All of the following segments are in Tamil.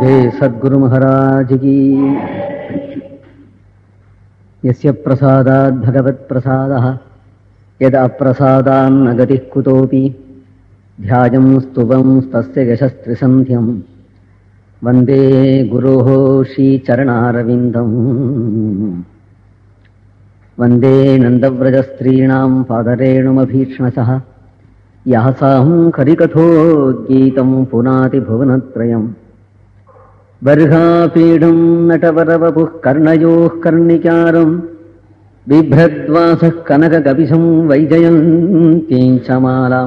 जय सद्गुरु महाराज की। यस्य प्रसादात् भगवत्प्रसादः यद अप्रसादान्न गतिः कुतोऽपि ध्यायम् स्तुवम् तस्य यशस्त्रिसन्ध्यम् वन्दे गुरोः श्रीचरणारविन्दम्। वन्दे नन्दव्रजस्त्रीणाम् पादरेणुमभीक्ष्णसः यासा खरिकथो करिकथो गीतम् पुनातिभुवनत्रयम् वर्हापीढम् नटवरवपुः कर्णयोः कर्णिकारम्। बिभ्रद्वासः कनकगविषम् वैजयन्तीञ्चमाला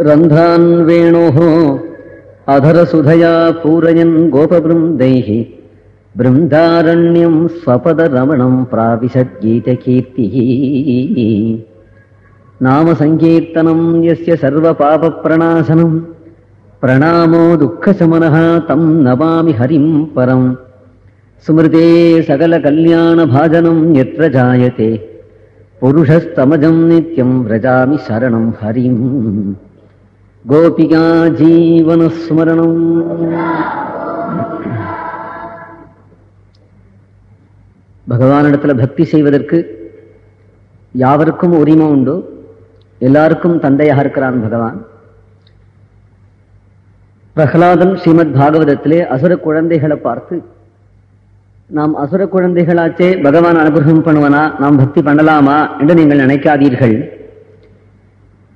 रन्ध्रान् वेणोः अधरसुधया पूरयन् गोपबृन्दैः बृन्दारण्यम् स्वपदरमणम् प्राविशद्गीतकीर्तिः। நாமசங்கீர்த்தனம் எஸ்ய சர்வ பாப பிரணாசனம் பிரணாமோ துக்கசமனஹ தம் நமாமி ஹரிம் பரம். ஸ்மிருதே சகல கல்யாண பாஜனம் எற்ற ஜாயதே. புருஷஸ்தமஜம் நித்யம் ரஜாமி சரணம் ஹரிம். கோபிகா ஜீவனஸ்மரணம் பகவானிடத்தில் பக்தி செய்வதற்கு யாவருக்கும் உரிமை உண்டு? எல்லாருக்கும் தந்தையாக இருக்கிறான் பகவான். பிரகலாதன் ஸ்ரீமத் பாகவதத்திலே அசுர குழந்தைகளை பார்த்து நாம் அசுர குழந்தைகளாச்சே பகவான் அனுகிரகம் பண்ணுவனா? நாம் பக்தி பண்ணலாமா? என்று நீங்கள் நினைக்காதீர்கள்.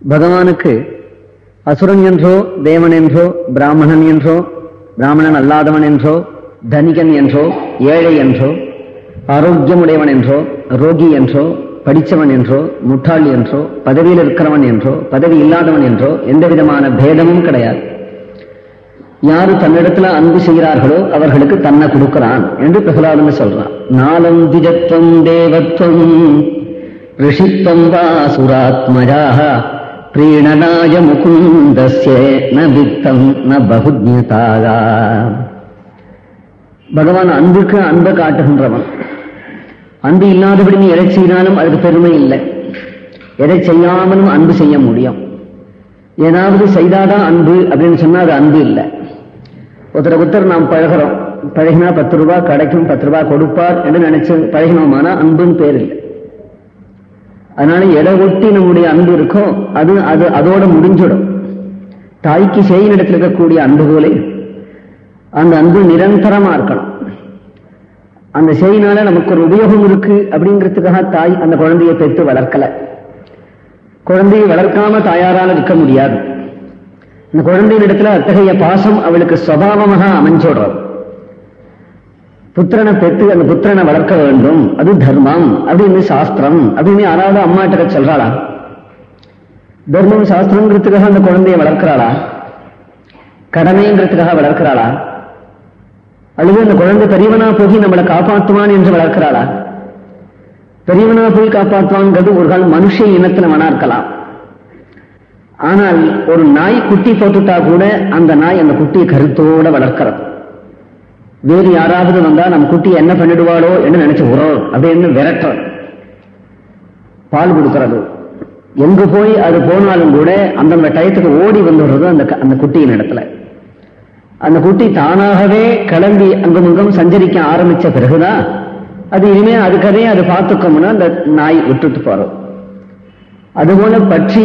பகவானுக்கு அசுரன் என்றோ தேவன் என்றோ பிராமணன் என்றோ பிராமணன் அல்லாதவன் என்றோ தனிகன் என்றோ ஏழை என்றோ ஆரோக்கியமுடையவன் என்றோ ரோகி என்றோ படித்தவன் என்றோ முட்டாள் என்றோ பதவியில் இருக்கிறவன் என்றோ பதவி இல்லாதவன் என்றோ எந்த விதமான பேதமும் கிடையாது. யாரு தன்னிடத்துல அன்பு செய்கிறார்களோ அவர்களுக்கு தன்னை கொடுக்கிறான் என்று பிரகலாதன் சொல்றான். நாளம் திஜத்வம் தேவத்வம் ரிஷித்வம் வா சுராத்மஜாக பிரீணனாய முகுந்தஸ்ய ந வித்தம் ந பகுஜ்யதாக பகவான் அன்புக்கு அன்பை காட்டுகின்றவன். அன்பு இல்லாதபடி நீ எதை செய்தாலும் அதுக்கு பெருமை இல்லை. எதை செய்யாமலும் அன்பு செய்ய முடியும். ஏதாவது செய்தாதான் அன்பு அப்படின்னு சொன்னா அது அன்பு இல்லை. ஒருத்தர் ஒருத்தர் நாம் பழகிறோம். பழகினா பத்து ரூபாய் கிடைக்கும் பத்து ரூபாய் கொடுப்பார் என்று நினைச்சு பழகினோமானா அன்புன்னு பேர் இல்லை. அதனால எடை ஒட்டி நம்முடைய அன்பு இருக்கோ அது அது அதோட முடிஞ்சிடும். தாய்க்கு செய்யினிடத்தில் இருக்கக்கூடிய அன்பு போலே அந்த அன்பு நிரந்தரமா இருக்கணும். அந்த செய்தினால நமக்கு ஒரு உபயோகம் இருக்கு அப்படிங்கிறதுக்காக தாய் அந்த குழந்தையை பெற்று வளர்க்கல. குழந்தையை வளர்க்காம தாயாரால் இருக்க முடியாது. அந்த குழந்தையினிடத்துல அத்தகைய பாசம் அவளுக்கு சுவாவமாக அமைஞ்சோடுறது. புத்திரனை பெற்று அந்த புத்திரனை வளர்க்க வேண்டும். அது தர்மம் அப்படின்னு சாஸ்திரம். அப்படின்னு யாராவது அம்மாட்ட சொல்றாளா? தர்மம் சாஸ்திரங்கிறதுக்காக அந்த குழந்தையை வளர்க்கிறாளா? கடமைங்கிறதுக்காக வளர்க்கிறாளா? அல்லது அந்த குழந்தை பெரியவனா போய் நம்மளை காப்பாற்றுவான் என்று வளர்க்கிறாளா? பெரியவனா போய் காப்பாற்றுவான்ங்கிறது ஒரு கால் மனுஷ இனத்துல வேணா இருக்கலாம். ஆனால் ஒரு நாய் குட்டி போட்டுட்டா கூட அந்த நாய் அந்த குட்டியை கருத்தோட வளர்க்கிறது. வேறு யாராவது வந்தா நம்ம குட்டி என்ன பண்ணிடுவாளோ என்று நினைச்சு உறவு அப்படின்னு விரட்டுறது பால் கொடுக்கிறது. எங்கு போய் அது போனாலும் கூட அந்தந்த டயத்துக்கு ஓடி வந்துடுறது அந்த அந்த குட்டியின் இடத்துல. அந்த குட்டி தானாகவே கிளம்பி அங்குமங்கும் சஞ்சரிக்க ஆரம்பிச்ச பிறகுதான் அது இனிமே அதுக்கதே அது பார்த்துக்கோம்னா அந்த நாய் விட்டுட்டு போறோம். அதுபோல பட்சி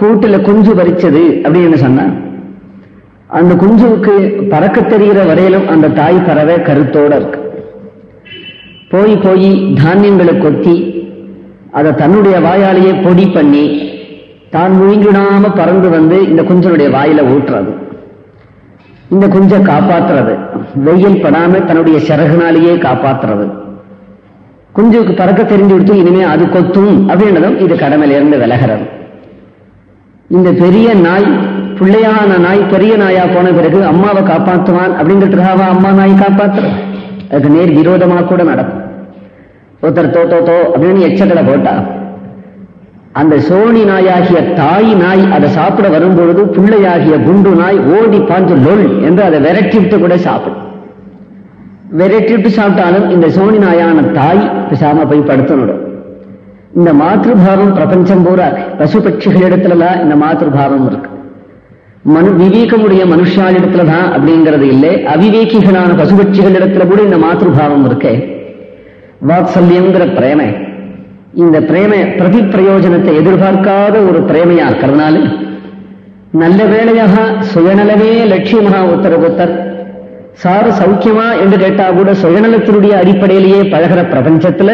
கூட்டுல குஞ்சு பறிச்சது அப்படின்னு சொன்னா அந்த குஞ்சுவுக்கு பறக்க தெரிகிற வரையிலும் அந்த தாய் பறவை கருத்தோட இருக்கு. போய் போய் தானியங்களை கொத்தி அதை தன்னுடைய வாயாலேயே பொடி பண்ணி தான் முழுங்கிடாம பறந்து வந்து இந்த குஞ்சனுடைய வாயில ஊட்டுறது. இந்த குஞ்சை காப்பாத்துறது. வெயில் படாம தன்னுடைய சிறகுனாலேயே காப்பாத்துறது. குஞ்சுக்கு பறக்க தெரிஞ்சு கொடுத்து இனிமே அது கொத்தும் அப்படின்றதும் இது கடமையிலிருந்து விலகிறது. இந்த பெரிய நாய் பிள்ளையான நாய் பெரிய நாயா போன பிறகு அம்மாவை காப்பாற்றுவான் அப்படிங்கிறதுக்காக அம்மா நாய் காப்பாத்துறது. அதுக்கு நேர் விரோதமா கூட நடக்கும். ஒருத்தர் தோ தோ தோ அப்படின்னு எச்சக்கடை போட்டா. அந்த சோனி நாயாகிய தாய் நாய் அதை சாப்பிட வரும்பொழுது பிள்ளையாகிய குண்டு நாய் ஓடி பாஞ்சு லொல் என்று அதை விரட்டி விட்டு கூட சாப்பிடும். விரட்டி விட்டு சாப்பிட்டாலும் இந்த சோனி நாயான தாய் பிசாம போய் படுத்தணும் இந்த மாதபாவம் பிரபஞ்சம் பூரா பசு பட்சிகளிடத்துலதான் இந்த மாதபாவம் இருக்கு. மனு விவேகமுடைய மனுஷாளிடத்துல தான் அப்படிங்கிறது இல்லை. அவிவேகிகளான பசுபட்சிகள் இடத்துல கூட இந்த மாதபாவம் இருக்கு. வாத்சல்யங்கிற பிரேமை. இந்த பிரேம பிரதி பிரயோஜனத்தை எதிர்பார்க்காத ஒரு பிரேமையா இருக்கிறதுனால நல்ல வேளையாக சுயநலமே லட்சியமாக ஒருத்தர் ஒருத்தர் சார் சௌக்கியமா என்று கேட்டா கூட சுயநலத்தினுடைய அடிப்படையிலேயே பழகிற பிரபஞ்சத்துல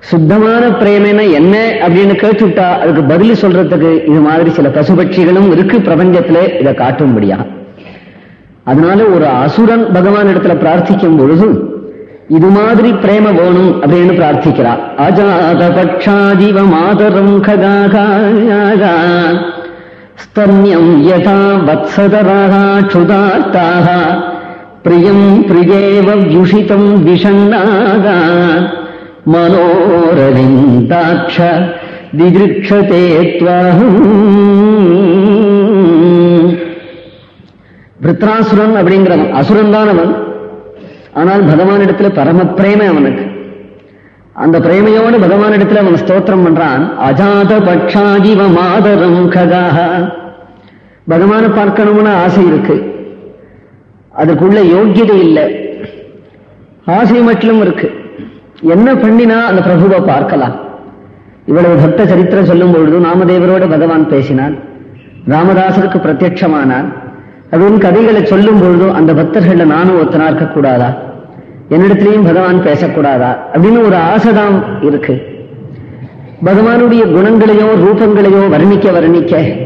சுத்தமான பிரேமைனா என்ன அப்படின்னு கேட்டுவிட்டா அதுக்கு பதில் சொல்றதுக்கு இது மாதிரி சில பசுபட்சிகளும் இருக்கு பிரபஞ்சத்துல இதை காட்டும்படியா. அதனால ஒரு அசுரன் பகவான் இடத்துல பிரார்த்திக்கும் பொழுதும் இது மாதிரி பிரேம வேணும் அப்படின்னு பிரார்த்திக்கிறா அஜாத பட்சாதிவ மாதரம் ஸ்தன்யம் யதா வத்சதராக க்ஷுதார்த்தாக. பிரியம் பிரியேவ வியுஷிதம் விஷண்ணாக மனோரவிந்தாட்ச திதிருக்ஷதே விருத்ராசுரன் அப்படிங்கிறவன் அசுரன் தான் அவன் ஆனால் பகவான் இடத்துல பரம பிரேமை அவனுக்கு. அந்த பிரேமையோடு பகவான் இடத்துல அவன் ஸ்தோத்திரம் பண்றான் அஜாத பட்சாஜிவ மாதரம் கதாக பகவானை பார்க்கணும்னு ஆசை இருக்கு. அதுக்குள்ள யோக்கியதை இல்லை. ஆசை மட்டும் இருக்கு. என்ன பண்ணினா அந்த பிரபுவை பார்க்கலாம். இவ்வளவு பக்த சரித்திரம் சொல்லும் பொழுது நாமதேவரோட பகவான் பேசினான். ராமதாசருக்கு பிரத்யட்சமானான். அப்படின்னு கதைகளை சொல்லும் பொழுது அந்த பக்தர்கள நானும் ஒத்தனா இருக்கக்கூடாதா? என்னிடத்திலையும் பகவான் பேசக்கூடாதா? அப்படின்னு ஒரு ஆசைதான் இருக்கு. பகவானுடைய குணங்களையோ ரூபங்களையோ வர்ணிக்க வர்ணிக்க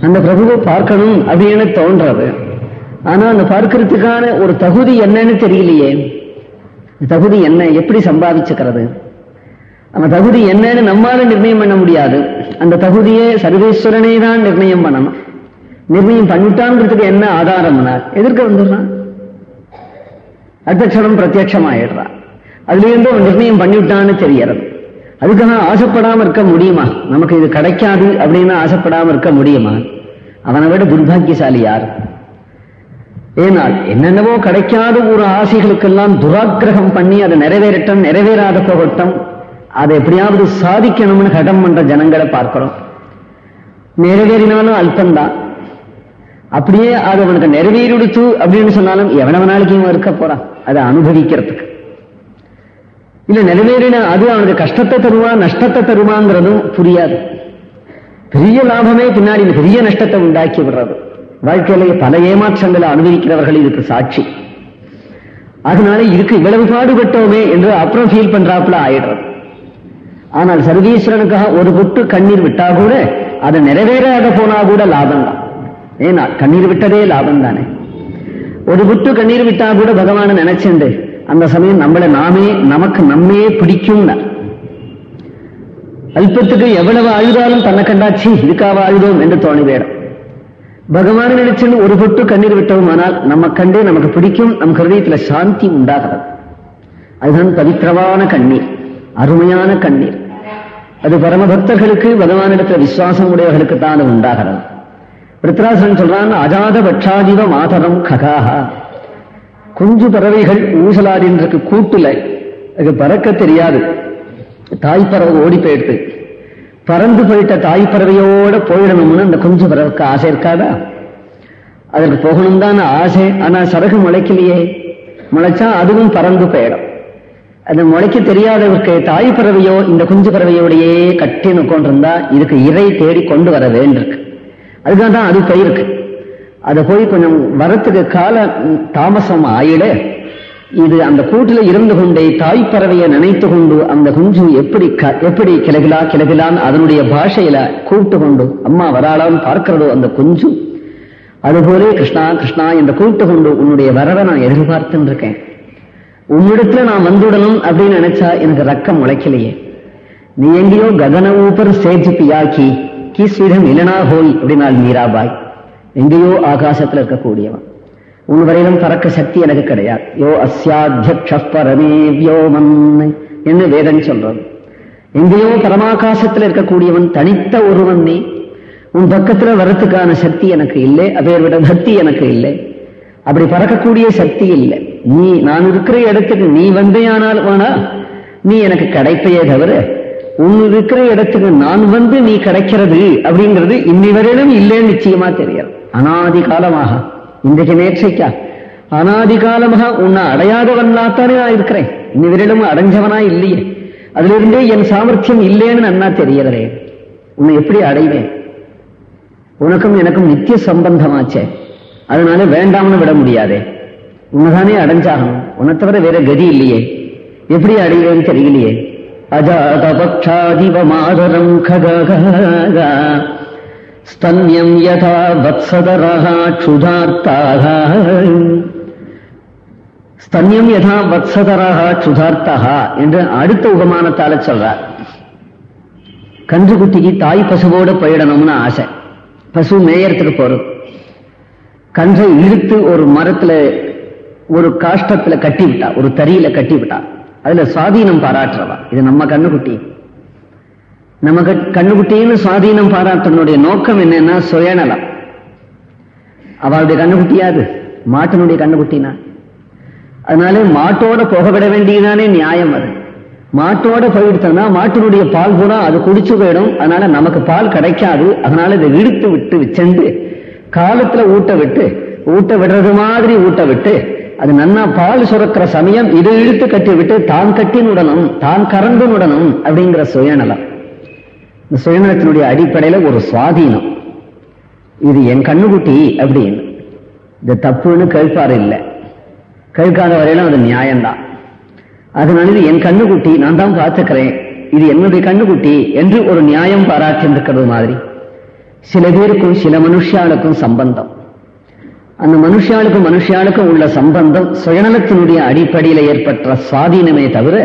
அந்த பிரபுவை பார்க்கணும் அப்படின்னு தோன்றது. ஆனா அந்த பார்க்கறதுக்கான ஒரு தகுதி என்னன்னு தெரியலையே. தகுதி என்ன? எப்படி சம்பாதிச்சுக்கிறது? அந்த தகுதி என்னன்னு நம்மால நிர்ணயம் பண்ண முடியாது. அந்த தகுதியை சர்வேஸ்வரனே தான் நிர்ணயம் பண்ணணும். நிர்ணயம் பண்ணிட்டான்றதுக்கு என்ன ஆதாரம்னா எதிர்க்க வந்துடுறான் அடுத்த க்ஷணம் பிரத்யட்சமாயிடுறான் அதுலேருந்து அவன் நிர்ணயம் பண்ணிவிட்டான்னு தெரியறது. அதுக்காக ஆசைப்படாம இருக்க முடியுமா? நமக்கு இது கிடைக்காது அப்படின்னு ஆசைப்படாம இருக்க முடியுமா? அவனை விட துர்பாகியசாலி யார்? ஏனால் என்னென்னவோ கிடைக்காத ஒரு ஆசைகளுக்கெல்லாம் துராக்கிரகம் பண்ணி அதை நிறைவேறட்டும் நிறைவேறாத போகட்டும் அதை எப்படியாவது சாதிக்கணும்னு கடம் பண்ற ஜனங்களை பார்க்கிறோம். நிறைவேறினாலும் அல்பந்தான் அப்படியே அது அவனுக்கு நிறைவேறிடுத்து அப்படின்னு சொன்னாலும் எவனவனாலுக்கு இருக்க போறான்? அதை அனுபவிக்கிறதுக்கு. இல்ல நிறைவேறின அது அவனுக்கு கஷ்டத்தை தருவா நஷ்டத்தை தருவாங்கிறதும் புரியாது. பெரிய லாபமே பின்னாடி பெரிய நஷ்டத்தை உண்டாக்கி விடுறது. வாழ்க்கையிலேயே பல ஏமாற்றங்களை அனுபவிக்கிறவர்கள் இதுக்கு சாட்சி. அதனால இதுக்கு இவ்வளவு பாடுபட்டோமே என்று அப்புறம் ஃபீல் பண்றாப்புல ஆயிடுறது. ஆனால் சர்வீஸ்வரனுக்காக ஒரு பொட்டு கண்ணீர் விட்டா கூட அதை நிறைவேறாத போனா கூட லாபம் தான் ஏன்னா கண்ணீர் விட்டதே லாபம் தானே? ஒரு புத்து கண்ணீர் விட்டா கூட பகவான நினைச்சுண்டு அந்த சமயம் நம்மளை நாமே நமக்கு நம்மே பிடிக்கும் அல்பத்துக்கு எவ்வளவு அழுதாலும் தன்னை கண்டாச்சு இதுக்காக அழுதோம் என்று தோணி வேடம் பகவான் நினைச்சுன்னு ஒரு பொட்டு கண்ணீர் விட்டோமானால் நம்ம கண்டு நமக்கு பிடிக்கும் நம் ஹிருதயத்துல சாந்தி உண்டாகிறது அதுதான் பவித்திரமான கண்ணீர் அருமையான கண்ணீர். அது பரமபக்தர்களுக்கு பகவானிடத்துல விசுவாசம் உடையவர்களுக்கு தான் அது உண்டாகிறது. ரித்ராசன் சொல்றான் அஜாத பட்சாதிவ மாதரம் ககாஹா. குஞ்சு பறவைகள் ஊசலாடின்றிருக்கு கூட்டுல அது பறக்க தெரியாது. தாய் பறவை ஓடி போயிடுது. பறந்து போயிட்ட தாய் பறவையோட போயிடணும்னு அந்த குஞ்சு பறவைக்கு ஆசை இருக்காதா? அதற்கு போகணும் தான் ஆசை ஆனா சரகு முளைக்கலையே. முளைச்சா அதுவும் பறந்து போயிடும். அது முளைக்க தெரியாதவருக்கு தாய் பறவையோ இந்த குஞ்சு பறவையோடையே கட்டி நுக்கொண்டிருந்தா இதுக்கு இறை தேடி கொண்டு வர வேண்டியிருக்கு. அதுக்காக தான் அது பயிருக்கு அதை போய் கொஞ்சம் வரத்துக்கு கால தாமசம் ஆயிட இது அந்த கூட்டில் இருந்து கொண்டே தாய் பறவையை நினைத்து கொண்டு அந்த குஞ்சு எப்படி க- எப்படி கிளகிலா கிளகிலான்னு அதனுடைய பாஷையில கூப்பிட்டு கொண்டு அம்மா வராளான்னு பார்க்கிறதோ அந்த குஞ்சு? அதுபோலே கிருஷ்ணா கிருஷ்ணா என்று கூப்பிட்டு கொண்டு உன்னுடைய வரவை நான் எதிர்பார்த்துன்னு இருக்கேன். உன்னிடத்துல நான் வந்துடணும் அப்படின்னு நினைச்சா எனக்கு ரக்கம் முளைக்கலையே. நீ எங்கேயோ ககன ஊப்பர் சேஜ் பியாக்கி கி இல்லனா இலனா ஹோய் அப்படின்னால் மீராபாய். எங்கேயோ ஆகாசத்துல இருக்கக்கூடியவன். உன் வரையிலும் பறக்க சக்தி எனக்கு கிடையாது. யோ அஸ்யாத்தியக்ஷ வியோமன் என்று வேதம் சொல்றது. எங்கேயோ பரமாகாசத்தில் இருக்கக்கூடியவன் தனித்த ஒருவன் நீ. உன் பக்கத்துல வரத்துக்கான சக்தி எனக்கு இல்லை அதை விட பக்தி எனக்கு இல்லை. அப்படி பறக்கக்கூடிய சக்தி இல்லை. நீ நான் இருக்கிற இடத்துக்கு நீ வந்தேயானால் வேணா நீ எனக்கு கிடைப்பையே தவிர உன் இருக்கிற இடத்துக்கு நான் வந்து நீ கிடைக்கிறது அப்படிங்கிறது இன்னி வரையிலும் இல்லைன்னு நிச்சயமா தெரியாது அனாதி காலமாக. இன்றைக்கு நேற்றைக்கா? அனாதி காலமாக உன்னை அடையாதவனாத்தானே நான் இருக்கிறேன் இன்னவரிடமும் அடைஞ்சவனா இல்லையே. அதிலிருந்து என் சாமர்த்தியம் இல்லைன்னு நன்னா தெரியறதே உன்னை எப்படி அடைவேன்? உனக்கும் எனக்கும் நித்திய சம்பந்தமாச்சே. அதனால வேண்டாம்னு விட முடியாதே. உன்னதானே அடைஞ்சாகணும். உன்னை தவிர வேற கதி இல்லையே. எப்படி அடைவேன்னு தெரியலையே. அஜாத பக்ஷாதிவ மாதரம் ஸ்தன்யம் யதா வத்சதரः க்ஷுதார்த்தாக ஸ்தன்யம் யதா வத்சதரः க்ஷுதார்த்தः என்று அடுத்த உபமானத்தால சொல்றார் கன்றுக்குட்டிக்கு தாய் பசுவோட போயிடணும்னு ஆசை. பசு மேயறதுக்கு போறது கன்றை இழுத்து ஒரு மரத்துல ஒரு காஷ்டத்துல கட்டி விட்டா ஒரு தறியில கட்டி விட்டா அதுல சுவாதீனம் பாராட்டுறவா? இது நம்ம கண்ணுக்குட்டி. நம்ம கண்ணுக்குட்டின்னு சுவாதீனம் பாராட்டினுடைய நோக்கம் என்னன்னா சுயநலம். அவளுடைய கண்ணுக்குட்டியாது மாட்டினுடைய கண்ணுக்குட்டினா? அதனால மாட்டோட போக விட வேண்டியதானே நியாயம் அது. மாட்டோட போயிடுத்தோம்னா மாட்டினுடைய பால் கூட அது குடிச்சு போயிடும். அதனால நமக்கு பால் கிடைக்காது. அதனால இதை இழுத்து விட்டு சென்று காலத்துல ஊட்ட விட்டு ஊட்ட விடுறது மாதிரி ஊட்ட விட்டு அது நன்னா பால் சுரக்கிற சமயம் இதை இழுத்து கட்டி விட்டு தான் கட்டினுடனும் தான் கறந்துனுடனும் அப்படிங்கிற சுயநலம். இந்த சுயநலத்தினுடைய அடிப்படையில ஒரு சுவாதீனம். இது என் கண்ணுக்குட்டி அப்படின்னு. இது தப்புன்னு கேட்பாரு இல்லை. கேட்காத வரையிலும் அது நியாயம்தான். அதனால இது என் கண்ணுக்குட்டி நான் தான் பார்த்துக்கிறேன். இது என்னுடைய கண்ணுக்குட்டி என்று ஒரு நியாயம் பாராட்டிருக்கிறது மாதிரி. சில பேருக்கும் சில மனுஷாளுக்கும் சம்பந்தம். அந்த மனுஷாளுக்கும் மனுஷாளுக்கும் உள்ள சம்பந்தம் சுயநலத்தினுடைய அடிப்படையில் ஏற்பட்ட சுவாதீனமே தவிர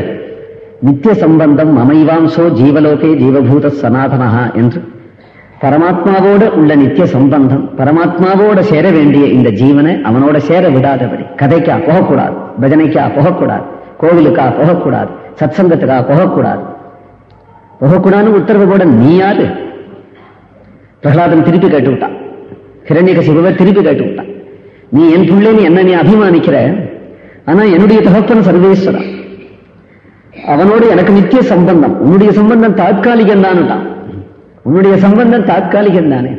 நித்திய சம்பந்தம் அமைவாம்சோ ஜீவலோகே ஜீவபூத சனாதனஹா என்று பரமாத்மாவோட உள்ள நித்திய சம்பந்தம் பரமாத்மாவோட சேர வேண்டிய இந்த ஜீவனை அவனோட சேர விடாதபடி கதைக்கா போகக்கூடாது பஜனைக்கா போகக்கூடாது கோவிலுக்கா போகக்கூடாது சத்சங்கத்துக்கா போகக்கூடாது. போகக்கூடாதுன்னு உத்தரவு கூட நீயாது பிரகலாதன் திருப்பி கேட்டு விட்டான். ஹிரண்யக சிவவை திருப்பி கேட்டு விட்டான். நீ என் பிள்ளைன்னு என்ன நீ அபிமானிக்கிற? ஆனா என்னுடைய தகப்பன் சர்வேஸ்வரன் அவனோடு எனக்கு நித்திய சம்பந்தம். உன்னுடைய சம்பந்தம் தாக்காலிகம் தானுட்டான் உன்னுடைய சம்பந்தம் தாக்காலிகம் தானே.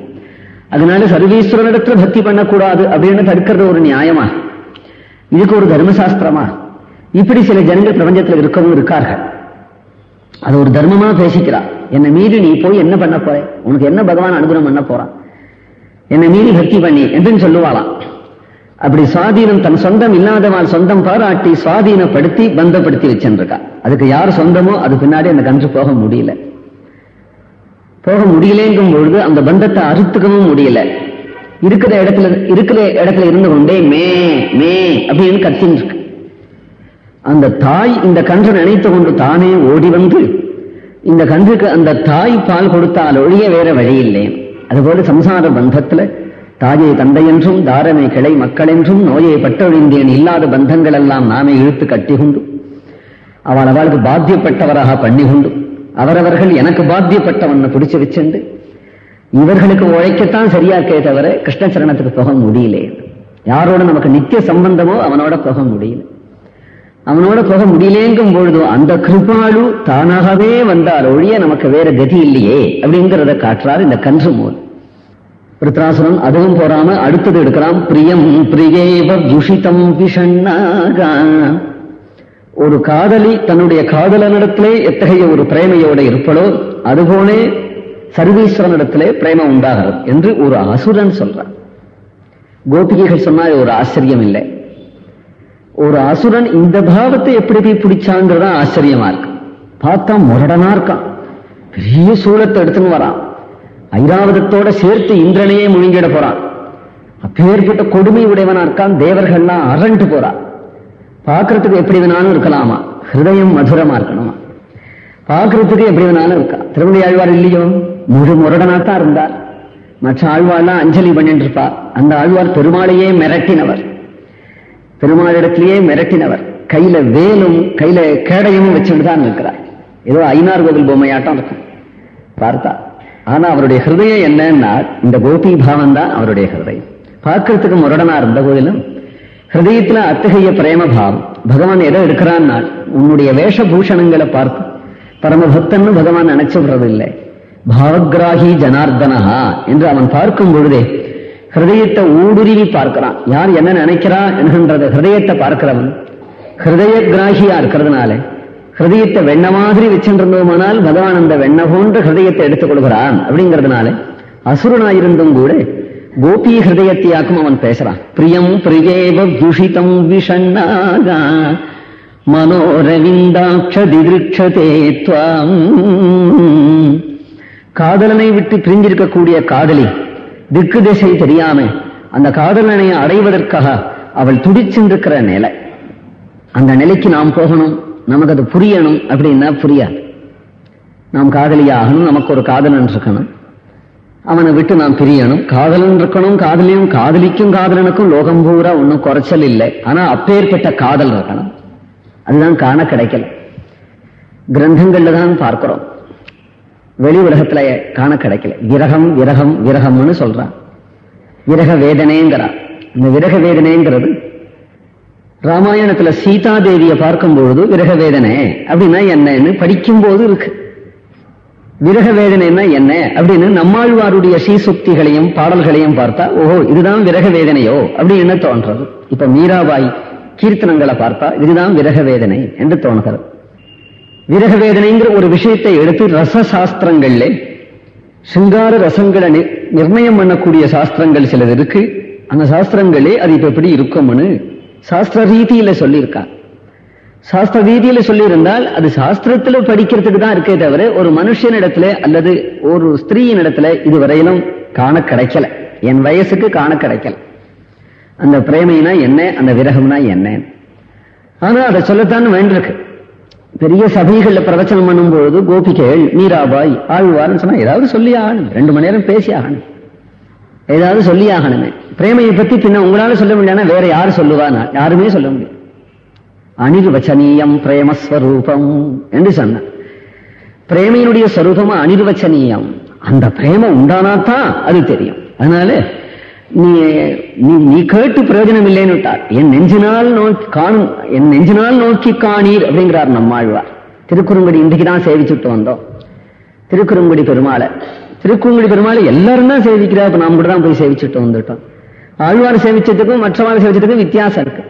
அதனால சர்வேஸ்வரனிடத்துல பக்தி பண்ணக்கூடாது அப்படின்னு தடுக்கிறது ஒரு நியாயமா? இதுக்கு ஒரு தர்மசாஸ்திரமா? இப்படி சில ஜனங்கள் பிரபஞ்சத்தில் இருக்கவும் இருக்கார்கள். அது ஒரு தர்மமா பேசிக்கிறா. என்னை மீறி நீ போய் என்ன பண்ண போற? உனக்கு என்ன பகவான் அனுகிரகம் பண்ண போறான்? என்னை மீறி பக்தி பண்ணி என்று சொல்லுவாளாம். அப்படி சுவாதீனம் தன் சொந்தம் இல்லாதவாள் சொந்தம் பாராட்டி சுவாதீனப்படுத்தி பந்தப்படுத்தி வச்சுருக்கா அதுக்கு யார் சொந்தமோ அது பின்னாடி அந்த கன்று போக முடியல. போக முடியலேங்கும் பொழுது அந்த பந்தத்தை அறுத்துக்கவும் முடியல. இருக்கிற இடத்துல இருக்கிற இடத்துல இருந்து கொண்டே மே மே அப்படின்னு கத்தின்னு இருக்கு அந்த தாய் இந்த கன்று நினைத்து கொண்டு தானே ஓடி வந்து இந்த கன்றுக்கு அந்த தாய் பால் கொடுத்தால் ஒழிய வேற வழி இல்லை அதுபோல சம்சார பந்தத்துல தாயை தந்தையென்றும் தாரமை கிளை மக்களென்றும் நோயை பட்டொழிந்தேன் இல்லாத பந்தங்கள் எல்லாம் நாமே இழுத்து கட்டிகுண்டு. அவள் அவளுக்கு பாத்தியப்பட்டவராக பண்ணிகுண்டு. அவரவர்கள் எனக்கு பாத்தியப்பட்டவன் பிடிச்சு வச்சுண்டு. இவர்களுக்கு உழைக்கத்தான் சரியாக்கே தவிர கிருஷ்ணச்சரணத்துக்கு போக முடியலே. யாரோட நமக்கு நித்திய சம்பந்தமோ அவனோட போக முடியல. அவனோட போக முடியலேங்கும் பொழுதோ அந்த கிருபாலு தானாகவே வந்தால் ஒழிய நமக்கு வேற கதி இல்லையே அப்படிங்கிறத காட்டுறார் இந்த கன்று மூலம் விருத்ராசுரன் அதுவும் போறாம அடுத்தது எடுக்கலாம். பிரியம் பிரியேவ துஷிதம் விஷண்ணாகா. ஒரு காதலி தன்னுடைய காதலனிடத்திலே எத்தகைய ஒரு பிரேமையோட இருப்பளோ அதுபோலே சர்வீஸ்வரனிடத்திலே பிரேமம் உண்டாகிறது என்று ஒரு அசுரன் சொல்றான். கோபிகைகள் சொன்னால் ஒரு ஆச்சரியம் இல்லை ஒரு அசுரன் இந்த பாவத்தை எப்படி போய் பிடிச்சாங்கிறதா ஆச்சரியமா இருக்கு. பார்த்தா முரடனா இருக்கான். பெரிய சூழத்தை எடுத்துன்னு வரான். ஐராவதத்தோட சேர்த்து இந்திரனையே முழுங்கிட போறான் அப்பேற்பட்ட கொடுமை உடையவனா இருக்கான் தேவர்கள்லாம் அரண்டு போறான் பார்க்கறதுக்கு எப்படி வேணாலும் இருக்கலாமா? ஹிருதயம் மதுரமா இருக்கணுமா? பார்க்கறதுக்கு எப்படி வேணாலும் இருக்கா? திருமணி ஆழ்வார் இல்லையோ? முழு முரடனாத்தான் இருந்தார். மற்ற ஆழ்வார்லாம் அஞ்சலி பண்ணிட்டு இருப்பார் அந்த ஆழ்வார் பெருமாளையே மிரட்டினவர். பெருமாளிடத்திலேயே மிரட்டினவர். கையில வேலும் கையில கேடையும் வச்சுட்டு தான் இருக்கிறார். ஏதோ ஐநார் கோவில் பொம்மையாட்டம் இருக்கும். பார்த்தா ஆனா அவருடைய ஹிருதயம் என்னன்னா இந்த கோபி பாவம் தான் அவருடைய ஹிருதயம். பார்க்கறதுக்கு முரடனா இருந்த போதிலும் ஹிருதயத்துல அத்தகைய பிரேம பாவம் பகவான் எதை எடுக்கிறான்னா உன்னுடைய வேஷபூஷணங்களை பார்த்து பரமபக்தன்னு பகவான் நினைச்சு விடுறது இல்லை பாவகிராகி ஜனார்தனஹா என்று அவன் பார்க்கும் பொழுதே ஹிருதயத்தை ஊடுருவி பார்க்கிறான். யார் என்ன நினைக்கிறா என்கின்றது ஹிருதயத்தை பார்க்கிறவன் ஹிருதய கிராகியா இருக்கிறதுனால ஹிருதயத்தை வெண்ண மாதிரி வச்சிருந்தோமானால் பகவான் அந்த வெண்ண போன்ற ஹிருதயத்தை எடுத்துக் கொள்கிறான் அப்படிங்கிறதுனால அசுரனாயிருந்தும் கூட கோபி ஹிருதயத்தியாக்கும் அவன் பேசுறான். பிரியம் பிரியேவ வியூஷிதம் விஷண்ணாகா மனோரவிந்தாட்சதிருட்சதே துவாம். காதலனை விட்டு பிரிஞ்சிருக்கக்கூடிய காதலி திக்கு திசை தெரியாம அந்த காதலனை அடைவதற்காக அவள் துடிச்சென்றிருக்கிற நிலை. அந்த நிலைக்கு நாம் போகணும். நமக்கு அது புரியணும் அப்படின்னா புரியாது. நாம் காதலியாகணும் நமக்கு ஒரு காதலன் இருக்கணும். அவனை விட்டு நாம் பிரியணும். காதலன் இருக்கணும் காதலியும் காதலிக்கும் காதலனுக்கும் லோகம் பூரா ஒன்றும் குறைச்சல் இல்லை. ஆனா அப்பேற்பட்ட காதல் இருக்கணும். அதுதான் காண கிடைக்கல. கிரந்தங்கள்ல தான் பார்க்கிறோம். வெளி உலகத்துல காண கிடைக்கல. விரகம் விரகம் விரகம்னு சொல்றான். விரக வேதனைங்கிறான். இந்த விரக வேதனைங்கிறது ராமாயணத்துல சீதா தேவியை பார்க்கும் பொழுது விரக வேதனை அப்படின்னா என்னன்னு படிக்கும் போது இருக்கு. விரக வேதனைன்னா என்ன? அப்படின்னு நம்மாழ்வாருடைய சீசுக்திகளையும் பாடல்களையும் பார்த்தா ஓஹோ இதுதான் விரக வேதனையோ அப்படின்னு தோன்றது? இப்ப மீராபாய் கீர்த்தனங்களை பார்த்தா இதுதான் விரக வேதனை என்று தோணுகிறது. விரக வேதனைங்கிற ஒரு விஷயத்தை எடுத்து ரச சாஸ்திரங்கள்ல சிங்கார ரசங்களை நிர்ணயம் பண்ணக்கூடிய சாஸ்திரங்கள் சிலது இருக்கு. அந்த சாஸ்திரங்களே அது இப்ப எப்படி இருக்கும்னு சாஸ்திர ரீதியில சொல்லியிருக்கா. சாஸ்திர ரீதியில சொல்லியிருந்தால் அது சாஸ்திரத்துல படிக்கிறதுக்கு தான் இருக்கே தவிர ஒரு மனுஷனிடத்துல அல்லது ஒரு ஸ்திரீயின் இடத்துல இதுவரையிலும் காண கிடைக்கல. என் வயசுக்கு காண கிடைக்கல. அந்த பிரேமைனா என்ன? அந்த விரகம்னா என்ன? ஆனா அதை சொல்லத்தான் வேண்டியிருக்கு. பெரிய சபைகள்ல பிரவச்சனம் பண்ணும் பொழுது கோபிகைகள் மீராபாய் ஆழ்வார்னு சொன்னா ஏதாவது சொல்லி ஆகணும். ரெண்டு மணி நேரம் பேசி ஆகணும். ஏதாவது சொல்லி ஆகணுமே பிரேமையை பத்தி பின்ன உங்களால சொல்ல முடியாதுன்னா வேற யாரு சொல்லுவானா யாருமே சொல்ல முடியும் அனிர்வச்சனீயம் பிரேமஸ்வரூபம் என்று சொன்ன பிரேமையினுடைய ஸ்வரூபமா அனிர்வச்சனீயம். அந்த பிரேமம் உண்டானாத்தான் அது தெரியும். அதனால நீ நீ நீ கேட்டு பிரயோஜனம் இல்லைன்னு விட்டார். என் நெஞ்சினால் நோக்கி காணும் என் நெஞ்சினால் நோக்கி காணீர் அப்படிங்கிறார் நம்மாழ்வார். திருக்குறுங்குடி இன்றைக்கு தான் சேவிச்சுட்டு வந்தோம். திருக்குறுங்குடி பெருமாளை திருக்குங்குடி பெருமாளை எல்லாரும் தான் சேவிக்கிறா. இப்ப நாம் கூட தான் போய் சேவிச்சுட்டு வந்துட்டோம். ஆழ்வார் சேவிச்சதுக்கும் மற்றவாறு சேவிச்சதுக்கும் வித்தியாசம் இருக்கு.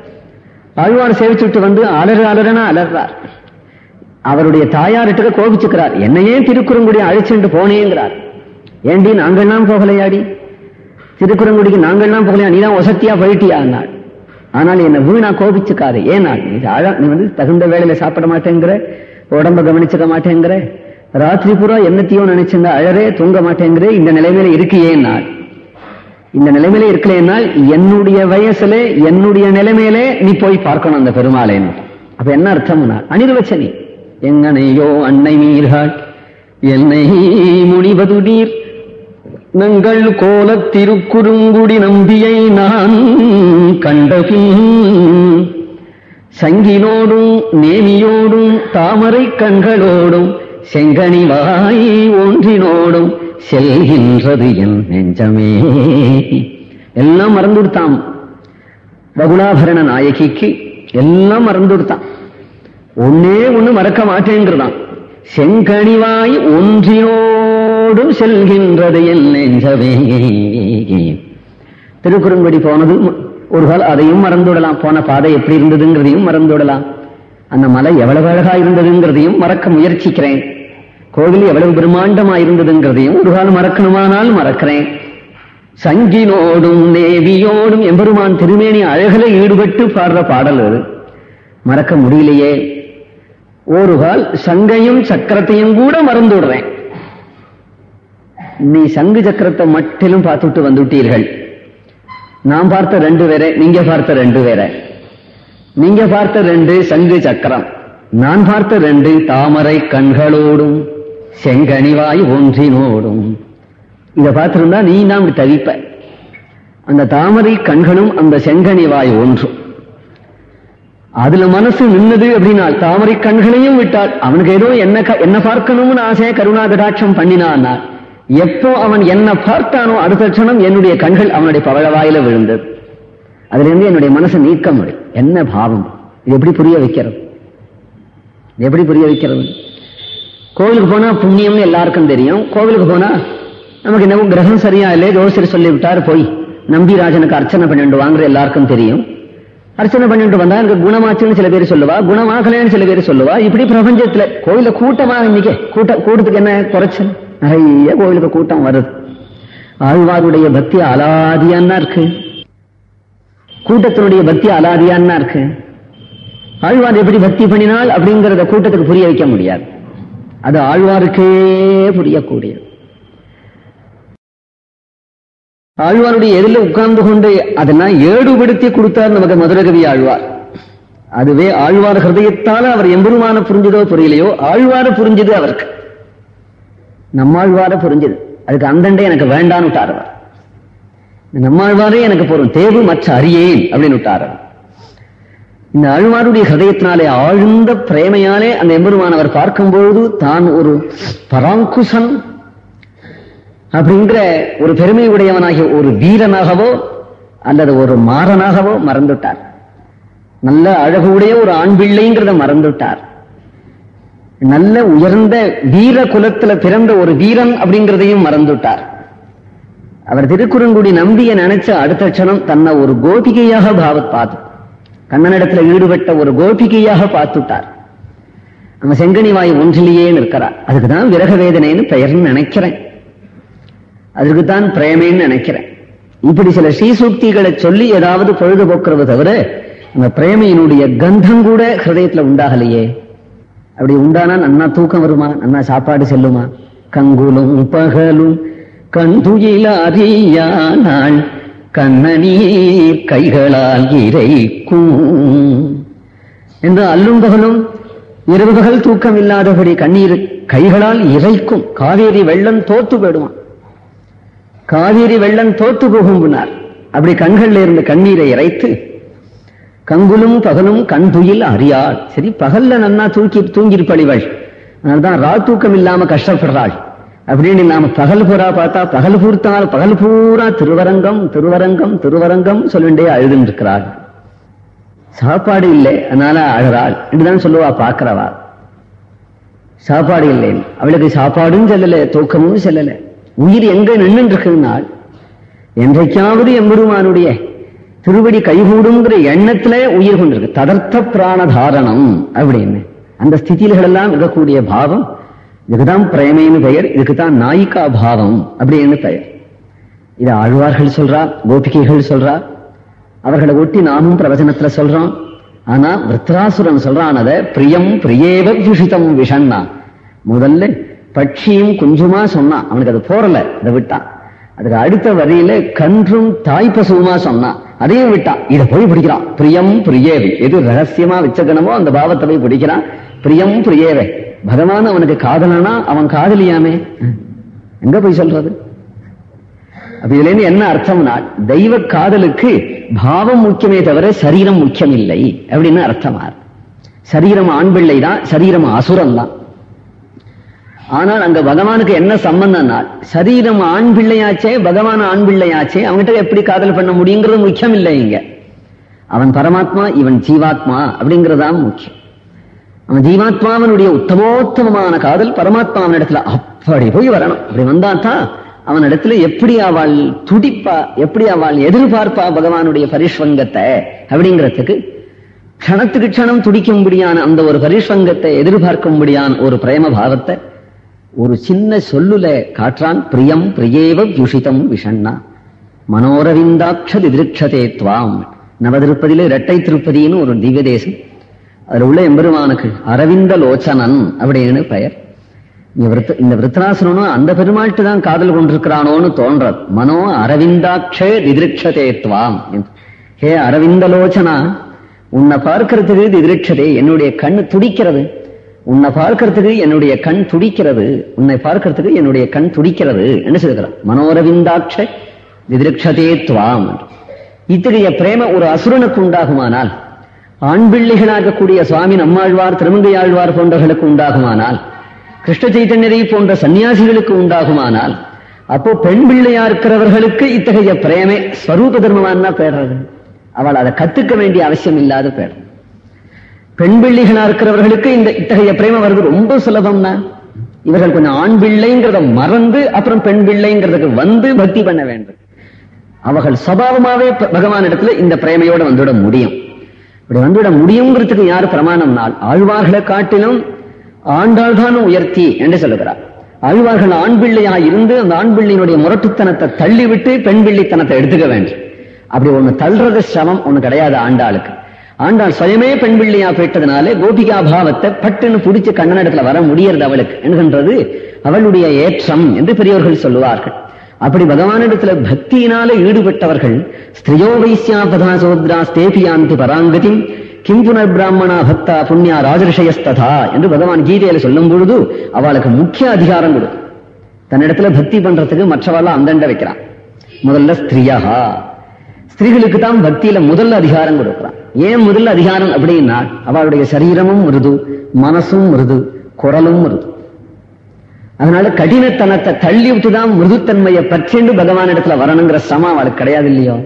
ஆழ்வார் சேவிச்சுட்டு வந்து அலறு அலறனா அலறார். அவருடைய தாயார்கிட்ட கோபிச்சுக்கிறார். என்னையே திருக்குறங்குடி அழைச்சிட்டு போனேங்கிறார். ஏண்டி நாங்கள்லாம் போகலையாடி திருக்குறங்குடிக்கு நாங்கள்லாம் போகலையா நீதான் ஒசத்தியா போயிட்டியா? நாள் ஆனால் என்னை வீணா கோபிச்சுக்காது. ஏன்னா நீ நீ வந்து தகுந்த வேலையில சாப்பிட மாட்டேங்கிற உடம்ப கவனிச்சுக்க மாட்டேங்கிற ராத்திரி பூரா என்னத்தையோ நினைச்சிருந்தா அழறே தூங்க மாட்டேங்கிற இந்த நிலைமையில இருக்கியே நாள் இந்த நிலைமையில இருக்கலைன்னால் என்னுடைய வயசுல என்னுடைய நிலைமையிலே நீ போய் பார்க்கணும் அந்த பெருமாளேன்னு அப்ப என்ன அர்த்தம்னா அனிர்வச்சனி. எங்கனையோ அன்னை மீர்கள் என்னை முனிவது நீர். நங்கள் கோல திருக்குறுங்குடி நம்பியை நான் கண்டபின். சங்கினோடும் நேமியோடும் தாமரை கண்களோடும் செங்கனிவாய் ஒன்றினோடும் செல்கின்றது என் நெஞ்சமே. எல்லாம் மறந்து கொடுத்தான் பகுலாபரண நாயகிக்கு எல்லாம் மறந்து கொடுத்தான் ஒன்னே ஒண்ணு மறக்க மாட்டேங்கிறதான் செங்கனிவாய் ஒன்றினோடும் செல்கின்றது என் நெஞ்சமே. திருக்குறுங்குடி போனது ஒரு கால் அதையும் மறந்துவிடலாம். போன பாதை எப்படி இருந்ததுங்கிறதையும் மறந்துவிடலாம். அந்த மலை எவ்வளவு அழகா இருந்ததுங்கிறதையும் மறக்க முயற்சிக்கிறேன். கோவில் எவ்வளவு பிரம்மாண்டமா இருந்ததுங்கிறதையும் ஒரு காலம் மறக்கணுமானால் மறக்கிறேன். சங்கினோடும் நேவியோடும் எம்பெருமான் திருமேனி அழகில ஈடுபட்டு பாடுற பாடல் அது. மறக்க முடியலையே. ஒரு கால் சங்கையும் சக்கரத்தையும் கூட மறந்து விடுறேன். நீ சங்கு சக்கரத்தை மட்டிலும் பார்த்துட்டு வந்துட்டீர்கள். நான் பார்த்த ரெண்டு பேரே நீங்க பார்த்த ரெண்டு வேற. நீங்க பார்த்த ரெண்டு சங்கு சக்கரம் நான் பார்த்த ரெண்டு தாமரை கண்களோடும். செங்கனிவாய் ஒன்றினோடும். இதை பார்த்திருந்தா நீ தான் இப்படி தவிப்ப. அந்த தாமரை கண்களும் அந்த செங்கனிவாய் ஒன்றும். அதுல மனசு நின்னது அப்படின்னா தாமரை கண்களையும் விட்டால் அவனுக்கு ஏதோ என்ன என்ன பார்க்கணும்னு ஆசையா கருணா கடாட்சம் பண்ணினான் எப்போ அவன் என்ன பார்த்தானோ அடுத்த க்ஷணம் என்னுடைய கண்கள் அவனுடைய பவழவாயில விழுந்தது. அதுல இருந்து என்னுடைய மனசை நீக்க முடியும் என்ன பாவம்? இது எப்படி புரிய வைக்கிறது? எப்படி புரிய வைக்கிறது? கோவிலுக்கு போனா புண்ணியம்னு எல்லாருக்கும் தெரியும். கோவிலுக்கு போனா நமக்கு என்னவும் கிரகம் சரியா இல்லை ஜோசியர் சொல்லிவிட்டார் போய் போய் நம்பிராஜனுக்கு அர்ச்சனை பண்ணிட்டு வாங்குற எல்லாருக்கும் தெரியும். அர்ச்சனை பண்ணிட்டு வந்தா எனக்கு குணமாச்சுன்னு சில பேர் சொல்லுவா குணமாகலன்னு சில பேர் சொல்லுவா. இப்படி பிரபஞ்சத்துல கோயில கூட்டமா இன்னைக்கு கூட்ட கூட்டத்துக்கு என்ன குறைச்சல்? நிறைய கோயிலுக்கு கூட்டம் வருது. ஆழ்வாருடைய பக்தி அலாதியான்னா இருக்கு. கூட்டத்தினுடைய பக்தி அலாதியான்னா இருக்கு. ஆழ்வார் எப்படி பக்தி பண்ணினால் அப்படிங்கறத கூட்டத்துக்கு புரிய வைக்க முடியாது. அது ஆழ்வாருக்கே புரியக்கூடியது. ஆழ்வாருடைய எதிரில் உட்கார்ந்து கொண்டு அதெல்லாம் ஏடுபடுத்தி கொடுத்தார் நமக்கு மதுரகவி ஆழ்வார். அதுவே ஆழ்வார் ஹிருதயத்தால அவர் எம்பெருமான புரிஞ்சதோ புரியலையோ ஆழ்வார புரிஞ்சது அவருக்கு. நம்மாழ்வார புரிஞ்சது. அதுக்கு அந்தண்டே எனக்கு வேண்டான்னு விட்டார் அவர். நம்மாழ்வாரே எனக்கு போறோம் தேவு மற்ற அறியேன் அப்படின்னு விட்டார் அவர். இந்த ஆழ்வாருடைய ஹதயத்தினாலே ஆழ்ந்த பிரேமையாலே அந்த எம்பெருமானவர் பார்க்கும்பொழுது தான் ஒரு பராங்குசன் அப்படிங்கிற ஒரு பெருமை உடையவனாகிய ஒரு வீரனாகவோ அல்லது ஒரு மாறனாகவோ மறந்துட்டார் நல்ல அழகுடைய ஒரு ஆண் பிள்ளைங்கிறத மறந்துட்டார் நல்ல உயர்ந்த வீர குலத்துல பிறந்த ஒரு வீரன் அப்படிங்கிறதையும் மறந்துட்டார் அவர் திருக்குறங்குடி நம்பிய நினைச்ச அடுத்த க்ஷணம் தன்னை ஒரு கோபிகையாக பாவத் பார்த்து கண்ணனிடத்துல ஈடுபட்ட ஒரு கோபிகையாக பார்த்துட்டார். நம்ம செங்கனி வாய் ஒன்றிலேயே நிற்கிறார். அதுக்குதான் விரக வேதனைன்னு பெயர்னு நினைக்கிறேன். அதுக்குத்தான் பிரேமைன்னு நினைக்கிறேன். இப்படி சில ஸ்ரீசூக்திகளை சொல்லி ஏதாவது பொழுதுபோக்குறது தவிர அந்த பிரேமையினுடைய கந்தம் கூட ஹிருதயத்துல உண்டாகலையே. அப்படி உண்டானா நன்னா தூக்கம் வருமா? நன்னா சாப்பாடு செல்லுமா? கங்குலும் பகலும் கண் துயில கண்ணநீர் கைகளால் இறைக்கும். என்று அல்லும் பகலும் இரவு பகல் தூக்கம் இல்லாதபடி கண்ணீர் கைகளால் இறைக்கும். காவேரி வெள்ளம் தோத்து போயிடுவான். காவேரி வெள்ளம் தோத்து போகும்புனார் அப்படி கண்கள்ல இருந்து கண்ணீரை இறைத்து கங்குலும் பகலும் கண் துயில் அறியாள். சரி பகல்ல நன்னா தூக்கி தூங்கிருப்பழிவள் அதனால்தான் ரா தூக்கம் இல்லாம கஷ்டப்படுறாள். அப்படின்னு நாம பகல் பூரா பார்த்தா பகல் பூர்த்தால் பகல் பூரா திருவரங்கம் திருவரங்கம் திருவரங்கம் சொல்லிண்டே அழுதுன்றிருக்கிறாள். சாப்பாடு இல்லை அதனால அழறாள். என்றுதான் சொல்லுவா பாக்குறவா சாப்பாடு இல்லை. அவளுக்கு சாப்பாடும் செல்லல தூக்கமும் செல்லல. உயிர் எங்க நின்று இருக்குனால் என்றைக்காவது எம்பெருமானுடைய திருவடி கைகூடுங்கிற எண்ணத்துல உயிர் கொண்டிருக்கு. ததர்த்த பிராணதாரணம் அப்படின்னு. அந்த ஸ்திதிகள் எல்லாம் இருக்கக்கூடிய பாவம் இதுக்குதான் பிரேமைன்னு பெயர் இதுக்குதான் நாயிக்கா பாவம் அப்படின்னு பெயர். இது ஆழ்வார்கள் சொல்றா கோபிகைகள் சொல்றா அவர்களை ஒட்டி நாமும் பிரவச்சனத்துல சொல்றோம். ஆனா விருத்ராசுரன் சொல்றான் அதை பிரியம் பிரியேவ விஷிதம் விஷன்னா. முதல்ல பட்சியும் குஞ்சுமா சொன்னான் அவனுக்கு அது போறல அதை விட்டான். அதுக்கு அடுத்த வரியில கன்றும் தாய் பசுவுமா சொன்னான் அதையும் விட்டான். இதை போய் பிடிக்கிறான். பிரியம் பிரியேவி. எது ரகசியமா வச்சகனமோ அந்த பாவத்தை போய் பிடிக்கிறான். பிரியம் பிரியேவை. பகவான் அவனுக்கு காதலானா அவன் காதலியாமே? எங்க போய் சொல்றது? அப்ப இதுல இருந்து என்ன அர்த்தம்னா தெய்வ காதலுக்கு பாவம் முக்கியமே தவிர சரீரம் முக்கியம் இல்லை அப்படின்னு அர்த்தமா சரீரம் ஆண் பிள்ளை தான் சரீரம் அசுரம் தான். ஆனால் அங்க பகவானுக்கு என்ன சம்பந்தம்னா சரீரம் ஆண் பிள்ளையாச்சே பகவான் ஆண் பிள்ளையாச்சே அவன்கிட்ட எப்படி காதல் பண்ண முடியுங்கிறது முக்கியம் இல்லை இங்க. அவன் பரமாத்மா இவன் ஜீவாத்மா அப்படிங்கறதான் முக்கியம். ஜீவாத்மாவனுடைய உத்தமோத்தமமான காதல் பரமாத்மாவனிடத்துல அப்படி போய் வரணும். அப்படி வந்தாதான் அவனிடத்துல எப்படி அவள் துடிப்பா எப்படி அவள் எதிர்பார்ப்பா பகவானுடைய பரிஷ்வங்கத்தை அப்படிங்கிறதுக்கு க்ஷணத்துக்கு க்ஷணம் துடிக்கும்படியான அந்த ஒரு பரிஷ்வங்கத்தை எதிர்பார்க்கும்படியான ஒரு பிரேம பாவத்தை ஒரு சின்ன சொல்லுல காற்றான் பிரியம் பிரியேவ வியுஷிதம் விஷண்ணா. மனோரவிந்தாட்ச திருட்சதே துவாம். நவதிருப்பதியில இரட்டை திருப்பதின்னு ஒரு திவ்ய தேசம் அதுல உள்ள எம்பெருமானுக்கு அரவிந்த லோச்சனன் அப்படின்னு பெயர். இந்த விருத்தராசனும் அந்த பெருமாள்கிட்ட தான் காதல் கொண்டிருக்கிறானோன்னு தோன்றது. மனோ அரவிந்தாட்சே திதிருட்சதே ஹே ஹே அரவிந்தலோச்சனா உன்னை பார்க்கறதுக்கு திதிருட்சதே என்னுடைய கண் துடிக்கிறது. உன்னை பார்க்கறதுக்கு என்னுடைய கண் துடிக்கிறது. உன்னை பார்க்கறதுக்கு என்னுடைய கண் துடிக்கிறது. என்ன சொல்லுகிறார்? மனோரவிந்தாட்ச திதிருட்சதே துவாம். இத்தகைய பிரேம ஒரு அசுரனுக்கு உண்டாகுமானால் ஆண்பிள்ளைகளாகக்கூடிய சுவாமி நம்மாழ்வார் திருமங்கையாழ்வார் போன்றவர்களுக்கு உண்டாகுமானால் கிருஷ்ண சைத்தன்யரை போன்ற சன்னியாசிகளுக்கு உண்டாகுமானால் அப்போ பெண் பிள்ளையா இருக்கிறவர்களுக்கு இத்தகைய பிரேமை ஸ்வரூப தர்மமானா பேடுறது அவள் அதை கத்துக்க வேண்டிய அவசியம் இல்லாத பேர். பெண் பிள்ளைகளா இருக்கிறவர்களுக்கு இந்த இத்தகைய பிரேம வருது ரொம்ப சுலபம்னா இவர்கள் கொஞ்சம் ஆண் பிள்ளைங்கிறத மறந்து அப்புறம் பெண் பிள்ளைங்கிறதுக்கு வந்து பக்தி பண்ண வேண்டும். அவர்கள் சபாவமாவே ப- பகவான் இடத்துல இந்த பிரேமையோட வந்துவிட முடியும். இப்படி வந்துவிட முடியுங்கிறதுக்கு யார் பிரமாணம்னால் ஆழ்வார்களை காட்டிலும் ஆண்டாள் தான் உயர்த்தி என்று சொல்லுகிறார். ஆழ்வார்கள் ஆண் பிள்ளையா இருந்து அந்த ஆண் பிள்ளையினுடைய முரட்டுத்தனத்தை தள்ளிவிட்டு பெண் பிள்ளைத்தனத்தை எடுத்துக்க வேண்டும். அப்படி ஒண்ணு தள்ளுறது சமம் ஒண்ணு கிடையாது ஆண்டாளுக்கு. ஆண்டாள் சுயமே பெண் பிள்ளையா போயிட்டதுனாலே கோபிகா பாவத்தை பட்டுன்னு புடிச்சு கண்ணன் இடத்துல வர முடியறது அவளுக்கு. என்கின்றது அவளுடைய ஏற்றம் என்று பெரியவர்கள் சொல்லுவார்கள். அப்படி பகவானிடத்துல பக்தியினால ஈடுபட்டவர்கள் ஸ்திரியோ வைசியா பதா சோத்ரா ஸ்தேபியாந்தி பராங்கதி கிம் புனர் பிராமணா பக்தா புண்ணியா ராஜரிஷயஸ்ததா என்று பகவான் கீதையில சொல்லும் பொழுது அவளுக்கு முக்கிய அதிகாரம் கொடுக்கும். தன்னிடத்துல பக்தி பண்றதுக்கு மற்றவெல்லாம் அந்தண்ட வைக்கிறான். முதல்ல ஸ்திரியா. ஸ்திரீகளுக்கு தான் பக்தியில முதல் அதிகாரம் கொடுக்கிறான். ஏன் முதல் அதிகாரம் அப்படின்னா அவளுடைய சரீரமும் மிருது மனசும் மிருது குரலும் மிருது. அதனால கடினத்தனத்தை தள்ளி விட்டுதான் மிருதுத்தன்மையை பற்றிண்டு பகவான் இடத்துல வரணுங்கிற சமம் அவளுக்கு கிடையாது இல்லையோ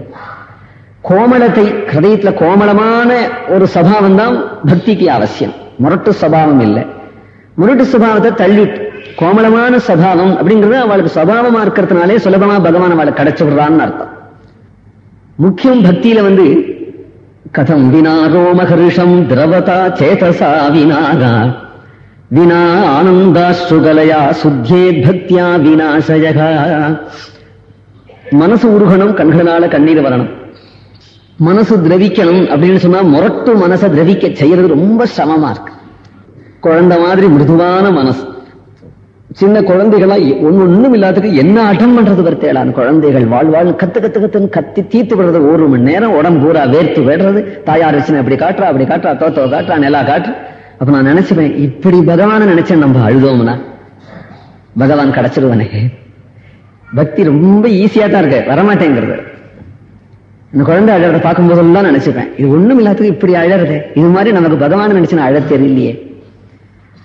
கோமளத்தை ஹிருதயத்துல கோமளமான ஒரு சபாவம் தான் பக்திக்கு அவசியம். முரட்டு சபாவம் இல்லை. முரட்டு சபாவத்தை தள்ளிட்டு கோமளமான சபாவம் அப்படிங்கிறது அவளுக்கு சபாவமா இருக்கிறதுனாலே சுலபமா பகவான் அவளை கிடைச்சு விடுறான்னு அர்த்தம். முக்கியம் பக்தியில வந்து கதம் வினா ரோமஹர்ஷம் திரவதா சேதசா வினாகா வினா ஆனந்தாஸ்ருகலயா சுத்தியே பக்தியா வினாசயகா மனசு உருகணும் கண்களால கண்ணீர் வரணும். மனசு திரவிக்கணும் அப்படின்னு சொன்னா முரட்டு மனசை திரவிக்க செய்யறது ரொம்ப சிரமமா இருக்கு. குழந்தை மாதிரி மிருதுவான மனசு. சின்ன குழந்தைகளா ஒண்ணு ஒண்ணும் இல்லாததுக்கு என்ன அட்டம் பண்றது வர்த்தேலான குழந்தைகள் வாழ்வாழ் கத்து கத்து கத்துன்னு கத்தி தீத்து விடுறது. ஒரு மணி நேரம் உடம்பு பூரா வேர்த்து விடுறது. தாயார் வச்சுன்னு அப்படி காட்டுறா அப்படி காட்டுறா தோத்தோ காட்டுறா நிலா காட்டு அப்ப நான் நினைச்சுவேன் இப்படி பகவான நினைச்சேன் நம்ம அழுதோம்னா. பகவான் கிடைச்சிருவானே பக்தி ரொம்ப ஈஸியா தான் இருக்கு வரமாட்டேங்கிறது. இந்த குழந்தை அழகிறத பார்க்கும் போதெல்லாம் நினைச்சுப்பேன். இது ஒண்ணும் இல்லாததுக்கு இப்படி அழறது. இது மாதிரி நமக்கு பகவான் நினைச்சு அழ தெரியலையே.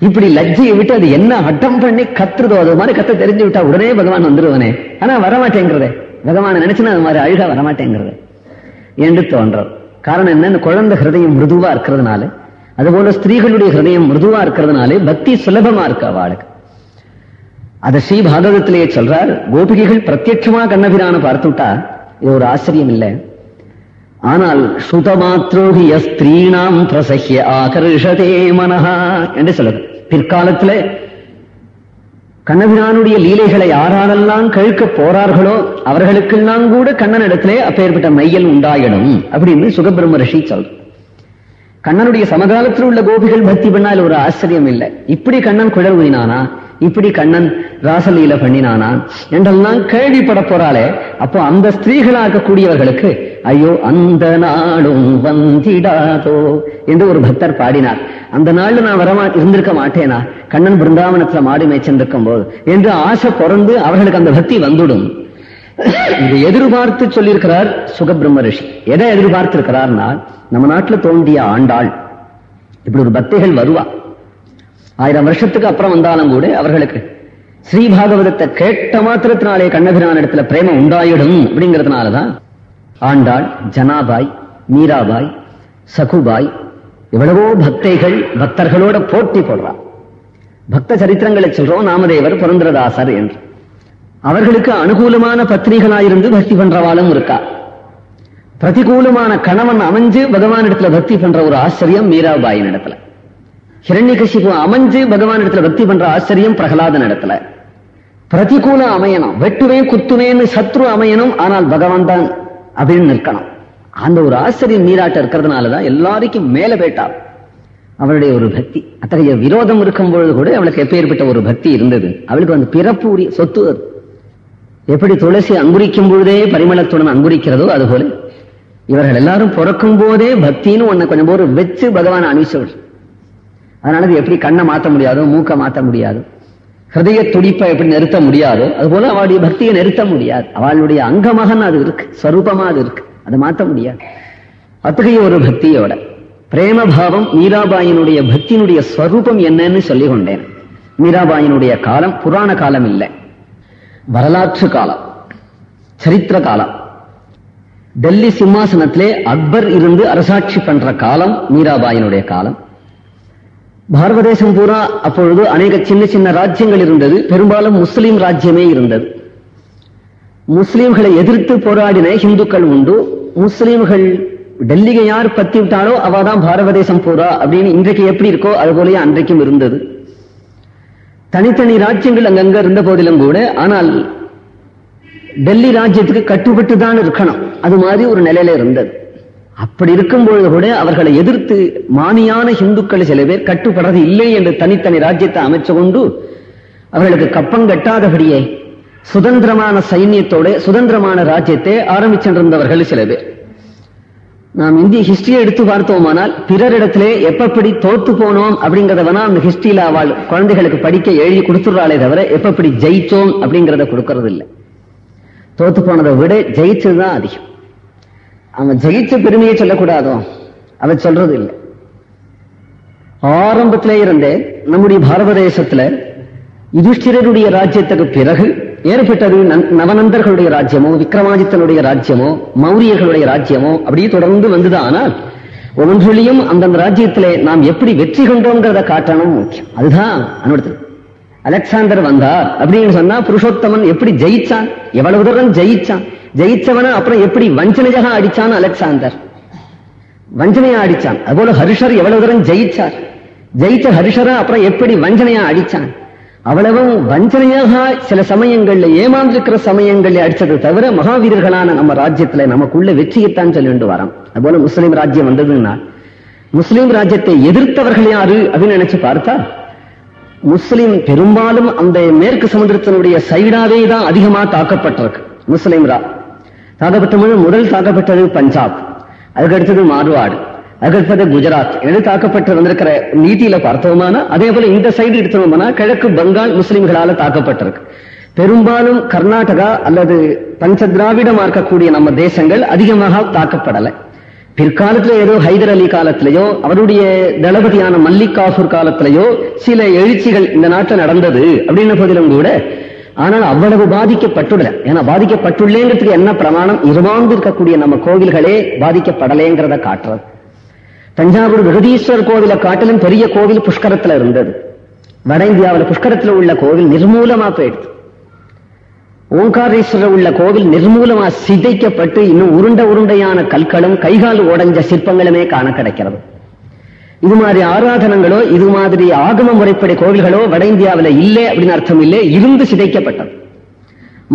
இப்படி லஜ்ஜையை விட்டு அது என்ன அட்டம் பண்ணி கத்துறதோ அது மாதிரி கத்த தெரிஞ்சு விட்டா உடனே பகவான் வந்துருவனே ஆனா வரமாட்டேங்கிறதே. பகவான் நினைச்சுன்னா அது மாதிரி அழுகா வரமாட்டேங்கிறது. என்று தோன்றது காரணம் என்ன? இந்த குழந்தை ஹிருதயம் மிருதுவா இருக்கிறதுனால அதுபோல ஸ்திரீகளுடைய ஹிருதயம் மிருதுவா இருக்கிறதுனாலே பக்தி சுலபமா இருக்கு அவளுக்கு. அத ஸ்ரீ பாகவதத்திலேயே சொல்றார் கோபிகைகள் பிரத்யட்சமா கண்ணபிரான பார்த்துட்டா இது ஒரு ஆச்சரியம் இல்லை. ஆனால் சுதமாத்ரோகி ஸ்திரீனாம் பிரசஹ்ய ஆகர்ஷதே மனஹா என்று சொல்லுது. பிற்காலத்துல கண்ணபிரானுடைய லீலைகளை யாரெல்லாம் கழுக்க போறார்களோ அவர்களுக்கெல்லாம் கூட கண்ணன் இடத்திலே அப்பேற்பட்ட மையல் உண்டாயிடும் அப்படின்னு சுகபிரம்ம ரிஷி கண்ணனுடைய சமகாலத்தில் உள்ள கோபிகள் பக்தி பண்ணால் ஒரு ஆச்சரியம் இல்லை. இப்படி கண்ணன் குழல் ஊதினானா? இப்படி கண்ணன் ராசலீல பண்ணினானா? என்றெல்லாம் கேள்விப்பட போறாளே. அப்போ அந்த ஸ்திரீகளாக்கக்கூடியவர்களுக்கு ஐயோ அந்த நாளும் வந்திடாதோ என்று ஒரு பக்தர் பாடினார். அந்த நாள்ல நான் வரமா இருந்திருக்க மாட்டேனா? கண்ணன் பிருந்தாவனத்துல மாடு மேய்ச்சிருக்கும் போது. என்று ஆசை பிறந்து அவர்களுக்கு அந்த பக்தி வந்துடும். இது எதிர்பார்த்து சொல்லியிருக்கிறார் சுகபிரம்ம ரிஷி. எதை எதிர்பார்த்து இருக்கிறார்னா நம்ம நாட்டுல தோன்றிய ஆண்டாள். இப்படி ஒரு பக்திகள் வருவா. ஆயிரம் வருஷத்துக்கு அப்புறம் வந்தாலும் கூட அவர்களுக்கு ஸ்ரீ பாகவதத்தை கேட்ட மாத்திரத்தினாலே கண்ணபிரான் இடத்துல பிரேம உண்டாயிடும் அப்படிங்கிறதுனாலதான் ஆண்டாள் ஜனாபாய் மீராபாய் சகுபாய் எவ்வளவோ பக்தைகள் பக்தர்களோட போட்டி போடுறா. பக்த சரித்திரங்களை சொல்றோம் நாமதேவர் புரந்திரதாசர் என்று. அவர்களுக்கு அனுகூலமான பத்னிகளாயிருந்து பக்தி பண்றவாளும் இருக்கா? பிரதிகூலமான கணவன் அமைஞ்சு பகவான் இடத்துல பக்தி பண்ற ஒரு ஆச்சரியம் மீராபாயின் இடத்துல. ஹிரண்யகசிபு அமைஞ்சு பகவான் இடத்துல பக்தி பண்ற ஆச்சரியம் பிரகலாதன் இடத்துல. பிரதிகூலம் அமையணும் வெட்டுவேன் குத்துவேன்னு சத்ரு அமையணும் ஆனால் பகவான் தான் அப்படின்னு நிற்கணும். அந்த ஒரு ஆச்சரியம் நீராட்ட இருக்கிறதுனாலதான் எல்லாருக்கும் மேல போயிட்டா அவளுடைய ஒரு பக்தி. அத்தகைய விரோதம் இருக்கும் பொழுது கூட அவளுக்கு எப்பேற்பட்ட ஒரு பக்தி இருந்தது. அவளுக்கு வந்து பிறப்பு உரிய சொத்து எப்படி துளசி அங்குரிக்கும் பொழுதே பரிமளத்துடன் அங்குரிக்கிறதோ அதுபோல இவர்கள் எல்லாரும் பிறக்கும் போதே பக்தின்னு ஒன்ன கொஞ்சம் போது வச்சு பகவான் அனுப்பிச்சு அதனால இது எப்படி கண்ணை மாத்த முடியாதோ மூக்க மாத்த முடியாது ஹிருதய துடிப்பை எப்படி நிறுத்த முடியாதோ அதுபோல அவளுடைய பக்தியை நிறுத்த முடியாது. அவளுடைய அங்கமகன் அது இருக்கு ஸ்வரூபமா அது இருக்கு. அதை மாத்த முடியாது. அத்தகைய ஒரு பக்தியோட பிரேம பாவம் மீராபாயினுடைய பக்தியினுடைய ஸ்வரூபம் என்னன்னு சொல்லிக் கொண்டேன் மீராபாயினுடைய காலம் புராண காலம் இல்லை. வரலாற்று காலம் சரித்திர காலம் டெல்லி சிம்மாசனத்திலே அக்பர் இருந்து அரசாட்சி பண்ற காலம் மீராபாயினுடைய காலம். பாரத தேசம் பூரா அப்பொழுது அநேக சின்ன சின்ன ராஜ்யங்கள் இருந்தது. பெரும்பாலும் முஸ்லிம் ராஜ்யமே இருந்தது. முஸ்லிம்களை எதிர்த்து போராடின இந்துக்கள் உண்டு. முஸ்லிம்கள் டெல்லியை யார் பத்தி விட்டாலோ அவதான் பாரத தேசம் அப்படின்னு இன்றைக்கு எப்படி இருக்கோ அது போலயே அன்றைக்கும் இருந்தது. தனித்தனி ராஜ்யங்கள் அங்கங்க இருந்த போதிலும் கூட ஆனால் டெல்லி ராஜ்யத்துக்கு கட்டுப்பட்டு தான் இருக்கணும். அது மாதிரி ஒரு நிலையில இருந்தது. அப்படி இருக்கும் பொழுது கூட அவர்களை எதிர்த்து மானியான இந்துக்கள் சில பேர் கட்டுப்படுறது இல்லை என்று தனித்தனி ராஜ்யத்தை அமைச்சு கொண்டு அவர்களுக்கு கப்பம் கட்டாதபடியே சுதந்திரமான சைன்யத்தோட சுதந்திரமான ராஜ்யத்தை ஆரம்பிச்சென்றிருந்தவர்கள் சில பேர். நாம் இந்திய ஹிஸ்டரியை எடுத்து பார்த்தோமானால் பிறரிடத்திலே எப்பப்படி தோத்து போனோம் அப்படிங்கறத வேணா அந்த ஹிஸ்டரியில அவள் குழந்தைகளுக்கு படிக்க எழுதி கொடுத்துடுறாளே தவிர எப்பப்படி ஜெயிச்சோம் அப்படிங்கறத கொடுக்கறது இல்லை தோத்து போனதை விட ஜெயிச்சதுதான் அதிகம். அவன் ஜெயிச்ச பெருமையை சொல்லக்கூடாதோ? அவ சொல்றது இல்லை ஆரம்பத்திலே இருந்தே நம்முடைய பாரத தேசத்துல யுதிஷ்டிரருடைய ராஜ்யத்துக்கு பிறகு ஏற்பட்டது நவநந்தர்களுடைய ராஜ்யமோ விக்ரமாதித்தனுடைய ராஜ்யமோ மௌரியர்களுடைய ராஜ்யமோ அப்படியே தொடர்ந்து வந்தது ஆனால் ஒவ்வொன்றிலையும் அந்தந்த ராஜ்யத்திலே நாம் எப்படி வெற்றி கொண்டோங்கிறத காட்டணும் முக்கியம். அதுதான் அனுபவத்தில். அலெக்சாண்டர் வந்தார் அப்படின்னு சொன்னா புருஷோத்தமன் எப்படி ஜெயிச்சான்? எவ்வளவு தூரம் ஜெயிச்சான்? ஜெயிச்சவன அப்புறம் எப்படி வஞ்சனையாக அடிச்சான் அலெக்சாண்டர் வஞ்சனையா அடிச்சான். அதுபோல ஹரிஷர் எவ்வளவு தூரம் ஜெயிச்சார்? ஜெயிச்ச ஹரிஷரை அப்புறம் எப்படி வஞ்சனையா அடிச்சான்? அவ்வளவும் வஞ்சனையாக சில சமயங்கள்ல ஏமாந்திருக்கிற சமயங்கள்ல அடிச்சது தவிர மகாவீரர்களான நம்ம ராஜ்யத்துல நமக்குள்ள வெற்றியைத்தான் சொல்லிட்டு வரோம். அதுபோல முஸ்லீம் ராஜ்யம் வந்ததுன்னா முஸ்லிம் ராஜ்யத்தை எதிர்த்தவர்கள் யாரு அப்படின்னு நினைச்சு பார்த்தா முஸ்லிம் பெரும்பாலும் அந்த மேற்கு சமுதிரத்தினுடைய சைடாவே தான் அதிகமா தாக்கப்பட்டிருக்கு முஸ்லீம் ரா தாக்கப்பட்ட முதல் தாக்கப்பட்டது பஞ்சாப். அதுக்கடுத்தது மார்வாடு. அதுக்கு குஜராத் எது தாக்கப்பட்டு வந்திருக்கிற நீதியில பார்த்தோமானா அதே போல இந்த சைடு எடுத்தோம்னா கிழக்கு பங்காள் முஸ்லிம்களால தாக்கப்பட்டிருக்கு. பெரும்பாலும் கர்நாடகா அல்லது பஞ்சதிராவிடமா இருக்கக்கூடிய நம்ம தேசங்கள் அதிகமாக தாக்கப்படலை. பிற்காலத்துல ஏதோ ஹைதர் அலி காலத்திலேயோ அவருடைய தளபதியான மல்லிகாஃபூர் காலத்திலேயோ சில எழுச்சிகள் இந்த நாட்டில் நடந்தது அப்படின்ன போதிலும் கூட ஆனால் அவ்வளவு பாதிக்கப்பட்டுள்ள ஏன்னா பாதிக்கப்பட்டுள்ளேங்கிறதுக்கு என்ன பிரமாணம்? இருவாந்து இருக்கக்கூடிய நம்ம கோவில்களே பாதிக்கப்படலேங்கிறத காட்டுறது. தஞ்சாவூர் விருதீஸ்வரர் கோவிலை காட்டிலும் பெரிய கோவில் புஷ்கரத்துல இருந்தது. வட இந்தியாவில் புஷ்கரத்துல உள்ள கோவில் நிர்மூலமா போயிடுது. ஓங்காரேஸ்வரர் உள்ள கோவில் நிர்மூலமா சிதைக்கப்பட்டு இன்னும் உருண்ட உருண்டையான கற்களும் கைகால் உடைஞ்ச சிற்பங்களுமே காண கிடைக்கிறது. இது மாதிரி ஆராதனங்களோ இது மாதிரி ஆகம முறைப்படி கோவில்களோ வட இந்தியாவில் இல்லை அப்படின்னு அர்த்தம் இல்லை இருந்து சிதைக்கப்பட்டது.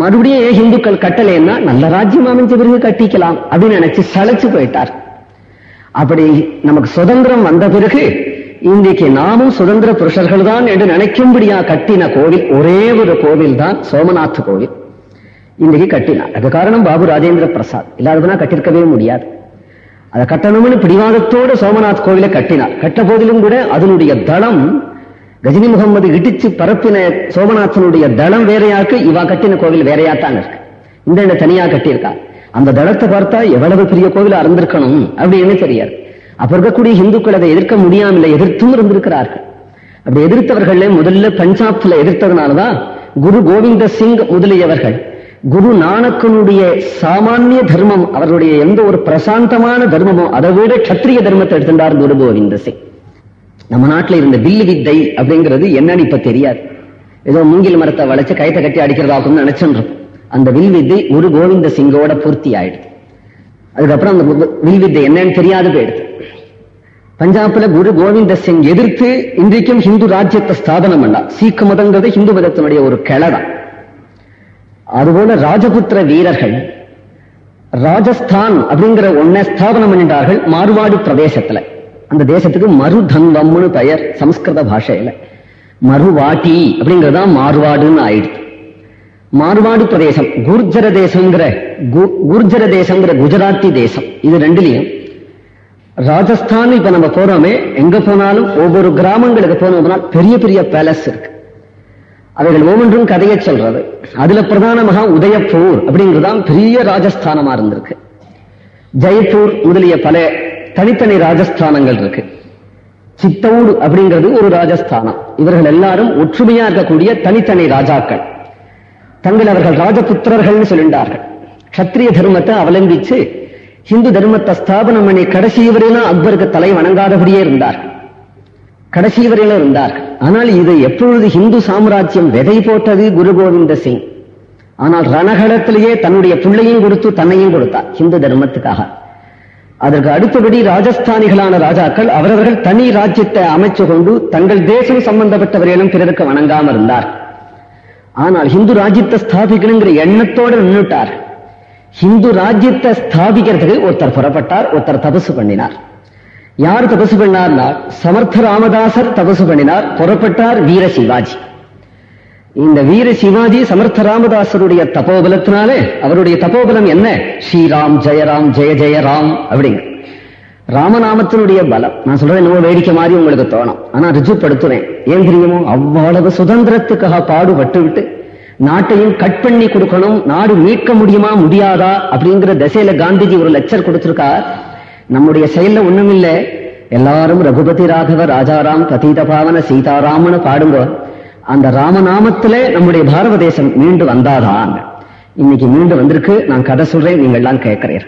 மறுபடியும் ஏன் இந்துக்கள் கட்டலைன்னா நல்ல ராஜ்யம் அமைஞ்ச பிறகு கட்டிக்கலாம் அப்படின்னு நினைச்சு சளைச்சு போயிட்டார். அப்படி நமக்கு சுதந்திரம் வந்த பிறகு இன்றைக்கு நாமும் சுதந்திர புருஷர்கள் தான் என்று நினைக்கும்படியா கட்டின கோவில் ஒரே ஒரு கோவில் தான் சோமநாத் கோவில். இன்றைக்கு கட்டினார் அது காரணம் பாபு ராஜேந்திர பிரசாத். இல்லாததுனா கட்டிருக்கவே முடியாது. அதை கட்டணும்னு பிடிவாதத்தோடு சோமநாத் கோவிலை கட்டினார். கட்ட போதிலும் கூட அதனுடைய தளம் கஜினி முகமது இடிச்சு பரப்பின சோமநாதனுடைய தளம் வேறையாக்கு இவா கட்டின கோவில் வேறையாத்தான் இருக்கு. இந்த தனியா கட்டியிருக்கா? அந்த தளத்தை பார்த்தா எவ்வளவு பெரிய கோவில் அறந்திருக்கணும் அப்படின்னு தெரியாது. அப்ப இருக்கக்கூடிய இந்துக்கள் அதை எதிர்க்க முடியாமல எதிர்த்தும் இருந்திருக்கிறார்கள். அப்படி எதிர்த்தவர்களே முதல்ல பஞ்சாப்ல எதிர்த்ததுனாலதான் குரு கோவிந்த சிங் முதலியவர்கள். குரு நானக்கனுடைய சாமானிய தர்மம் அவருடைய எந்த ஒரு பிரசாந்தமான தர்மமோ அதை விட கத்திரிய தர்மத்தை எடுத்துட்டார் குரு கோவிந்த சிங். நம்ம நாட்டில் இருந்த வில்லு வித்தை அப்படிங்கிறது என்னன்னு இப்ப தெரியாது. ஏதோ மூங்கில் மரத்தை வளைச்சு கயத்தை கட்டி அடிக்கிறதாக்கும் நினைச்சுருப்போம் அந்த வில் வித்தை குரு கோவிந்த சிங்கோட பூர்த்தி ஆயிடுது அதுக்கப்புறம் அந்த வில் வித்தை என்னன்னு தெரியாது போயிடுது. பஞ்சாப்ல குரு கோவிந்த சிங் எதிர்த்து இன்றைக்கும் ஹிந்து ராஜ்யத்தை ஸ்தாபனம் பண்ணா சீக்க மதங்கிறது ஹிந்து மதத்தினுடைய ஒரு கிளதான் அதுபோல ராஜபுத்திர வீரர்கள் ராஜஸ்தான் அப்படிங்கிற ஒன்ன ஸ்தாபனம் பண்ணிட்டார்கள் மார்வாடி பிரதேசத்துல. அந்த தேசத்துக்கு மருதன்வம்னு பெயர் சம்ஸ்கிருத பாஷையில. மறுவாட்டி அப்படிங்கறதான் மார்வாடுன்னு ஆயிடுது. மார்வாடி பிரதேசம் குர்ஜர தேசங்கிற குர்ஜர தேசங்கிற குஜராத்தி தேசம். இது ரெண்டுலயும். ராஜஸ்தான் இப்ப நம்ம போறோமே எங்க போனாலும் ஒவ்வொரு கிராமங்களுக்கு போனோம்னா பெரிய பெரிய பேலஸ் இருக்கு. அவைகள் ஒவ்வொன்றும் கதையை சொல்றது. அதுல பிரதானமாக உதயப்பூர் அப்படிங்கிறதுதான் பெரிய ராஜஸ்தானமா இருந்திருக்கு. ஜெய்ப்பூர் முதலிய பல தனித்தனி ராஜஸ்தானங்கள் இருக்கு. சித்தவுடு அப்படிங்கிறது ஒரு ராஜஸ்தானம். இவர்கள் எல்லாரும் ஒற்றுமையா இருக்கக்கூடிய தனித்தனி ராஜாக்கள். தங்கள் அவர்கள் ராஜபுத்திரர்கள்னு சொல்லிண்டார்கள். கத்திரிய தர்மத்தை அவலம்பிச்சு ஹிந்து தர்மத்தை ஸ்தாபனம் பண்ணி கடைசி வரையிலும் அக்பருக்கு தலை வணங்காதபடியே இருந்தார்கள். கடைசி வரையிலும் இருந்தார்கள். ஆனால் இது எப்பொழுது ஹிந்து சாம்ராஜ்யம் விதை போட்டது குரு கோவிந்த சிங். ஆனால் ரணகலத்திலேயே தன்னுடைய பிள்ளையும் கொடுத்து தன்னையும் கொடுத்தார் இந்து தர்மத்துக்காக. அதற்கு அடுத்தபடி ராஜஸ்தானிகளான ராஜாக்கள் அவரவர்கள் தனி ராஜ்யத்தை அமைச்சு கொண்டு தங்கள் தேசம் சம்பந்தப்பட்டவரையிலும் பிறருக்கு வணங்காம இருந்தார் ஆனால் ஹிந்து ராஜ்யத்தை ஸ்தாபிக்கணுங்கிற எண்ணத்தோடு நின்றுட்டார் ஹிந்து ராஜ்யத்தை ஸ்தாபிக்கிறதுக்கு ஒருத்தர் புறப்பட்டார் ஒருத்தர் தபசு பண்ணினார். யார் தபசு பண்ணார்னா சமர்த்த ராமதாசர் தபசு பண்ணினார் புறப்பட்டார் வீர சிவாஜி. இந்த வீர சிவாஜி சமர்த்த ராமதாசருடைய தபோபலத்தினாலே அவருடைய தபோபலம் என்ன? ஸ்ரீராம் ஜெயராம் ஜெய ஜெயராம் அப்படிங்க. ராமநாமத்தினுடைய பலம். நான் சொல்றேன் என்னவோ வேடிக்கை மாதிரி உங்களுக்கு தோணும். ஆனா ரிஜுப்படுத்துவேன் ஏன் தெரியுமோ அவ்வளவு சுதந்திரத்துக்காக பாடுபட்டு விட்டு நாட்டையும் கட் பண்ணி கொடுக்கணும் நாடு மீட்க முடியுமா முடியாதா அப்படிங்கிற திசையில காந்திஜி ஒரு லெக்சர் கொடுத்திருக்கார். நம்முடைய செயல்ல ஒண்ணுமில்லை. எல்லாரும் ரகுபதி ராகவ ராஜாராம் பதீத பாவன சீதாராமன்னு பாடுங்க. அந்த ராமநாமத்துல நம்முடைய பாரத தேசம் மீண்டு வந்தாதான். இன்னைக்கு மீண்டு வந்திருக்கு. நான் கதை சொல்றேன். நீங்க எல்லாம் கேட்கிறீர்.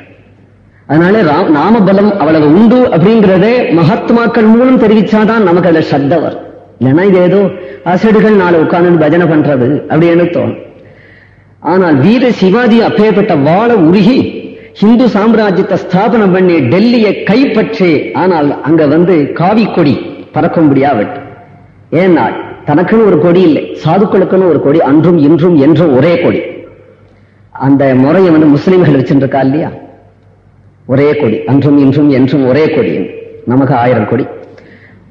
அதனால ரா- நாமபலம் அவ்வளவு உண்டு அப்படிங்கறதே மகாத்மாக்கள் மூலம் தெரிவிச்சாதான் நமக்கு அதுல சத்த வரும். இல்லைன்னா இது ஏதோ அசடுகள் நாளை உட்கார்ந்து பஜனை பண்றது அப்படின்னு தோணும் ஆனால் வீர சிவாஜி அப்பேற்பட்ட வாழ உருகி ஹிந்து சாம்ராஜ்யத்தை ஸ்தாபனம் பண்ணி டெல்லியை கைப்பற்றி ஆனால் அங்க வந்து காவி கொடி பறக்க முடியாவிட்டு. ஏன்னா தனக்குன்னு ஒரு கொடி இல்லை சாதுக்களுக்குன்னு ஒரு கொடி அன்றும் இன்றும் என்றும் ஒரே கொடி. அந்த முறையை வந்து முஸ்லிம்கள் வச்சுருக்கா இல்லையா? ஒரே கொடி அன்றும் இன்றும் என்றும் ஒரே கொடி நமக்கு ஆயிரம் கொடி.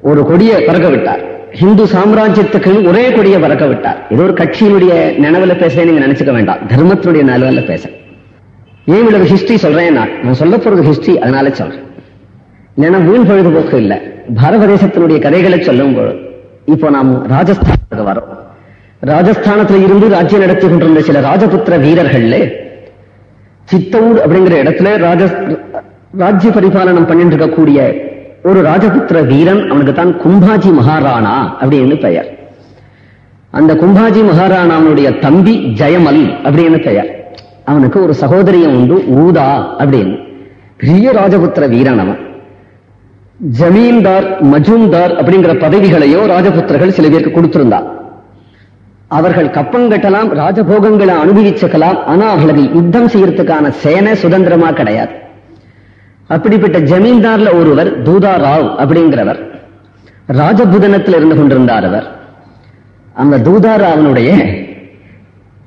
ஒரு கொடியை பறக்க விட்டார். ஹிந்து சாம்ராஜ்யத்துக்கு ஒரே கொடியை பறக்க விட்டார். இது ஒரு கட்சியினுடைய நினைவுல பேச நீங்க நினைச்சுக்க வேண்டாம். தர்மத்தினுடைய நினைவுல பேச ஏன் இவ்வளவு ஹிஸ்டரி சொல்றேன் நான்? நான் சொல்ல போறது ஹிஸ்டரி அதனால சொல்றேன். இல்லைன்னா வீண் பொழுதுபோக்கு இல்லை. பாரத தேசத்தினுடைய கதைகளை சொல்லும் பொழுது இப்போ நாம் ராஜஸ்தானுக்கு வரோம் ராஜஸ்தானத்துல இருந்து ராஜ்யம் நடத்தி கொண்டிருந்த சில ராஜபுத்திர வீரர்கள்ல சித்தவுட் அப்படிங்கிற இடத்துல ராஜ ராஜ்ய பரிபாலனம் பண்ணிட்டு இருக்கக்கூடிய ஒரு ராஜபுத்திர வீரன் அவனுக்கு தான் கும்பாஜி மகாராணா அப்படின்னு பெயர். அந்த கும்பாஜி மகாராணாவுடைய தம்பி ஜெயமல் அப்படின்னு பெயர். அவனுக்கு ஒரு சகோதரியம் உண்டு ஊதா அப்படின்னு. பெரிய ராஜபுத்திர வீரன் அவன். ஜமீன்தார் மஜூம்தார் அப்படிங்கிற பதவிகளையோ ராஜபுத்திரர்கள் சில பேருக்கு கொடுத்திருந்தான் அவர்கள் கப்பம் கட்டலாம் ராஜபோகங்களை அனுபவிச்சுக்கலாம் ஆனா அவர்களுக்கு யுத்தம் செய்யறதுக்கான சேனை சுதந்திரமா கிடையாது. அப்படிப்பட்ட ஜமீன்தார்ல ஒருவர் தூதா ராவ் அப்படிங்கிறவர். ராஜபுதனத்தில் இருந்து கொண்டிருந்தார் அவர். அந்த தூதா ராவனுடைய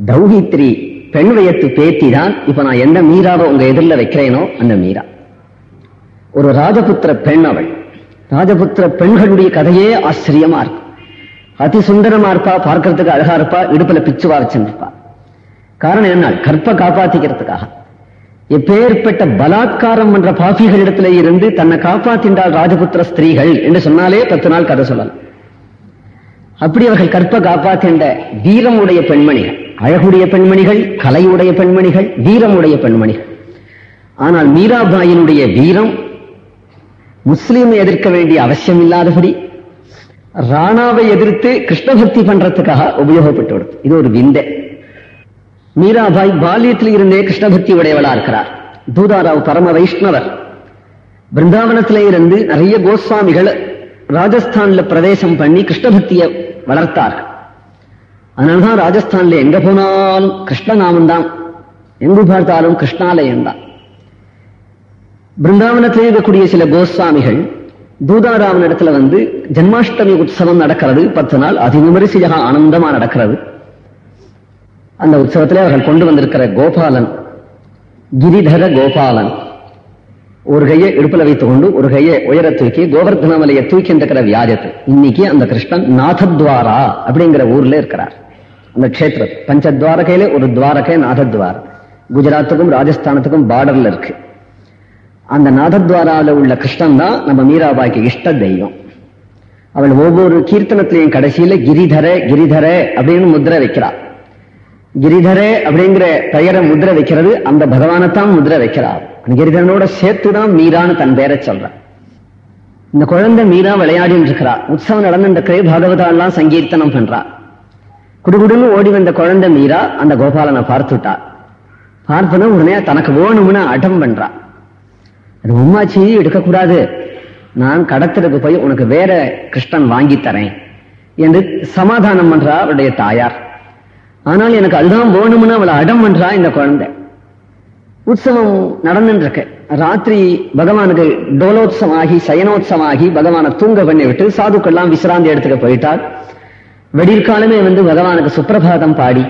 தௌஹித்ரி பெண் வயத்து பேத்தி தான். இப்ப நான் எந்த மீராவை உங்க எதிரில் வைக்கிறேனோ அந்த மீரா. ஒரு ராஜபுத்திர பெண் அவள். ராஜபுத்திர பெண்களுடைய கதையே ஆச்சரியமா இருக்கும் அதி சுந்தரமா இருப்பா பார்க்கறதுக்கு அழகா இருப்பா இடுப்புல பிச்சுவா வச்சிருப்பா காரணம் என்ன? கற்ப காப்பாத்திக்கிறதுக்காக. எப்பேற்பட்ட பலாத்காரம் என்ற பாபிகளிடத்திலே இருந்து தன்னை காப்பாற்றின்றால் ராஜபுத்திர ஸ்திரீகள் என்று சொன்னாலே பத்து நாள் கதை சொல்லலாம். அப்படி அவர்கள் கற்ப காப்பாற்றின்ற வீரமுடைய பெண்மணிகள் அழகுடைய பெண்மணிகள் கலையுடைய பெண்மணிகள் வீரமுடைய பெண்மணிகள். ஆனால் மீராபாயினுடைய வீரம் முஸ்லீமை எதிர்க்க வேண்டிய அவசியம் இல்லாதபடி ராணாவை எதிர்த்து கிருஷ்ணபக்தி பண்றதுக்காக உபயோகப்பட்டு இது ஒரு விந்தை. மீராபாய் பால்யத்தில் இருந்தே கிருஷ்ணபக்தி உடையவளா இருக்கிறார். தூதாராவ் பரம வைஷ்ணவர். பிருந்தாவனத்திலே இருந்து நிறைய கோஸ்வாமிகள் ராஜஸ்தான்ல பிரவேசம் பண்ணி கிருஷ்ணபக்தியை வளர்த்தார்கள் அதனால்தான் ராஜஸ்தான்ல எங்க போனாலும் கிருஷ்ணநாமம் தான். எங்கு பார்த்தாலும் கிருஷ்ணாலயம் தான். பிருந்தாவனத்தில் இருக்கக்கூடிய சில கோஸ்வாமிகள் தூதாராவன் இடத்துல வந்து ஜன்மாஷ்டமி உற்சவம் நடக்கிறது. பத்து நாள் அதிவிமரிசையாக ஆனந்தமா நடக்கிறது. அந்த உற்சவத்திலே அவர்கள் கொண்டு வந்திருக்கிற கோபாலன் கிரிதர கோபாலன். ஒரு கையை இடுப்புல வைத்துக் கொண்டு ஒரு கையை உயர தூக்கி கோவர்தன மலையை தூக்கி இருக்கிற வியாஜத்து. இன்னைக்கு அந்த கிருஷ்ணன் நாதத்வாரா அப்படிங்கிற ஊர்ல இருக்கிறார். அந்த கஷேத்திரம் பஞ்சத்வாரகையில ஒரு துவாரகை நாதத்வார். குஜராத்துக்கும் ராஜஸ்தானத்துக்கும் பார்டர்ல இருக்கு. அந்த நாதத்வாரால உள்ள கிருஷ்ணன் தான் நம்ம மீராபாய்க்கு இஷ்ட தெய்வம். அவள் ஒவ்வொரு கீர்த்தனத்திலையும் கடைசியில கிரிதர கிரிதர அப்படின்னு முத்திரை வைக்கிறாள் கிரிதரே அப்படிங்கிற பெயரை முதிர வைக்கிறது. அந்த பகவானைத்தான் முதிர வைக்கிறார். கிரிதனோட கிரிதரனோட சேர்த்துதான் மீரான்னு தன் பெயரை சொல்றான் இந்த குழந்தை மீரா விளையாடின்னு இருக்கிறா உற்சவம் நடந்துட்டு பாகவதா எல்லாம் சங்கீர்த்தனம் பண்றா குடுகுடுன்னு ஓடி வந்த குழந்தை மீரா அந்த கோபாலனை பார்த்துட்டா பார்த்ததும் உடனே தனக்கு வேணும்னு அடம் பண்றா அது உம்மாச்சி எடுக்கக்கூடாது. நான் கடத்திற்கு போய் உனக்கு வேற கிருஷ்ணன் வாங்கி தரேன் என்று சமாதானம் பண்றா அவருடைய தாயார். ஆனால் எனக்கு அதுதான் வேணும்னு அவளை அடம் பண்றா இந்த குழந்தை. உற்சவம் நடந்துட்டு ராத்திரி பகவானுக்கு டோலோத்சவமாகி சயனோத்சவமாகி பகவானை தூங்க பண்ணி விட்டு சாதுக்கெல்லாம் விசிராந்தி இடத்துக்கு போயிட்டார். வெடிற்காலமே வந்து பகவானுக்கு சுப்பிரபாதம் பாடி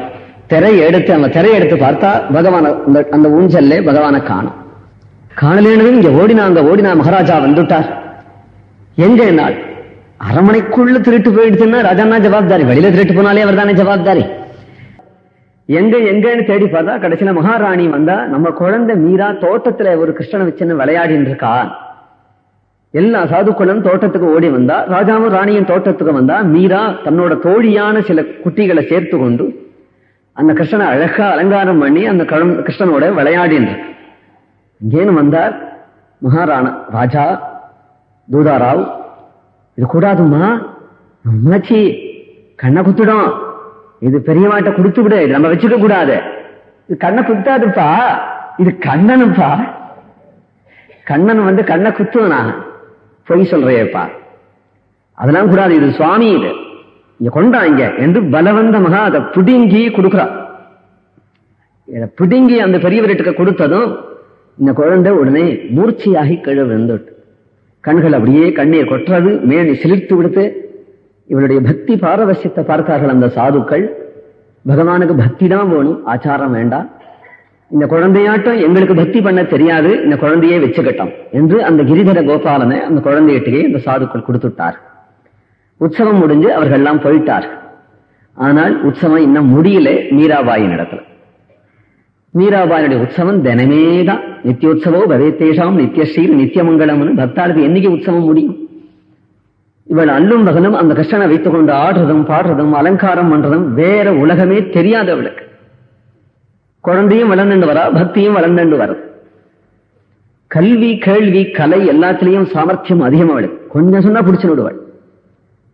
திரை எடுத்து அந்த திரை எடுத்து பார்த்தா பகவான அந்த- அந்த ஊஞ்சல்ல பகவானை காணும். காணலேனதும் இங்க ஓடினா அங்க ஓடினா மகாராஜா வந்துட்டார். எங்க நாள் அரமனைக்குள்ள திருட்டு போயிடுச்சுன்னா ராஜானா ஜவாப்தாரி. வெளியில திருட்டு போனாலே அவர் தானே ஜவாப்தாரி. எங்க எங்கன்னு தேடி பார்த்தா கடைசியில மகாராணி வந்தா நம்ம குழந்தை மீரா தோட்டத்துல ஒரு கிருஷ்ணனை வச்சுன்னு விளையாடின்னு இருக்கா எல்லா சாதுக்களும் தோட்டத்துக்கு ஓடி வந்தா ராஜாவும் ராணியும் தோட்டத்துக்கு வந்தா மீரா தன்னோட தோழியான சில குட்டிகளை சேர்த்து கொண்டு அந்த கிருஷ்ணனை அழகா அலங்காரம் பண்ணி அந்த கிருஷ்ணனோட விளையாடின்னு இங்கேன்னு வந்தார் மகாராணா ராஜா தூதாராவ். இது கூடாதுமா அம்மாச்சி கண்ணை குத்துடும். இது பெரியவாட்ட கொடுத்து விட இது நம்ம வச்சுக்க கூடாது. இது கண்ணை குத்தாதுப்பா. இது கண்ணனுப்பா கண்ணன் வந்து கண்ணை குத்துவனா? பொய் சொல்றேப்பா. அதெல்லாம் கூடாது இது சுவாமி இது. இங்க கொண்டாங்க என்று பலவந்தமாக அதை புடுங்கி கொடுக்குறான் இதை பிடுங்கி அந்த பெரியவர்கிட்ட கொடுத்ததும் இந்த குழந்தை உடனே மூர்ச்சியாகி கீழே விழுந்துட்டு கண்கள் அப்படியே கண்ணீர் கொட்டுறது மேனி சிலிர்த்து விடுத்து இவளுடைய பக்தி பாரவசியத்தை பார்த்தார்கள் அந்த சாதுக்கள். பகவானுக்கு பக்தி தான் போகணும் ஆச்சாரம் வேண்டாம். இந்த குழந்தையாட்டம் எங்களுக்கு பக்தி பண்ண தெரியாது. இந்த குழந்தையே வச்சுக்கிட்டோம் என்று அந்த கிரிதர கோபாலனை அந்த குழந்தையிட்டே இந்த சாதுக்கள் கொடுத்துட்டார். உற்சவம் முடிஞ்சு அவர்கள் எல்லாம் போயிட்டார். ஆனால் உற்சவம் இன்னும் முடியல. மீராபாயின் இடத்துல மீராபாயினுடைய உற்சவம் தினமே தான் நித்தியோத்சவோ தேஷாம் நித்தியஸ்ரீர் நித்தியமங்கலம்னு பக்தாளுக்கு என்னைக்கு உற்சவம் முடியும்? இவள் அல்லும் பகலும் அந்த கிருஷ்ணனை வைத்துக் கொண்டு ஆடுறதும் பாடுறதும் அலங்காரம் பண்றதும் வேற உலகமே தெரியாத அவளுக்கு குழந்தையும் வளர்ந்துண்டு வரா பக்தியும் வளர்ந்துண்டு வரும் கல்வி கேள்வி கலை எல்லாத்திலையும் சாமர்த்தியம் அதிகம் அவளுக்கு. கொஞ்சம் சொன்னா பிடிச்சு விடுவாள்.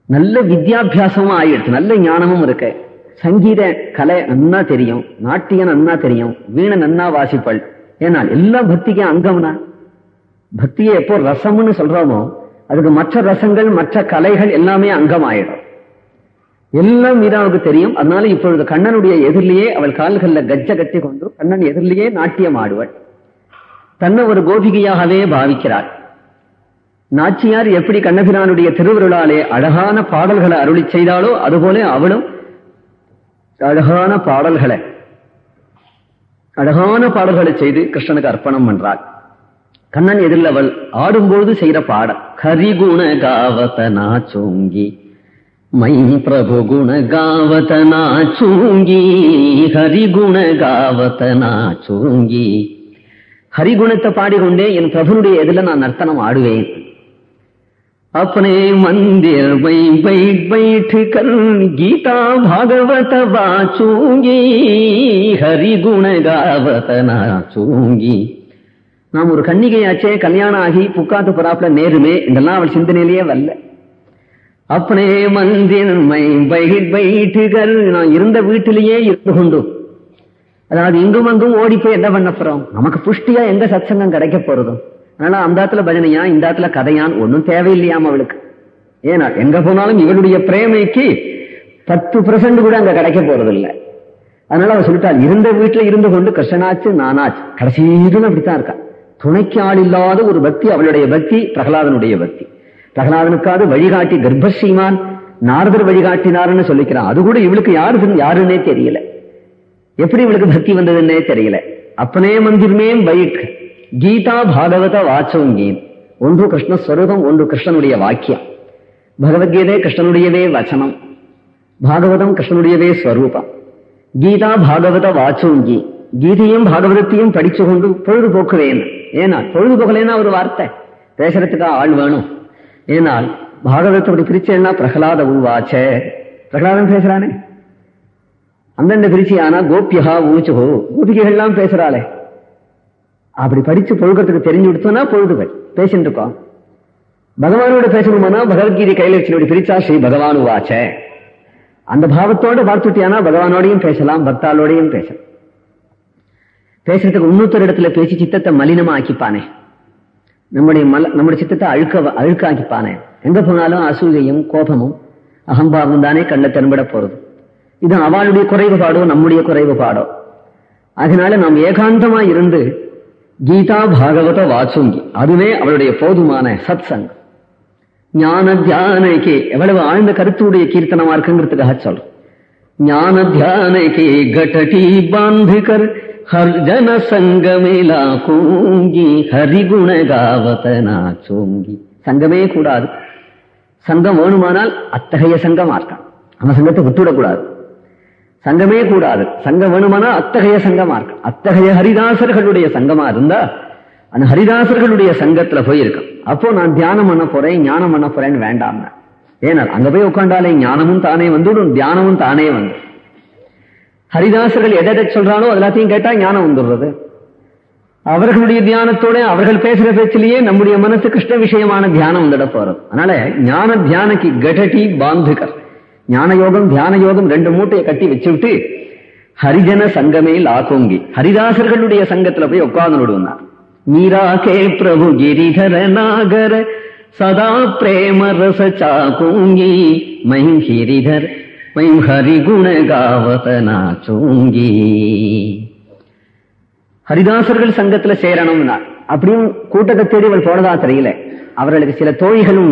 நல்ல வித்யாபியாசமும் ஆயிடுச்சு. நல்ல ஞானமும் இருக்கு. சங்கீத கலை நன்னா தெரியும். நாட்டியம் நன்னா தெரியும். வீணை நன்னா வாசிப்பள். ஏன்னா எல்லாம் பக்திக்கும் அங்கம்னா. பக்தியை எப்போ ரசம்னு சொல்றோமோ அதுக்கு மற்ற ரசங்கள் மற்ற கலைகள் எல்லாமே அங்கம் ஆயிடும் எல்லாம் மீராவுக்கு தெரியும். அதனால இப்பொழுது கண்ணனுடைய எதிரிலேயே அவள் கால்கள்ல கஜ்ஜ கட்டி கொண்டு கண்ணன் எதிரிலேயே நாட்டியம் ஆடுவள். தன்னை ஒரு கோபிகையாகவே பாவிக்கிறாள். நாச்சியார் எப்படி கண்ணபிரானுடைய திருவிருளாலே அழகான பாடல்களை அருளி செய்தாலோ அதுபோல அவளும் அழகான பாடல்களை அழகான பாடல்களை செய்து கிருஷ்ணனுக்கு அர்ப்பணம் பண்றாள். கண்ணன் எதிரில் அவள் ஆடும்பொழுது செய்யற பாடல் ஹரிகுண காவத நாச்சோங்கி மை பிரபு குண காவத நாச்சூங்கி ஹரிகுண காவத நாச்சூங்கி ஹரிகுணத்தை பாடிக்கொண்டே என் பிரபுனுடைய எதிரில் நான் நர்த்தனம் ஆடுவேன் अपने मंदिर में बैठ बैठ कर गीता भागवत वाचूंगी हरि गुण गावत नाचूंगी நாம் ஒரு கன்னிகையாச்சே கல்யாணம் ஆகி புக்காத்து புறாப்புல நேருமே இதெல்லாம் அவள் சிந்தனையிலேயே வரல. அப்பனே மந்தின் மை பைட்டுகள் நான் இருந்த வீட்டிலேயே இருந்து கொண்டு. அதாவது இங்கும் அங்கும் ஓடி போய் என்ன பண்ண போறோம்? நமக்கு புஷ்டியா எங்க சத்சங்கம் கிடைக்க போறதும் அதனால அந்த இடத்துல பஜனையா இந்த இடத்துல கதையான் ஒன்னும் தேவையில்லையாம் அவளுக்கு. ஏன்னா எங்க போனாலும் இவளுடைய பிரேமைக்கு பத்து பர்சன்ட் கூட அங்க கிடைக்க போறது இல்லை அதனால அவ சொல்லிட்டாள் இருந்த வீட்டுல இருந்து கொண்டு கிருஷ்ணனாச்சு நானாச்சு. கடைசியிலும் அப்படித்தான் இருக்கா. துணைக்கு ஆள் இல்லாத ஒரு பக்தி அவளுடைய பக்தி பிரகலாதனுடைய பக்தி. பிரகலாதனுக்காவது வழிகாட்டி கர்ப்பசீமான் நாரதர் வழிகாட்டினார்னு சொல்லிக்கிறான். அது கூட இவளுக்கு யாரு யாருன்னே தெரியல. எப்படி இவளுக்கு பக்தி வந்ததுன்னே தெரியல. அப்பனே மந்திரமே பைக் கீதா பாகவத வாச்சோங்கி ஒன்று கிருஷ்ணஸ்வரூபம் ஒன்று கிருஷ்ணனுடைய வாக்கியம். பகவத்கீதை கிருஷ்ணனுடையவே வச்சனம். பாகவதம் கிருஷ்ணனுடையவே ஸ்வரூபம். கீதா பாகவத வாச்சோங்கி கீதையும் பாகவதத்தையும் படிச்சு கொண்டு பொழுதுபோக்குவேன். ஏன்னா பொழுதுபோக்கலைன்னா ஒரு வார்த்தை. பேசுறதுக்கு ஆள் வேணும். ஏனால் பாகவதத்தை பிரிச்சேன்னா பிரகலாத ஊவாச்ச. பிரகலாதன் பேசுறானே. அந்தந்த பிரிச்சியானா ஆனா கோபியா ஊச்சுகோ. கோபிகைகள்லாம் பேசுறாளே. அப்படி படிச்சு பொழுகிறதுக்கு தெரிஞ்சு விடுத்தோம்னா பொழுதுகள் பேசிட்டு இருக்கோம் பகவானோட பேசணுமானா பகவத்கீதை கையில் வச்சு பிரிச்சா ஸ்ரீ பகவான் வாச்ச அந்த பாவத்தோட பார்த்துட்டியானா பகவானோடையும் பேசலாம் பக்தாலோடையும் பேசலாம். பேசுறதுக்கு இன்னொருத்தர் இடத்துல பேசி சித்தத்தை மலினமா ஆக்கிப்பானே நம்முடைய மல நம்முடைய சித்தத்தை அழுக்க அழுக்காக்கிப்பானே. எங்க போனாலும் அசூகையும் கோபமும் அகம்பாவம் தானே கண்ண தென்பட போறது. இது அவளுடைய குறைவுபாடோ நம்முடைய குறைவுபாடோ. அதனால நாம் ஏகாந்தமா இருந்து கீதா பாகவத வாசுங்கி அதுவே அவளுடைய போதுமான சத் சங் ஞான தியானைக்கே எவ்வளவு ஆழ்ந்த கருத்துடைய கீர்த்தனமா இருக்குங்கிறதுக்காக சொல்றோம் ஞான தியானக்கு கட்டடி பாந்துகர் ஹர் சங்கமேலா கூங்கி ஹரிகுண காவத சோங்கி சங்கமே கூடாது சங்கம் வேணுமானால் அத்தகைய சங்கமா இருக்கான் அந்த சங்கத்தை விட்டுவிடக்கூடாது சங்கமே கூடாது சங்கம் வேணுமானா அத்தகைய சங்கமா இருக்கு அத்தகைய ஹரிதாசர்களுடைய சங்கமா இருந்தா அந்த ஹரிதாசர்களுடைய சங்கத்துல போயிருக்கும். அப்போ நான் தியானம் பண்ண போறேன் ஞானம் பண்ண போறேன்னு வேண்டாம் ஏன்னா அங்க போய் உட்காண்டாலே ஞானமும் தானே வந்துடும் தியானமும் தானே வந்து ஹரிதாசர்கள் எதை எதை சொல்றானோ எல்லாத்தையும் கேட்டா ஞானம் வந்துடுறது. அவர்களுடைய தியானத்தோட அவர்கள் பேசுற பேச்சிலேயே நம்முடைய மனசு கிருஷ்ண விஷயமான தியானம் வந்துட போறது. அதனால ஞான தியானக்கு கடட்டி பாந்துகர். ஞான யோகம் தியான யோகம் ரெண்டு மூட்டையை கட்டி வச்சுவிட்டு ஹரிஜன சங்கமே லாகோங்கி ஹரிதாசர்களுடைய சங்கத்துல போய் உட்கார்ந்து விடுவார் மீரா கே பிரபு கிரிதர நாகர சதா பிரேம ரச சாகூங்கி மைம் ஹிரிதர் மைம் ஹரிகுண காவதனா நாச்சூங்கி ஹரிதாசர்கள் சங்கத்துல சேரணும்னா அப்படியும் கூட்டத்தை தேடி அவள் போனதா தெரியல. அவர்களுக்கு சில தோழிகளும்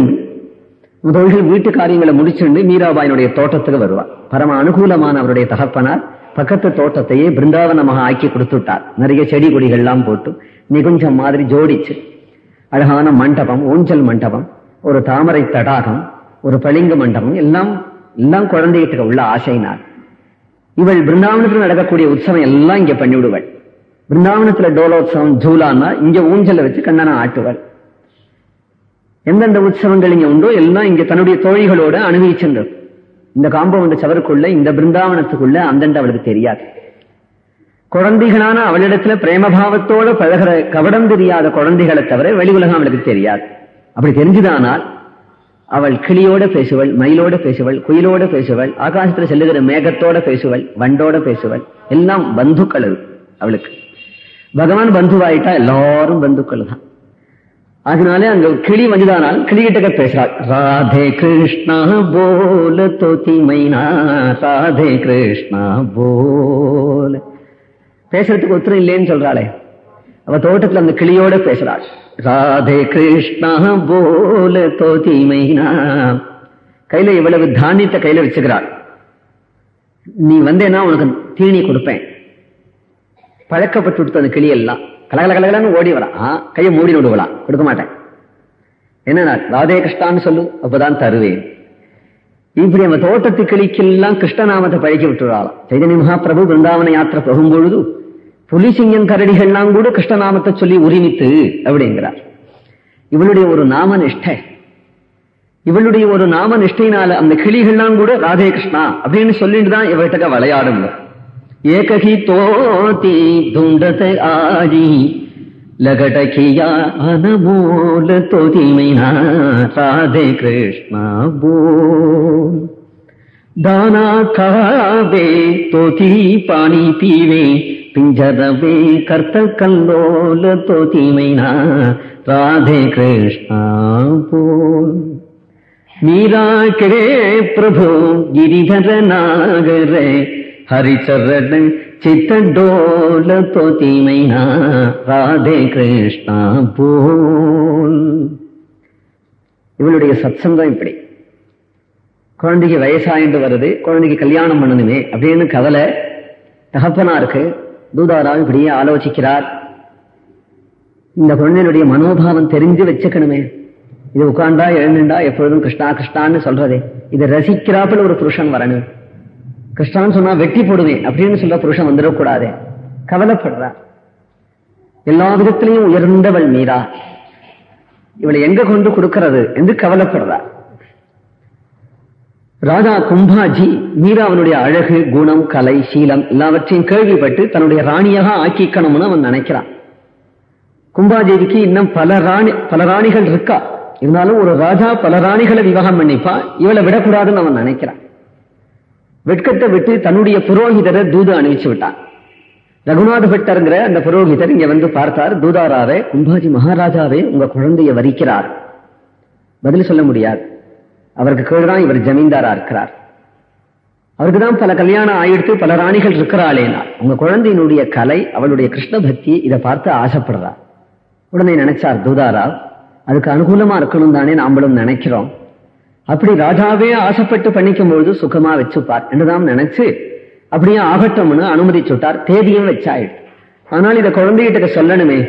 உண்டு தோழிகள் வீட்டு காரியங்களை முடிச்சுண்டு மீராபாயினுடைய தோட்டத்துக்கு வருவார் பரம அனுகூலமான அவருடைய தகப்பனார் பக்கத்து தோட்டத்தையே பிருந்தாவனமாக ஆக்கி கொடுத்துட்டார் நிறைய செடி கொடிகள்லாம் போட்டு நிகுஞ்சம் மாதிரி ஜோடிச்சு. அழகான மண்டபம் ஊஞ்சல் மண்டபம் ஒரு தாமரை தடாகம் ஒரு பளிங்கு மண்டபம் எல்லாம் எல்லாம் குழந்தைகிட்ட உள்ள ஆசைனார் இவள் பிருந்தாவனத்தில் நடக்கக்கூடிய உற்சவம் எல்லாம் இங்க பண்ணிவிடுவள். பிருந்தாவனத்துல டோலோத்சவம் ஜூலான்னா இங்க ஊஞ்சல வச்சு கண்ணனை ஆட்டுவள். எந்தெந்த உற்சவங்கள் இங்க உண்டோ எல்லாம் இங்க தன்னுடைய தோழிகளோட அனுபவிச்சுன்றது இந்த காம்பவுண்ட் சவருக்குள்ள இந்த பிருந்தாவனத்துக்குள்ள அந்தண்டு அவளுக்கு தெரியாது. குழந்தைகளான அவளிடத்துல பிரேமபாவத்தோட பழகிற கவடம் தெரியாத குழந்தைகளை தவிர வெளி உலகம் அவளுக்கு தெரியாது. அப்படி தெரிஞ்சுதானால் அவள் கிளியோட பேசுவள் மயிலோட பேசுவள் குயிலோட பேசுவள் ஆகாசத்துல செல்லுகிற மேகத்தோட பேசுவள் வண்டோட பேசுவள். எல்லாம் பந்துக்கள் அது அவளுக்கு. பகவான் பந்துவாயிட்டா எல்லாரும் பந்துக்கள் தான். அதனால அங்க கிளி வந்துதானால் கிளிகிட்ட பேசுறாள். ராதே கிருஷ்ணா போல தோத்தி மைனா ராதே கிருஷ்ணா போல. பேசுறதுக்கு உத்தரம் இல்லைன்னு சொல்றாளே. அவ தோட்டத்துல அந்த கிளியோட பேசுறாள். ராதே கிருஷ்ணா போல தோதிமைனா. கையில இவ்வளவு தானியத்தை கையில வச்சுக்கிறாள். நீ வந்தேன்னா உனக்கு தீனி கொடுப்பேன். பழக்கப்பட்டு விடுத்த அந்த கிளியெல்லாம் கலகல கலகலன்னு ஓடி வரா. கையை மூடி விடுவலாம் கொடுக்க மாட்டேன். என்ன ராதே கிருஷ்ணான்னு சொல்லு அப்பதான் தருவேன். இப்படி நம்ம தோட்டத்து கிளிக்கெல்லாம் கிருஷ்ணநாமத்தை பழக்கி விட்டுறாளாம். சைதன்ய மகாபிரபு பிருந்தாவன யாத்திரை போகும்பொழுது புலிசிங்கம் கரடிகள்லாம் கூட கிருஷ்ணநாமத்தை சொல்லி உரிமித்து அப்படிங்கிறார். இவளுடைய ஒரு நாம நிஷ்டை இவளுடைய ஒரு நாம நிஷ்டையினால அந்த கிளிகள்லாம் கூட ராதே கிருஷ்ணா அப்படின்னு சொல்லிட்டு தான் இவகிட்ட விளையாடுங்க ஏககி தோதி துண்டத்தை ஆழி லகடகியா அனமோல தொதிமைனா ராதே கிருஷ்ணா போ. தானா காவே தொதி பாணி பீவே ಪಿಂಜರವೇ ಕರ್ತಲ್ ಕಲ್ಲೋಲ ತೋತಿಮೈನಾ ರಾಧೆ ಕೃಷ್ಣ ಪೋಲ್ ಮೀರಾಕರೇ ಪ್ರಭು ಗಿರಿಧರ ನಾಗರ ಹರಿಚರಣ ಚಿತ್ತಡೋಲ ತೋತಿಮೈನಾ ராதே ಕೃಷ್ಣ ಪೋಲ್ இவளுடைய சத்சங்கம் இப்படி. குழந்தைக்கு வயசாயிண்டு வருது குழந்தைக்கு கல்யாணம் பண்ணணுமே அப்படின்னு கவலை தகப்பனா இருக்கு தூதாரா இப்படியே ஆலோசிக்கிறார். இந்த குழந்தையினுடைய மனோபாவம் தெரிஞ்சு வச்சுக்கணுமே. இது உட்காண்டா எழுந்துண்டா எப்பொழுதும் கிருஷ்ணா கிருஷ்ணான்னு சொல்றதே. இதை ரசிக்கிறாப்புல ஒரு புருஷன் வரணும். கிருஷ்ணான்னு சொன்னா வெட்டி போடுவேன் அப்படின்னு சொல்ல புருஷன் வந்துடக்கூடாது. கவலைப்படுறார் எல்லா விதத்திலையும் உயர்ந்தவள் மீரா இவளை எங்க கொண்டு கொடுக்கறது என்று கவலைப்படுறார் ராதா கும்பாஜி மீராவனுடைய அழகு குணம் கலை சீலம் எல்லாவற்றையும் கேள்விப்பட்டு தன்னுடைய ராணியாக ஆக்கிக்கணும்னு அவன் நினைக்கிறான். கும்பாதேவிக்கு இன்னும் பல ராணி பல ராணிகள் இருக்கா? இருந்தாலும் ஒரு ராஜா பல ராணிகளை விவாகம் பண்ணிப்பா இவளை விடக்கூடாதுன்னு அவன் நினைக்கிறான். வெட்கத்தை விட்டு தன்னுடைய புரோகிதரை தூது அணிவிச்சு விட்டான். ரகுநாத பட்டருங்கிற அந்த புரோகிதர் இங்க வந்து பார்த்தார் தூதாராவே கும்பாஜி மகாராஜாவே உங்க குழந்தைய வரிக்கிறார். பதில் சொல்ல முடியாது. அவருக்கு கீழ்தான் இவர் ஜமீன்தாரா இருக்கிறார். அவருக்கு தான் பல கல்யாணம் ஆயிடுத்து பல ராணிகள் இருக்கிறாளேனா. உங்க குழந்தையினுடைய கலை அவளுடைய கிருஷ்ண பக்தி இதை பார்த்து ஆசைப்படுறா. உடனே நினைச்சார் தூதாராவ் அதுக்கு அனுகூலமா இருக்கணும் தானே நாமளும் நினைக்கிறோம். அப்படி ராஜாவே ஆசைப்பட்டு பண்ணிக்கும் பொழுது சுகமா வச்சுப்பார். என்றுதான் நினைச்சு அப்படியே ஆகட்டும்னு அனுமதி சுட்டார் தேதியும் வச்சாயிடு ஆனால் இதை குழந்தைகிட்ட சொல்லணுமே.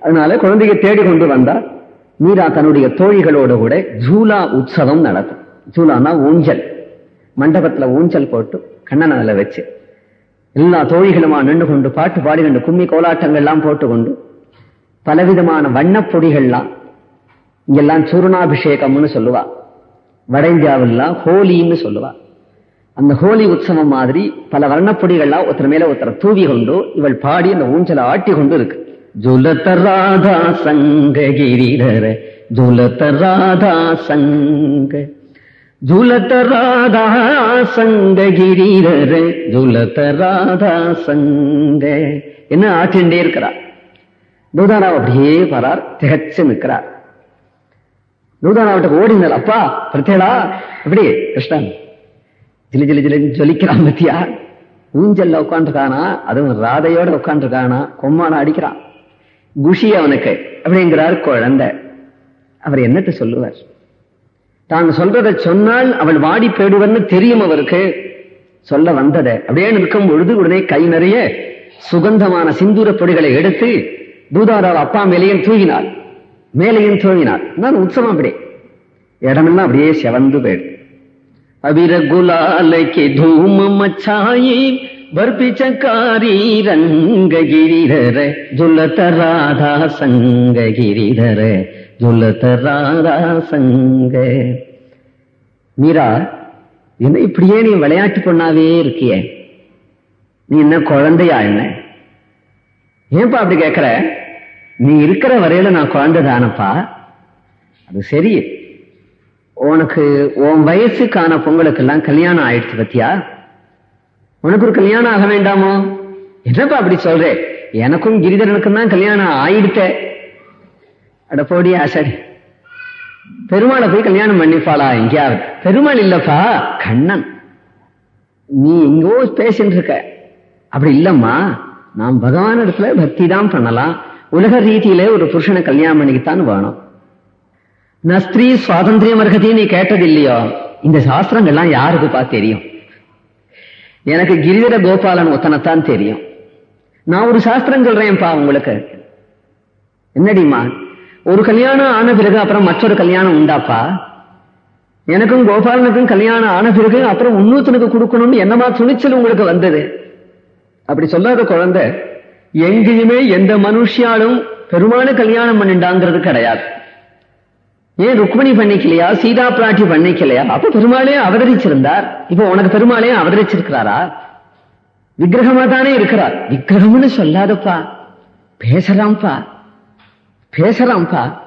அதனால குழந்தைய தேடி கொண்டு வந்தா மீரா தன்னுடைய தோழிகளோடு கூட ஜூலா உற்சவம் நடக்கும். ஜூலானா ஊஞ்சல். மண்டபத்துல ஊஞ்சல் போட்டு கண்ணன் அதில் வச்சு எல்லா தோழிகளுமா நின்று கொண்டு பாட்டு பாடி கொண்டு கும்மி கோலாட்டங்கள்லாம் போட்டுக்கொண்டு பலவிதமான வண்ணப் பொடிகள்லாம் இங்கெல்லாம் சூர்ணாபிஷேகம்னு சொல்லுவா. வட இந்தியாவெல்லாம் ஹோலின்னு சொல்லுவா. அந்த ஹோலி உற்சவம் மாதிரி பல வர்ணப்பொடிகள்லாம் ஒருத்தர் மேல ஒருத்தர் தூவி கொண்டு இவள் பாடி அந்த ஊஞ்சலை ஆட்டி கொண்டு இருக்கு. ஜுலத ராதா சங்க கிரிதர ஜுலத ராதா சங்க. ஜுலத ராதா சங்க கிரிதர ஜுலத ராதா சங்க. என்ன ஆட்டிண்டே இருக்கிறார் தூதானா அப்படியே வரார் திகச்சு நிற்கிறார். தூதாராவிட்ட ஓடினார் அப்பா பிரத்தேடா எப்படி கிருஷ்ணன். ஜிலி ஜிலி ஜிலி ஜொலிக்கிறான் பத்தியா? ஊஞ்சல்ல உட்காந்துருக்கானா அதுவும் ராதையோட உட்காந்துருக்கானா கொம்மான அடிக்கிறான். குஷி அவனுக்கு அப்படிங்கிறார் குழந்தை. அவர் என்னட்டு சொல்லுவார்? தான் சொல்றதை சொன்னால் அவள் வாடி போயிடுவன்னு தெரியும் அவருக்கு. சொல்ல வந்தத. அப்படியே நிற்கும் பொழுது உடனே கை நிறைய சுகந்தமான சிந்தூர பொடிகளை எடுத்து தூதாராவ் அப்பா மேலேயும் தூவினாள். மேலேயும் தூவினாள். நான் உற்சவம் அப்படியே இடமெல்லாம் அப்படியே செவந்து போயிடு அவிர குலாலைக்கு தூமம் மச்சாயே. ಬರ್ಪಿಚಕಾರಿ ರಂಗಗಿರಿಧರ ಜುಲತ ರಾಧಾ ಸಂಗಗಿರಿಧರ ஜொல்லத்த ராதா சங்க. மீரா என்ன இப்படியே நீ விளையாட்டு பொண்ணாவே இருக்கிய? நீ என்ன குழந்தையா என்ன? ஏன்பா அப்படி கேட்குற நீ இருக்கிற வரையில நான் குழந்தை தானப்பா. அது சரி. உனக்கு உன் வயசுக்கான பொங்கலுக்கெல்லாம் கல்யாணம் ஆயிடுச்சு பத்தியா? உனக்கு ஒரு கல்யாணம் ஆக வேண்டாமோ? என்னப்பா அப்படி சொல்றே? எனக்கும் கிரிதரனுக்கும் தான் கல்யாணம் ஆயிடுத்த. அட போடி ஆசடி பெருமாளை போய் கல்யாணம் பண்ணிப்பாளா எங்கேயாவது? பெருமாள் இல்லப்பா கண்ணன். நீ எங்கோ பேசிட்டு இருக்க அப்படி இல்லம்மா நாம் பகவான் இடத்துல பக்தி தான் பண்ணலாம். உலக ரீதியில ஒரு புருஷனை கல்யாணம் பண்ணிக்கத்தான் வேணும். நான் ஸ்திரீ சுவாதந்திரியம் அர்ஹதி நீ கேட்டது இல்லையோ இந்த சாஸ்திரங்கள்லாம் யாருக்குப்பா தெரியும்? எனக்கு கிரிதர கோபாலன் ஒத்தனைத்தான் தெரியும். நான் ஒரு சாஸ்திரம் சொல்றேன்ப்பா உங்களுக்கு. என்னடிமா ஒரு கல்யாணம் ஆன பிறகு அப்புறம் மற்றொரு கல்யாணம் உண்டாப்பா? எனக்கும் கோபாலனுக்கும் கல்யாணம் ஆன பிறகு அப்புறம் இன்னொருத்தனுக்கு கொடுக்கணும்னு என்னமா துணிச்சல் உங்களுக்கு வந்தது? அப்படி சொல்லாத குழந்தை எங்கேயுமே எந்த மனுஷியாலும் பெருமான கல்யாணம் பண்ணிண்டாங்கிறது கிடையாது. ஏன் ருக்மணி பண்ணிக்கலையா? சீதா பிராட்டி பண்ணிக்கலையா? அப்ப பெருமாளே அவதரிச்சிருந்தார். இப்ப உனக்கு பெருமாளே அவதரிச்சிருக்கிறாரா? விக்கிரகமா தானே இருக்கிறார். விக்கிரகம்னு சொல்லாதப்பா. பேசலாம்ப்பா பேசலாம்ப்பா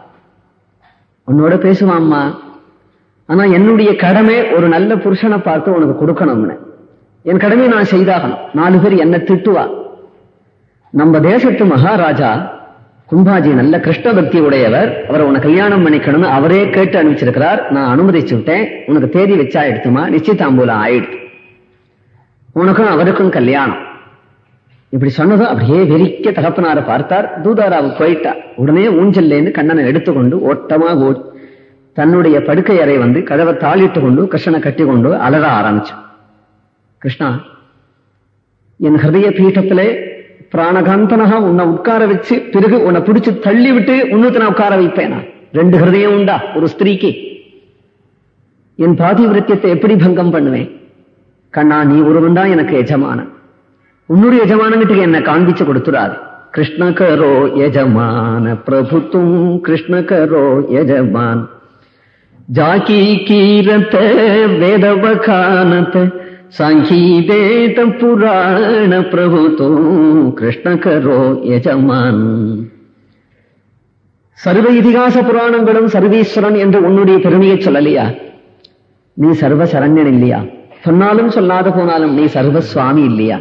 உன்னோட பேசுவாம்மா. ஆனா என்னுடைய கடமை ஒரு நல்ல புருஷனை பார்த்து உனக்கு கொடுக்கணும்னு. என் கடமையை நான் செய்தாகணும். நாலு பேர் என்ன திட்டுவா. நம்ம தேசத்து மகாராஜா கும்பாஜி நல்ல கிருஷ்ண பக்தி உடையவர். அவரை உன கல்யாணம் பண்ணிக்கணும்னு அவரே கேட்டு அனுப்பிச்சிருக்கிறார். நான் அனுமதிச்சு விட்டேன் உனக்கு தேதி வச்சா எடுத்துமா? நிச்சயதாம்பூலம் ஆயிடுது. உனக்கும் அவருக்கும் கல்யாணம். இப்படி சொன்னதும் அப்படியே வெறிக்க தகப்பனார பார்த்தார். தூதாராவு போயிட்டா. உடனே ஊஞ்சல்லேருந்து கண்ணனை எடுத்துக்கொண்டு ஓட்டமாக ஓடி தன்னுடைய படுக்கை அறை வந்து கதவை தாளிட்டு கொண்டு கிருஷ்ணனை கட்டி கொண்டு அலற ஆரம்பிச்சான். கிருஷ்ணா என் ஹிருதய பீட்டத்திலே பிராணகாந்தனகா உன்னை உட்கார வச்சு பிறகு உன்னை பிடிச்சு தள்ளி விட்டு உன்னத்தை நான் உட்கார வைப்பேனா? ரெண்டு ஹிருதயம் உண்டா? ஒரு ஸ்திரீக்கு. என் பாதிவிரத்தியத்தை எப்படி பங்கம் பண்ணுவேன்? கண்ணா நீ ஒருவன் தான் எனக்கு எஜமானன். உன்னுடைய எஜமானங்கிட்ட என்ன காண்பிச்சு கொடுத்துடாது கிருஷ்ண கரோ எஜமான பிரபுத்தும் கிருஷ்ண கரோ எஜமான். ஜாக்கி கீரத்தை வேதவகானத்தை सङ्गीतेत पुराणप्रभुतो கிருஷ்ணகரோ எஜமான் சர்வ இதிகாச புராணங்களும் சர்வீஸ்வரன் என்று உன்னுடைய பெருமையை சொல்லலையா? நீ சர்வ சரண்யன் இல்லையா சொன்னாலும் சொல்லாத போனாலும் நீ சர்வ சுவாமி இல்லையா?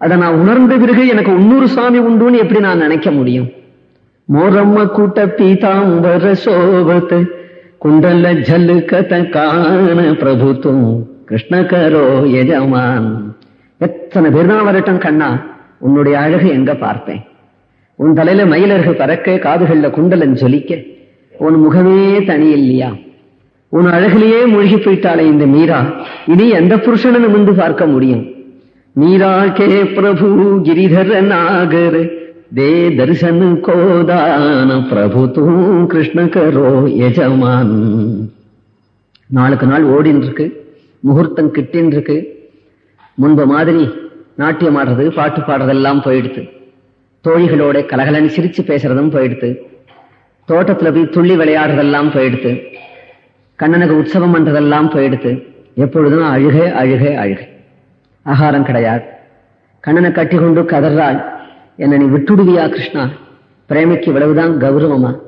அதை நான் உணர்ந்த பிறகு எனக்கு இன்னொரு சுவாமி உண்டுன்னு எப்படி நான் நினைக்க முடியும்? மோரம்ம கூட்ட பீதாம்பர சோபத்து குண்டல ஜல்லு கத காண பிரபுத்துவம் கிருஷ்ணகரோ எஜமான். எத்தனை பேர் தான் வரட்டும் கண்ணா உன்னுடைய அழகு எங்க பார்ப்பேன்? உன் தலையில மயிலர்கள் பறக்க காதுகள்ல குண்டலன் சொல்லிக்க உன் முகமே தனி இல்லையா உன் அழகிலேயே மூழ்கி போயிட்டாளே இந்த மீரா இனி எந்த புருஷனு நிமிந்து பார்க்க முடியும்? மீரா கே பிரபு கிரிதர நாகர் தே தரிசனு கோதான பிரபு தூ கிருஷ்ணகரோ எஜமான். நாளுக்கு நாள் ஓடின்னு இருக்கு முகூர்த்தம் கிட்டின்னு இருக்கு முன்பு மாதிரி நாட்டியம் ஆடுறது பாட்டு பாடுறதெல்லாம் போயிடுது தோழிகளோட கலகலன்னு சிரிச்சு பேசுறதும் போயிடுது தோட்டத்துல போய் துள்ளி விளையாடுறதெல்லாம் போயிடுது கண்ணனுக்கு உற்சவம் பண்றதெல்லாம் போயிடுது எப்பொழுதும் அழுக அழுக அழுக. ஆகாரம் கிடையாது. கண்ணனை கட்டி கொண்டு கதறாள். என்ன நீ விட்டுடுவியா கிருஷ்ணா? பிரேமைக்கு இவ்வளவுதான் கௌரவமா?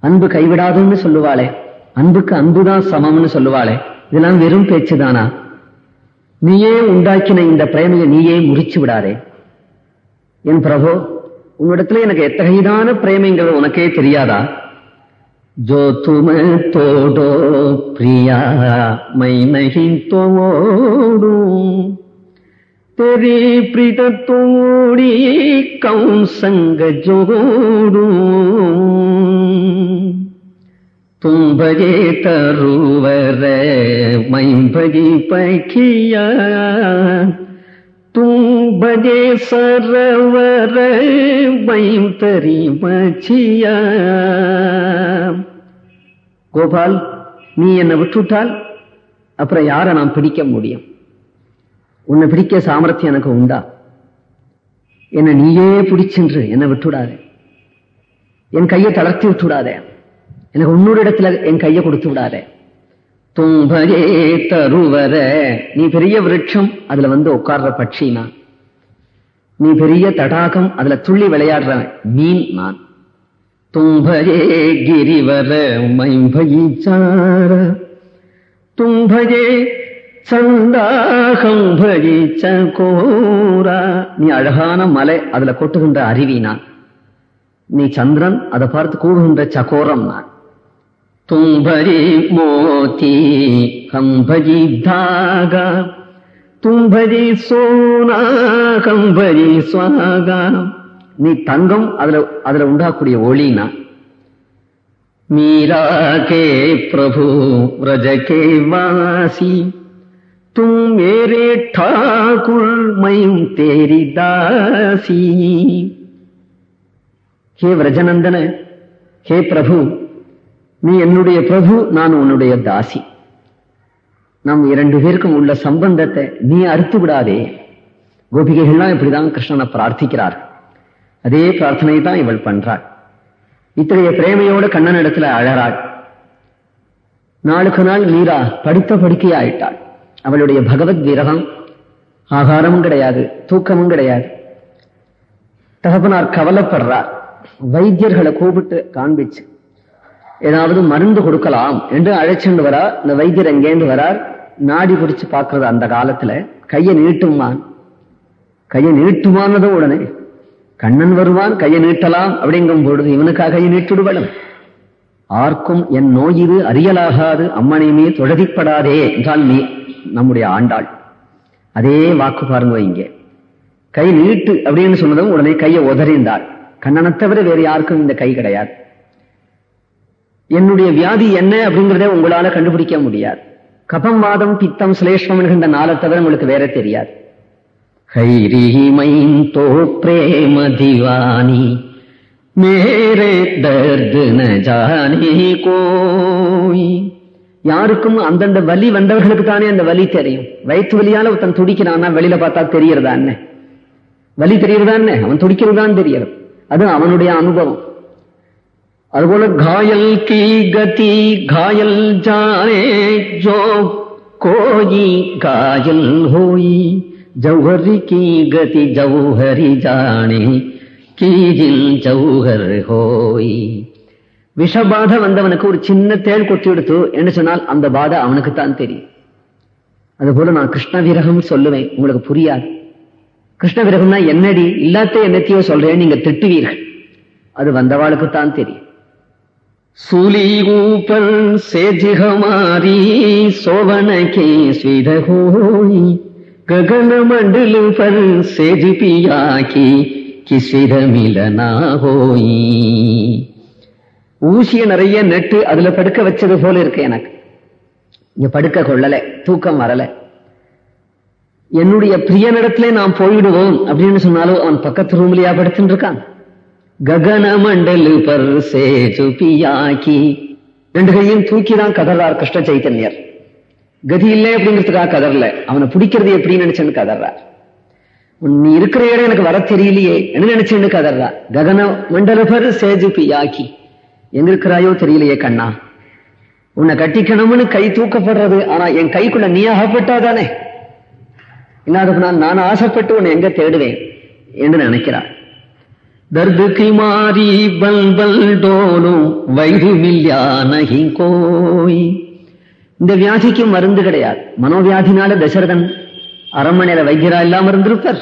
அன்பு கைவிடாதுன்னு சொல்லுவாளே. அன்புக்கு அன்புதான் சமம்னு சொல்லுவாளே. இதெல்லாம் வெறும் பேச்சுதானா? நீயே உண்டாக்கின இந்த பிரேமையை நீயே முறிச்சு விடாதே. என் பிரபோ உன்னிடத்துல எனக்கு எத்தகையதான பிரேமைங்கிறது உனக்கே தெரியாதா? ஜோ தோடோ பிரியா மை நகின் தோடும் தெரி பிரிதத்தோடி கவுன் சங்க ஜோடும் தும்பகே ತುಂಬಗೆ ತರುವರ ಮೈಂಬಗಿ தும்பகே ತುಂಬಗೆ மைம் ಮೈಂತರಿ ಮಚಿಯ கோபால் நீ என்னை விட்டுவிட்டால் அப்புறம் யாரை நான் பிடிக்க முடியும்? உன்னை பிடிக்க சாமர்த்தியம் எனக்கு உண்டா? என்னை நீயே பிடிச்சின்று என்னை விட்டுடாதே என் கையை தளர்த்தி விட்டுடாதே எனக்கு இன்னொரு இடத்துல என் கையை கொடுத்து விடாத. தும்பரே தருவர நீ பெரிய விருட்சம் அதுல வந்து உட்கார்ற பட்சி நான். நீ பெரிய தடாகம் அதுல துள்ளி விளையாடுற மீன் நான். தும்பரே கிரிவர மைம்பயிச்சார தும்பரே சந்தாகம் பஜிச்ச கோரா. நீ அழகான மலை அதுல கொட்டுகின்ற அருவி நான். நீ சந்திரன் அதை பார்த்து கூடுகின்ற சகோரம் நான். தும்பரி மோதி கம்பஜி தாகா தும்பரி சோனா கம்பரி சுவாகா நீ தங்கம் அதுல அதுல உண்டாக்கூடிய ஒளினா மீரா கே பிரபு व्रज के वासी तुम मेरे ठाकुर मैं तेरी दासी ஹே விரஜநந்தன ஹே பிரபு நீ என்னுடைய பிரபு நான் உன்னுடைய தாசி. நம் இரண்டு பேருக்கும் உள்ள சம்பந்தத்தை நீ அறுத்து விடாதே. கோபிகைகள்லாம் இப்படிதான் கிருஷ்ணனை பிரார்த்திக்கிறார். அதே பிரார்த்தனை தான் இவள் பண்றாள். இத்தகைய பிரேமையோட கண்ணன் இடத்துல அழறாள். நாளுக்கு நாள் மீரா படித்த படுக்கையாயிட்டாள். அவளுடைய பகவத் விரகம் ஆகாரமும் கிடையாது தூக்கமும் கிடையாது. தகப்பனார் கவலைப்படுறார். வைத்தியர்களை கூப்பிட்டு காண்பிச்சு. ஏதாவது மருந்து கொடுக்கலாம் என்று அழைச்சுண்டு வரா இந்த வைத்தியர் எங்கேந்து வரார் நாடி பிடிச்சு பார்க்கறது அந்த காலத்துல. கையை நீட்டுமான். கையை நீட்டுமானது உடனே. கண்ணன் வருவான் கையை நீட்டலாம் அப்படிங்கும் பொழுது இவனுக்காக கையை நீட்டுடுவடும் ஆர்க்கும் என் நோய் இது அறியலாகாது அம்மனையுமே தொழதிப்படாதே என்றால் நீ நம்முடைய ஆண்டாள். அதே வாக்கு பாருங்க இங்கே. கை நீட்டு அப்படின்னு சொன்னதும் உடனே கையை உதறிந்தாள். கண்ணனை தவிர வேறு யாருக்கும் இந்த கை கிடையாது. என்னுடைய வியாதி என்ன அப்படிங்கிறத உங்களால கண்டுபிடிக்க முடியாது. கபம் வாதம் பித்தம் சுலேஷ்மம் என்கின்ற நாளை தவிர உங்களுக்கு வேற தெரியாது. தோ பிரேம திவானி மேரே தர்து நஜானே கோய். யாருக்கும் அந்தந்த வலி வந்தவர்களுக்கு தானே அந்த வலி தெரியும். வயிற்று வலியால ஒருத்தன் துடிக்கிறான்னா வெளியில பார்த்தா தெரியறதான்னு வலி தெரியறதா அவன் துடிக்கிறதான் தெரியறது அது அவனுடைய அனுபவம். அதுபோல காயல் கீ கதி காயல் ஜானே ஜோ கோயி காயல் ஹோயி ஜௌஹரி கீ கதி ஜௌஹரி ஜானே கீஜில் ஜௌஹர் ஹோய். விஷபாதை வந்தவனுக்கு ஒரு சின்ன தேள் கொத்தி எடுத்து என்று சொன்னால் அந்த பாதை அவனுக்கு தான் தெரியும். அதுபோல நான் கிருஷ்ண விரகம் சொல்லுவேன் உங்களுக்கு புரியாது. கிருஷ்ண விரகம்னா என்னடி இல்லாத என்னத்தையோ சொல்றேன் நீங்க திட்டுவீர்கள். அது வந்தவாளுக்கு தான் தெரியும். ಸೂಲಿಗೂಪನ್ ಸೇಜಿಹಮಾರಿ ಸೋವಣಕೆ ಸ್ವಿದಗೋಯಿ ಗಗನ ಮಂಡಲು சேஜி பியாகி ಪಿಯಾಕಿ ಕಿಸಿದ ಮಿಲನಾ ಹೋಯಿ ஊசிய நிறைய நெட்டு அதுல படுக்க வச்சது போல இருக்கு எனக்கு. இங்க படுக்க கொள்ளல தூக்கம் வரல. என்னுடைய பிரிய பிரியனிடத்துல நான் போயிடுவோம் அப்படின்னு சொன்னாலும் அவன் பக்கத்து ரூம்லயா படுத்துட்டு இருக்கான். ககன பர்சே பர் ரெண்டு கையும் தூக்கிதான் கதறார் கிருஷ்ண சைத்தன்யர். கதி இல்லை அப்படிங்கிறதுக்காக கதறல. அவனை பிடிக்கிறது எப்படின்னு நினைச்சேன்னு கதறார். நீ இருக்கிற இடம் எனக்கு வர தெரியலையே என்ன நினைச்சேன்னு கதறா ககன மண்டலபர் சேஜு பியாக்கி எங்க இருக்கிறாயோ தெரியலையே கண்ணா. உன்னை கட்டிக்கணும்னு கை தூக்கப்படுறது ஆனா என் கைக்குள்ள நீ ஆகப்பட்டாதானே இல்லாதப்ப நான் நான் ஆசைப்பட்டு உன்னை எங்க தேடுவேன்? என்று நினைக்கிறான் தர்து கிமாரி பல் பல் டோலும் வைது மில்யா நகி கோய் இந்த வியாதிக்கு மருந்து கிடையாது. மனோவியாதினால தசரதன் அரண்மனையில வைத்தியரா இல்லாம இருந்திருப்பார்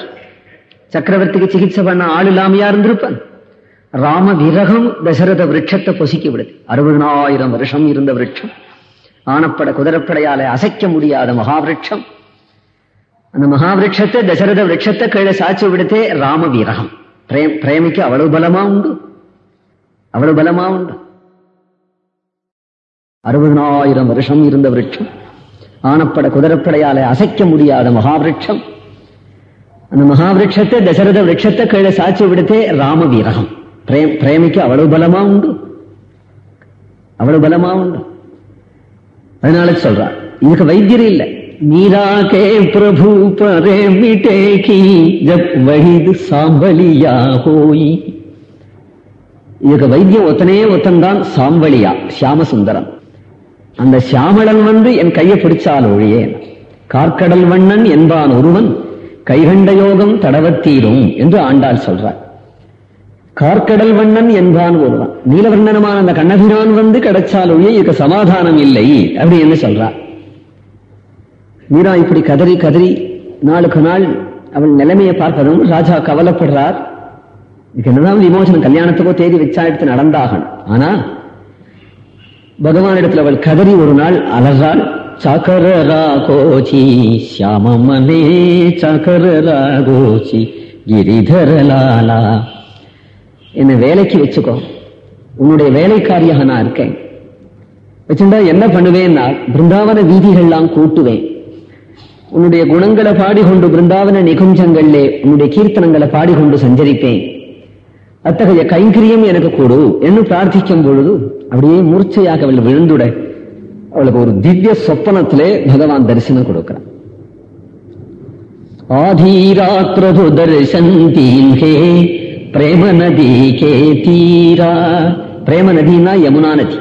சக்கரவர்த்திக்கு சிகிச்சை பண்ண ஆள் இல்லாமையா இருந்திருப்பான் ராம விரகம் தசரத விரட்சத்தை பொசுக்கி விடுது அறுபதனாயிரம் வருஷம் இருந்த விரட்சம். ஆனப்பட குதிரப்படையால அசைக்க முடியாத மகாவிரட்சம். அந்த மகாவிரட்சத்தை தசரத விரட்சத்தை கீழே சாட்சி விடுத்தே ராம விரகம் பிரேம் பிரேமிக்கு அவ்வளவு பலமா உண்டு அவ்வளவு பலமா உண்டு அறுபதனாயிரம் வருஷம் இருந்த விரட்சம் ஆனப்பட குதிரப்படையால அசைக்க முடியாத மகாவிரட்சம் அந்த மகாவிரட்சத்தை தசரத விரட்சத்தை கீழே சாட்சி விடுத்தே ராம வீரகம் பிரேம் பிரேமிக்கு அவ்வளவு பலமா உண்டு அவ்வளவு பலமா உண்டு அதனால சொல்றார் இதுக்கு வைத்தியர் இல்லை मीरा के प्रभु परे मिटे की जब वहीद சாம்பலியா போய் இதுக்கு வைத்தியம் ஒத்தனே ஒத்தன்தான் சாம்பலியா சியாமசுந்தரம் அந்த சியாமளன் வந்து என் கையை பிடிச்சால் ஒழியே கார்க்கடல் வண்ணன் என்பான் ஒருவன் கைகண்ட யோகம் தடவத்தீரும் என்று ஆண்டாள் சொல்றார் கார்க்கடல் வண்ணன் என்பான் ஒருவன் நீலவர்ணனமான அந்த கண்ணபிரான் வந்து கிடைச்சால் ஒழிய இதுக்கு சமாதானம் இல்லை அப்படின்னு சொல்றார் மீரா இப்படி கதறி கதறி நாளுக்கு நாள் அவள் நிலைமையை பார்ப்பதும் ராஜா கவலைப்படுறார். இதுக்கு என்னதான் விமோசனம் கல்யாணத்துக்கோ தேதி வச்சா எடுத்து நடந்தாகணும். ஆனா பகவான் இடத்துல அவள் கதறி ஒரு நாள் அலறாள். சக்கர ராகோச்சி சியாமமனே சக்கர ராகோச்சி கிரிதரலாலா என்ன வேலைக்கு வச்சுக்கோ. உன்னுடைய வேலைக்காரியாக நான் இருக்கேன். வச்சுட்டா என்ன பண்ணுவேன்னா பிருந்தாவன வீதிகள்லாம் கூட்டுவேன். உன்னுடைய குணங்களை பாடிக்கொண்டு பிருந்தாவன நிகுஞ்சங்களிலே உன்னுடைய கீர்த்தனங்களை பாடிக்கொண்டு சஞ்சரிப்பேன். அத்தகைய கைங்கரியம் எனக்கு கொடு என்று பிரார்த்திக்கும் பொழுது அப்படியே மூர்ச்சையாக அவள் விழுந்துட. அவளுக்கு ஒரு திவ்ய சொப்பனத்திலே பகவான் தரிசனம் கொடுக்கிறான். ஆதீராத்ரபு தர்சந்தீன்கே பிரேம நதி கே தீரா பிரேம நதினா யமுனா நதி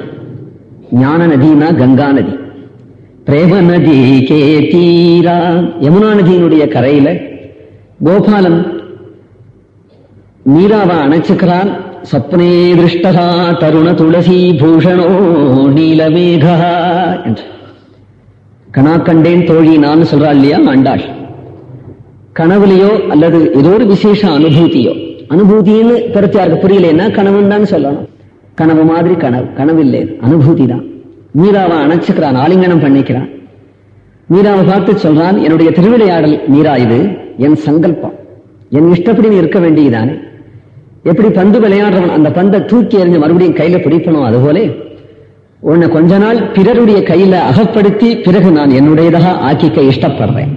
ஞான நதினா கங்கா நதி. பிரேம நதி கே தீரா யமுனா நதியினுடைய கரையில கோபாலன் மீராவை அணைச்சுக்கிறான். சப்னே திருஷ்டகா தருண துளசி பூஷணோ நீலமேகா என்று. கணா கண்டேன் தோழி நான் சொல்றா இல்லையா? ஆண்டாள். கனவுலையோ அல்லது ஏதோ ஒரு விசேஷ அனுபூதியோ. அனுபூதின்னு கருத்து யாருக்கு புரியலன்னா கனவுன்னு தான் சொல்லணும். கனவு மாதிரி கனவு. கனவு இல்லை அனுபூதி தான். மீராவை அணைச்சுக்கிறான் ஆலிங்கனம் பண்ணிக்கிறான். மீராவை பார்த்து சொல்றான் என்னுடைய திருவிளையாடல் மீரா இது என் சங்கல்பம். என் இஷ்டப்படி இருக்க வேண்டியதானே எப்படி பந்து விளையாடுறவன் அந்த பந்தை தூக்கி எறிஞ்சு மறுபடியும் கையில பிடிக்கணும் அதுபோல. உன்னை கொஞ்ச நாள் பிறருடைய கையில அகப்படுத்தி பிறகு நான் என்னுடையதாக ஆக்கிக்க இஷ்டப்படுறேன்.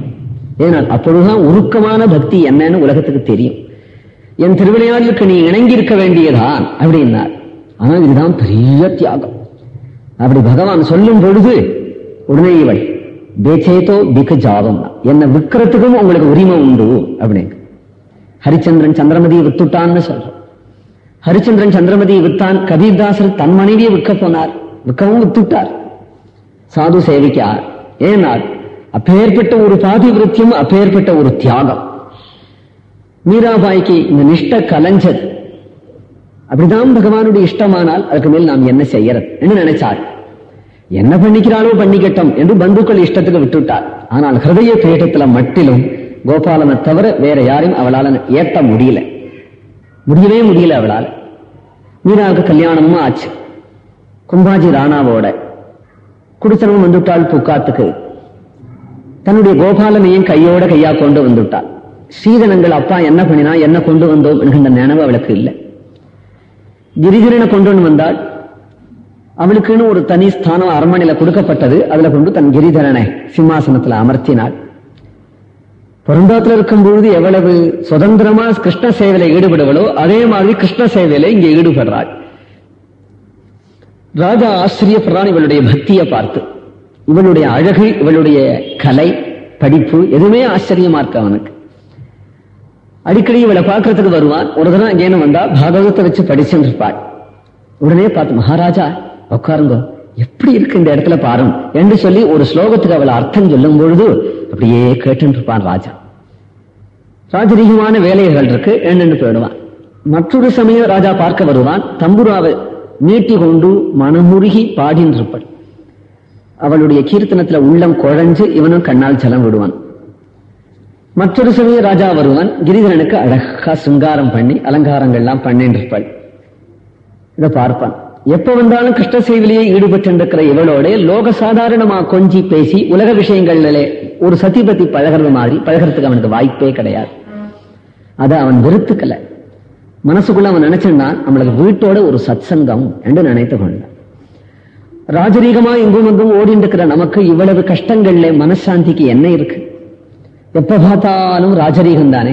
ஏனால் அப்பொழுதுதான் உருக்கமான பக்தி என்னன்னு உலகத்துக்கு தெரியும். என் திருவிளையாடலுக்கு நீ இணங்கி இருக்க வேண்டியதான் அப்படின்னார். ஆனா இதுதான் பெரிய தியாகம். அப்படி பகவான் சொல்லும் பொழுது உடனே இவள் பேச்சேதோ பிக்கு ஜாதம் என்ன விற்கிறதுக்கும் உங்களுக்கு உரிமை உண்டு அப்படின்னு ஹரிச்சந்திரன் சந்திரமதியை வித்துட்டான்னு சொல்றோம் ஹரிச்சந்திரன் சந்திரமதியை வித்தான் கபீர்தாசர் தன் மனைவியை விற்க போனார். விற்கவும் வித்துட்டார். சாது சேவிக்கார் ஏனால் அப்பேற்பட்ட ஒரு பாதிவிருத்தியம் அப்பேற்பட்ட ஒரு தியாகம். மீராபாய்க்கு இந்த நிஷ்ட கலைஞ்சது அப்படிதான் பகவானுடைய இஷ்டமானால் அதுக்கு மேல் நாம் என்ன செய்யறது என்று நினைச்சார். என்ன பண்ணிக்கிறாளோ பண்ணிக்கட்டும் என்று பந்துக்கள் இஷ்டத்துக்கு விட்டுவிட்டார். ஆனால் ஹிருதய பீடத்துல மட்டிலும் கோபாலனை தவிர வேற யாரையும் அவளால ஏத்த முடியல. முடியவே முடியல அவளால். மீனாவுக்கு கல்யாணமும் ஆச்சு. கும்பாஜி ராணாவோட குடித்தனமும் வந்துட்டாள் புக்காத்துக்கு. தன்னுடைய கோபாலனையும் கையோட கையா கொண்டு வந்துட்டாள் ஸ்ரீதனங்கள் அப்பா என்ன பண்ணினா என்ன கொண்டு வந்தோம் என்கின்ற நினைவு அவளுக்கு இல்லை. கிரிகிரனை கொண்டு வந்தாள் அவளுக்குன்னு ஒரு தனி ஸ்தானம் அரண்மனையில கொடுக்கப்பட்டது. அதுல கொண்டு தன் கிரிதரனை சிம்மாசனத்துல அமர்த்தினாள். பொருந்தாத்துல இருக்கும் பொழுது எவ்வளவு சுதந்திரமா கிருஷ்ண சேவையில ஈடுபடுவளோ அதே மாதிரி கிருஷ்ண சேவையில இங்க ஈடுபடுறாள். ராஜா ஆச்சரியப்படுறான் இவளுடைய பக்தியை பார்த்து இவளுடைய அழகு இவளுடைய கலை படிப்பு எதுவுமே ஆச்சரியமா இருக்கு அவனுக்கு. அடிக்கடி இவளை பார்க்கறதுக்கு வருவான். ஒரு தடவை அங்கேன்னு வந்தா பாகவதத்தை வச்சு படிச்சுட்டு இருப்பாள் உடனே பார்த்து மகாராஜா உட்காருங்க எப்படி இருக்கு இந்த இடத்துல பாரும்? என்று சொல்லி ஒரு ஸ்லோகத்துக்கு அவளை அர்த்தம் சொல்லும் பொழுது அப்படியே கேட்டு இருப்பான் ராஜா. ராஜரீகமான வேலைகள் இருக்கு என்னன்னு போயிடுவான் மற்றொரு சமயம் ராஜா பார்க்க வருவான். தம்புராவை நீட்டி கொண்டு மனமுருகி பாடின்றிருப்பள். அவளுடைய கீர்த்தனத்துல உள்ளம் குழஞ்சு இவனும் கண்ணால் ஜலம் விடுவான். மற்றொரு சமயம் ராஜா வருவான் கிரிதரனுக்கு அழகா சிங்காரம் பண்ணி அலங்காரங்கள்லாம் பண்ணிட்டு இருப்பாள் இதை பார்ப்பான். எப்ப வந்தாலும் கிருஷ்ண சேவையிலேயே ஈடுபட்டிருக்கிற இவளோட லோக சாதாரணமா கொஞ்சி பேசி உலக விஷயங்கள்ல ஒரு சத்திபத்தி பழகிறது மாதிரி பழகிறதுக்கு அவனுக்கு வாய்ப்பே கிடையாது. அதை அவன் வெறுத்துக்கல. மனசுக்குள்ள அவன் நினைச்சிருந்தான் நம்மளுக்கு வீட்டோட ஒரு சத்சங்கம் என்று நினைத்து கொண்டான். ராஜரீகமா எங்கும் எங்கும் ஓடிண்டிருக்கிற நமக்கு இவ்வளவு கஷ்டங்கள்ல மனசாந்திக்கு என்ன இருக்கு? எப்ப பார்த்தாலும் ராஜரீகம் தானே?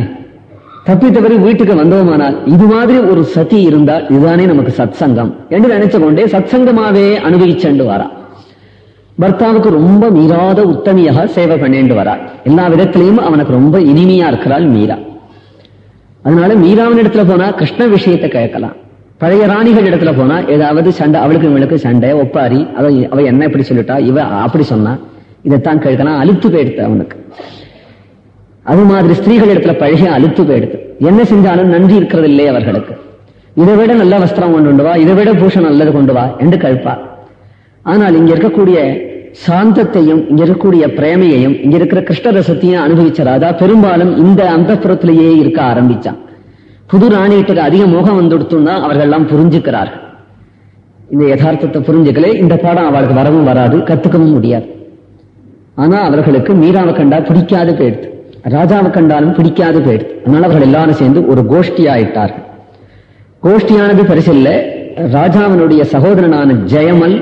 தப்பி தவறி வீட்டுக்கு வந்தோமானால் இது மாதிரி ஒரு சதி இருந்தால் இதுதானே நமக்கு சத்சங்கம் என்று நினைச்சு கொண்டே சத்சங்கமாவே அனுபவிச்சண்டு வரா. பர்த்தாவுக்கு ரொம்ப மீறாத உத்தமியாக சேவை பண்ணேண்டு வராள் எல்லா விதத்திலையும் அவனுக்கு ரொம்ப இனிமையா இருக்கிறாள் மீரா. அதனால மீராவின் இடத்துல போனா கிருஷ்ண விஷயத்தை கேட்கலாம். பழைய ராணிகள் இடத்துல போனா ஏதாவது சண்டை அவளுக்கு இவளுக்கு சண்டை ஒப்பாரி அவ அவ என்ன இப்படி சொல்லிட்டா இவ அப்படி சொன்னா இதைத்தான் கேட்கலாம். அழுத்து போயிடுத்து அவனுக்கு. அது மாதிரி ஸ்திரீகள் இடத்துல பழகி அழுத்து போயிடுது என்ன செஞ்சாலும் நன்றி இருக்கிறது இல்லையே அவர்களுக்கு. இதை விட நல்ல வஸ்திரம் கொண்டு வா இதை விட பூஷணம் நல்லது கொண்டு வா என்று கழிப்பா. ஆனால் இங்க இருக்கக்கூடிய சாந்தத்தையும் இங்க இருக்கக்கூடிய பிரேமையையும் இங்க இருக்கிற கிருஷ்ண ரசத்தையும் அனுபவிச்ச ராதா பெரும்பாலும் இந்த அந்த புறத்திலேயே இருக்க ஆரம்பிச்சான். புது ராணிகிட்ட அதிக மோகம் வந்துடுத்துன்னா அவர்கள் எல்லாம் புரிஞ்சுக்கிறார்கள். இந்த யதார்த்தத்தை புரிஞ்சுக்கல இந்த பாடம் அவளுக்கு வரவும் வராது கத்துக்கவும் முடியாது. ஆனா அவர்களுக்கு மீராவை கண்டா பிடிக்காது போயிடுது ராஜாவை கண்டாலும் பிடிக்காது போயிடுது. அதனால அவர்கள் எல்லாரும் சேர்ந்து ஒரு கோஷ்டி ஆயிட்டார்கள் கோஷ்டியானது பரிசில்ல ராஜாவினுடைய சகோதரனான ஜெயமல்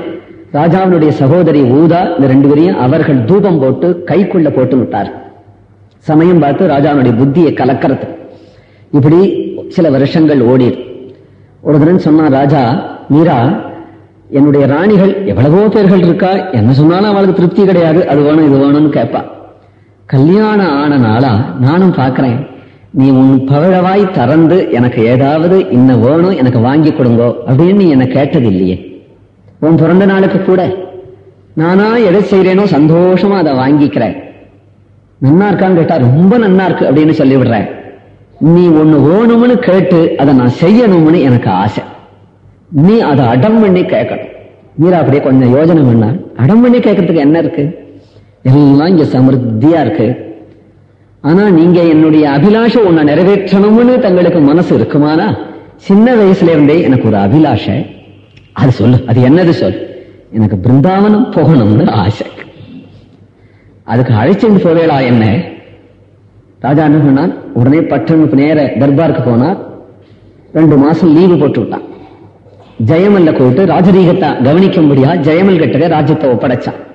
ராஜாவினுடைய சகோதரி ஊதா இந்த ரெண்டு பேரையும் அவர்கள் தூபம் போட்டு கைக்குள்ள போட்டு விட்டார் சமயம் பார்த்து ராஜாவினுடைய புத்தியை கலக்கிறது. இப்படி சில வருஷங்கள் ஓடிடு ஒரு தினம் சொன்னா ராஜா மீரா என்னுடைய ராணிகள் எவ்வளவோ பேர்கள் இருக்கா? என்ன சொன்னாலும் அவளுக்கு திருப்தி கிடையாது. அது வேணும் இது வேணும்னு கேட்பா. கல்யாணம் ஆன நாளா நானும் பார்க்குறேன். நீ உன் பவழவாய் திறந்து எனக்கு ஏதாவது இன்ன வேணும் எனக்கு வாங்கி கொடுங்கோ அப்படின்னு நீ என்ன கேட்டது இல்லையே உன் பிறந்த நாளுக்கு கூட. நானா எதை செய்யறேனோ சந்தோஷமா அதை வாங்கிக்கிறேன். நன்னா இருக்கான்னு கேட்டா ரொம்ப நன்னா இருக்கு அப்படின்னு சொல்லி விடுறேன் நீ ஒண்ணு வேணும்னு கேட்டு அதை நான் செய்யணும்னு எனக்கு ஆசை. நீ அதை அடம் பண்ணி கேட்கணும். மீரா அப்படியே கொஞ்சம் யோஜனை பண்ணா. அடம் பண்ணி கேட்கறதுக்கு என்ன இருக்கு? எல்லாம் இங்க சமிருத்தியா இருக்கு. ஆனா நீங்க என்னுடைய அபிலாஷை உன்னை நிறைவேற்றணும்னு தங்களுக்கு மனசு இருக்குமானா? சின்ன வயசுல இருந்தே எனக்கு ஒரு அபிலாஷை. அது சொல்லு அது என்னது சொல்? எனக்கு பிருந்தாவனம் போகணும்னு ஆசை. அதுக்கு அழைச்சிட்டு போவேளா என்ன? ராஜா என்ன சொன்னான்? உடனே பட்டனுக்கு நேர தர்பாருக்கு போனார் ரெண்டு மாசம் லீவு போட்டு விட்டான். ஜெயமல்ல கூப்பிட்டு ராஜரீகத்தை கவனிக்கும்படியா ஜெயமல் கிட்ட ராஜ்யத்தை ஒப்படைச்சான்.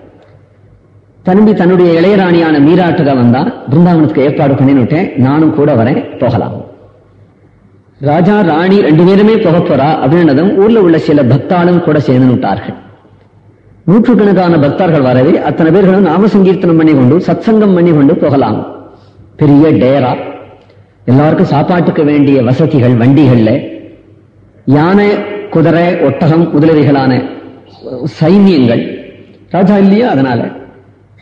தம்பி தன்னுடைய இளையராணியான மீராட்டுக வந்தா பிருந்தாவனத்துக்கு ஏற்பாடு பண்ணிவிட்டேன் நானும் கூட வரேன். போகலாம். ராஜா ராணி ரெண்டு பேருமே போக போறா அப்படின்னதும் ஊர்ல உள்ள சில பக்தாலும் கூட சேர்ந்து விட்டார்கள் நூற்றுக்கணக்கான பக்தர்கள் வரவே அத்தனை பேர்களும் நாம சங்கீர்த்தனம் பண்ணி கொண்டு சத்சங்கம் பண்ணி கொண்டு போகலாம். பெரிய டேரா. எல்லாருக்கும் சாப்பாட்டுக்கு வேண்டிய வசதிகள் வண்டிகள்ல யானை குதிரை ஒட்டகம் முதலவைகளான சைன்யங்கள். ராஜா இல்லையா அதனால?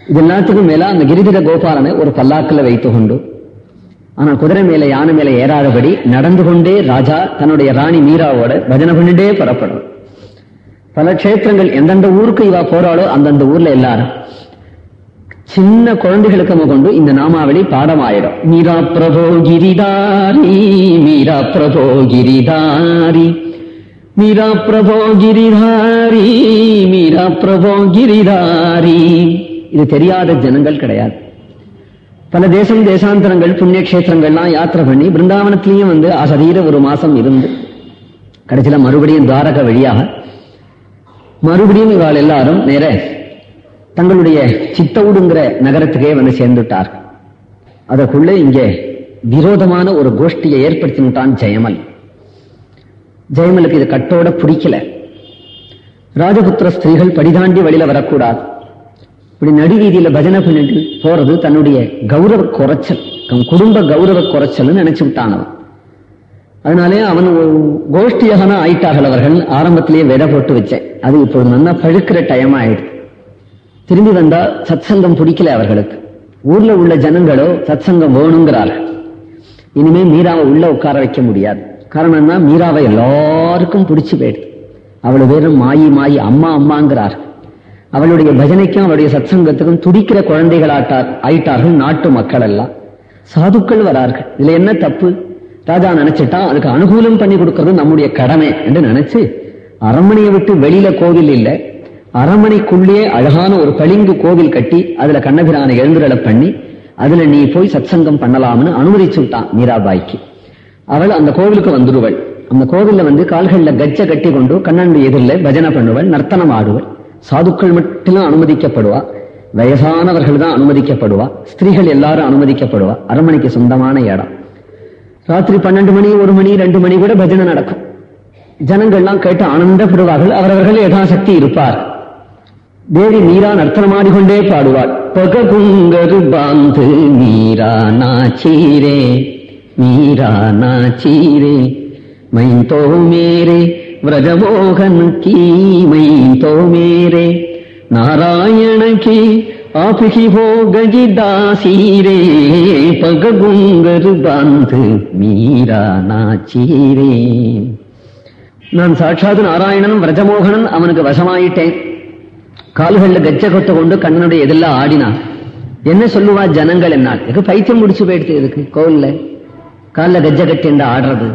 இது எல்லாத்துக்கும் மேல அந்த கிரிதிர கோபாலனை ஒரு பல்லாக்கில் வைத்து கொண்டு ஆனா குதிரை மேல யானை மேல ஏறாதபடி நடந்து கொண்டே ராஜா தன்னுடைய ராணி மீராவோட பஜனை பண்ணிட்டே புறப்படும். பல கஷேத்திரங்கள் எந்தெந்த ஊருக்கு இவா போறாளோ அந்தந்த ஊர்ல எல்லாரும் சின்ன குழந்தைகளுக்கு கொண்டு இந்த நாமாவளி பாடமாயிடும். மீரா பிரபோ கிரிதாரி மீரா பிரபோ கிரிதாரி மீரா பிரபோ கிரிதாரி மீரா பிரபோ கிரிதாரி. இது தெரியாத ஜனங்கள் கிடையாது. பல தேசம் தேசாந்தரங்கள் புண்ணியக்ஷேத்திரங்கள்லாம் யாத்திரை பண்ணி பிருந்தாவனத்திலையும் வந்து அசரீர ஒரு மாசம் இருந்து கடைசியில் மறுபடியும் துவாரக வழியாக மறுபடியும் இவாள் எல்லாரும் நேர தங்களுடைய சித்தவுடுங்கிற நகரத்துக்கே வந்து சேர்ந்துட்டார் அதற்குள்ள இங்கே விரோதமான ஒரு கோஷ்டியை ஏற்படுத்தினுட்டான் ஜெயமல். ஜெயமலுக்கு இது கட்டோட பிடிக்கல. ராஜபுத்திர ஸ்திரீகள் படிதாண்டி வழியில வரக்கூடாது. இப்படி நடுவீதியில பஜனை பண்ணிட்டு போறது தன்னுடைய கௌரவ குறைச்சல். தன் குடும்ப கௌரவ குறைச்சல்னு நினைச்சு விட்டான் அவன். அதனாலே அவன் ஒரு ஆயிட்டார்கள் அவர்கள். ஆரம்பத்திலேயே விட போட்டு வச்சேன். அது இப்போ நல்லா பழுக்கிற டைம் ஆயிடுது. திரும்பி வந்தா சத்சங்கம் பிடிக்கல அவர்களுக்கு. ஊர்ல உள்ள ஜனங்களோ சத்சங்கம் வேணுங்கிறார்கள். இனிமே மீராவை உள்ள உட்கார வைக்க முடியாது. காரணம்னா மீராவை எல்லாருக்கும் பிடிச்சு போயிடுது. அவ்வளவு பேரும் மாயி மாயி அம்மா அம்மாங்கிறார்கள். அவளுடைய பஜனைக்கும் அவளுடைய சத்சங்கத்துக்கும் துடிக்கிற குழந்தைகளாட்டார் ஆயிட்டார்கள் நாட்டு மக்கள் எல்லாம் சாதுக்கள் வரார்கள். இதுல என்ன தப்பு? ராஜா நினைச்சிட்டா அதுக்கு அனுகூலம் பண்ணி கொடுக்கறது நம்முடைய கடமை என்று நினைச்சு அரண்மனையை விட்டு வெளியில கோவில் இல்லை. அரண்மனைக்குள்ளேயே அழகான ஒரு பளிங்கு கோவில் கட்டி அதுல கண்ணபிரானை எழுந்துரல பண்ணி அதுல நீ போய் சத்சங்கம் பண்ணலாம்னு அனுமதிச்சு விட்டான் மீராபாய்க்கு. அவள் அந்த கோவிலுக்கு வந்துடுவள். அந்த கோவில்ல வந்து கால்கள்ல கச்ச கட்டி கொண்டு கண்ணனுடைய எதிரில் பஜனை பண்ணுவள் நர்த்தனம் ஆடுவள். சாதுக்கள் மட்டும் அனுமதிக்கப்படுவா வயசானவர்கள் தான் அனுமதிக்கப்படுவா ஸ்திரீகள் எல்லாரும் அனுமதிக்கப்படுவா அரண்மனைக்கு சொந்தமான இடம். ராத்திரி பன்னெண்டு மணி ஒரு மணி ரெண்டு மணி கூட பஜனை நடக்கும். ஜனங்கள்லாம் கேட்டு ஆனந்தப்படுவார்கள் அவரவர்கள் யதாசக்தி இருப்பார். தேவி மீரா நர்த்தனமாடிக்கொண்டே பாடுவாள் பகபுங்கரு பாந்து மீரா நாச்சீரே மீரா நாச்சீரே மைந்தோ மேரே விரஜமோகன் கீமை தோமேரே நாராயணகி ஆபிகி போகஜி தாசீரே பககுங்கரு பாந்து மீரா நாச்சீரே நான் சாட்சாத் நாராயணன் விரஜமோகனன் அவனுக்கு வசமாயிட்டேன் கால்களில் கஜ்ஜ கொத்த கொண்டு கண்ணனுடைய எதிரில் ஆடினான் என்ன சொல்லுவா ஜனங்கள் என்னால் எதுக்கு பைத்தியம் முடிச்சு போயிடுது இதுக்கு கோவில்ல காலில் கஜ கட்டி ஆடுறது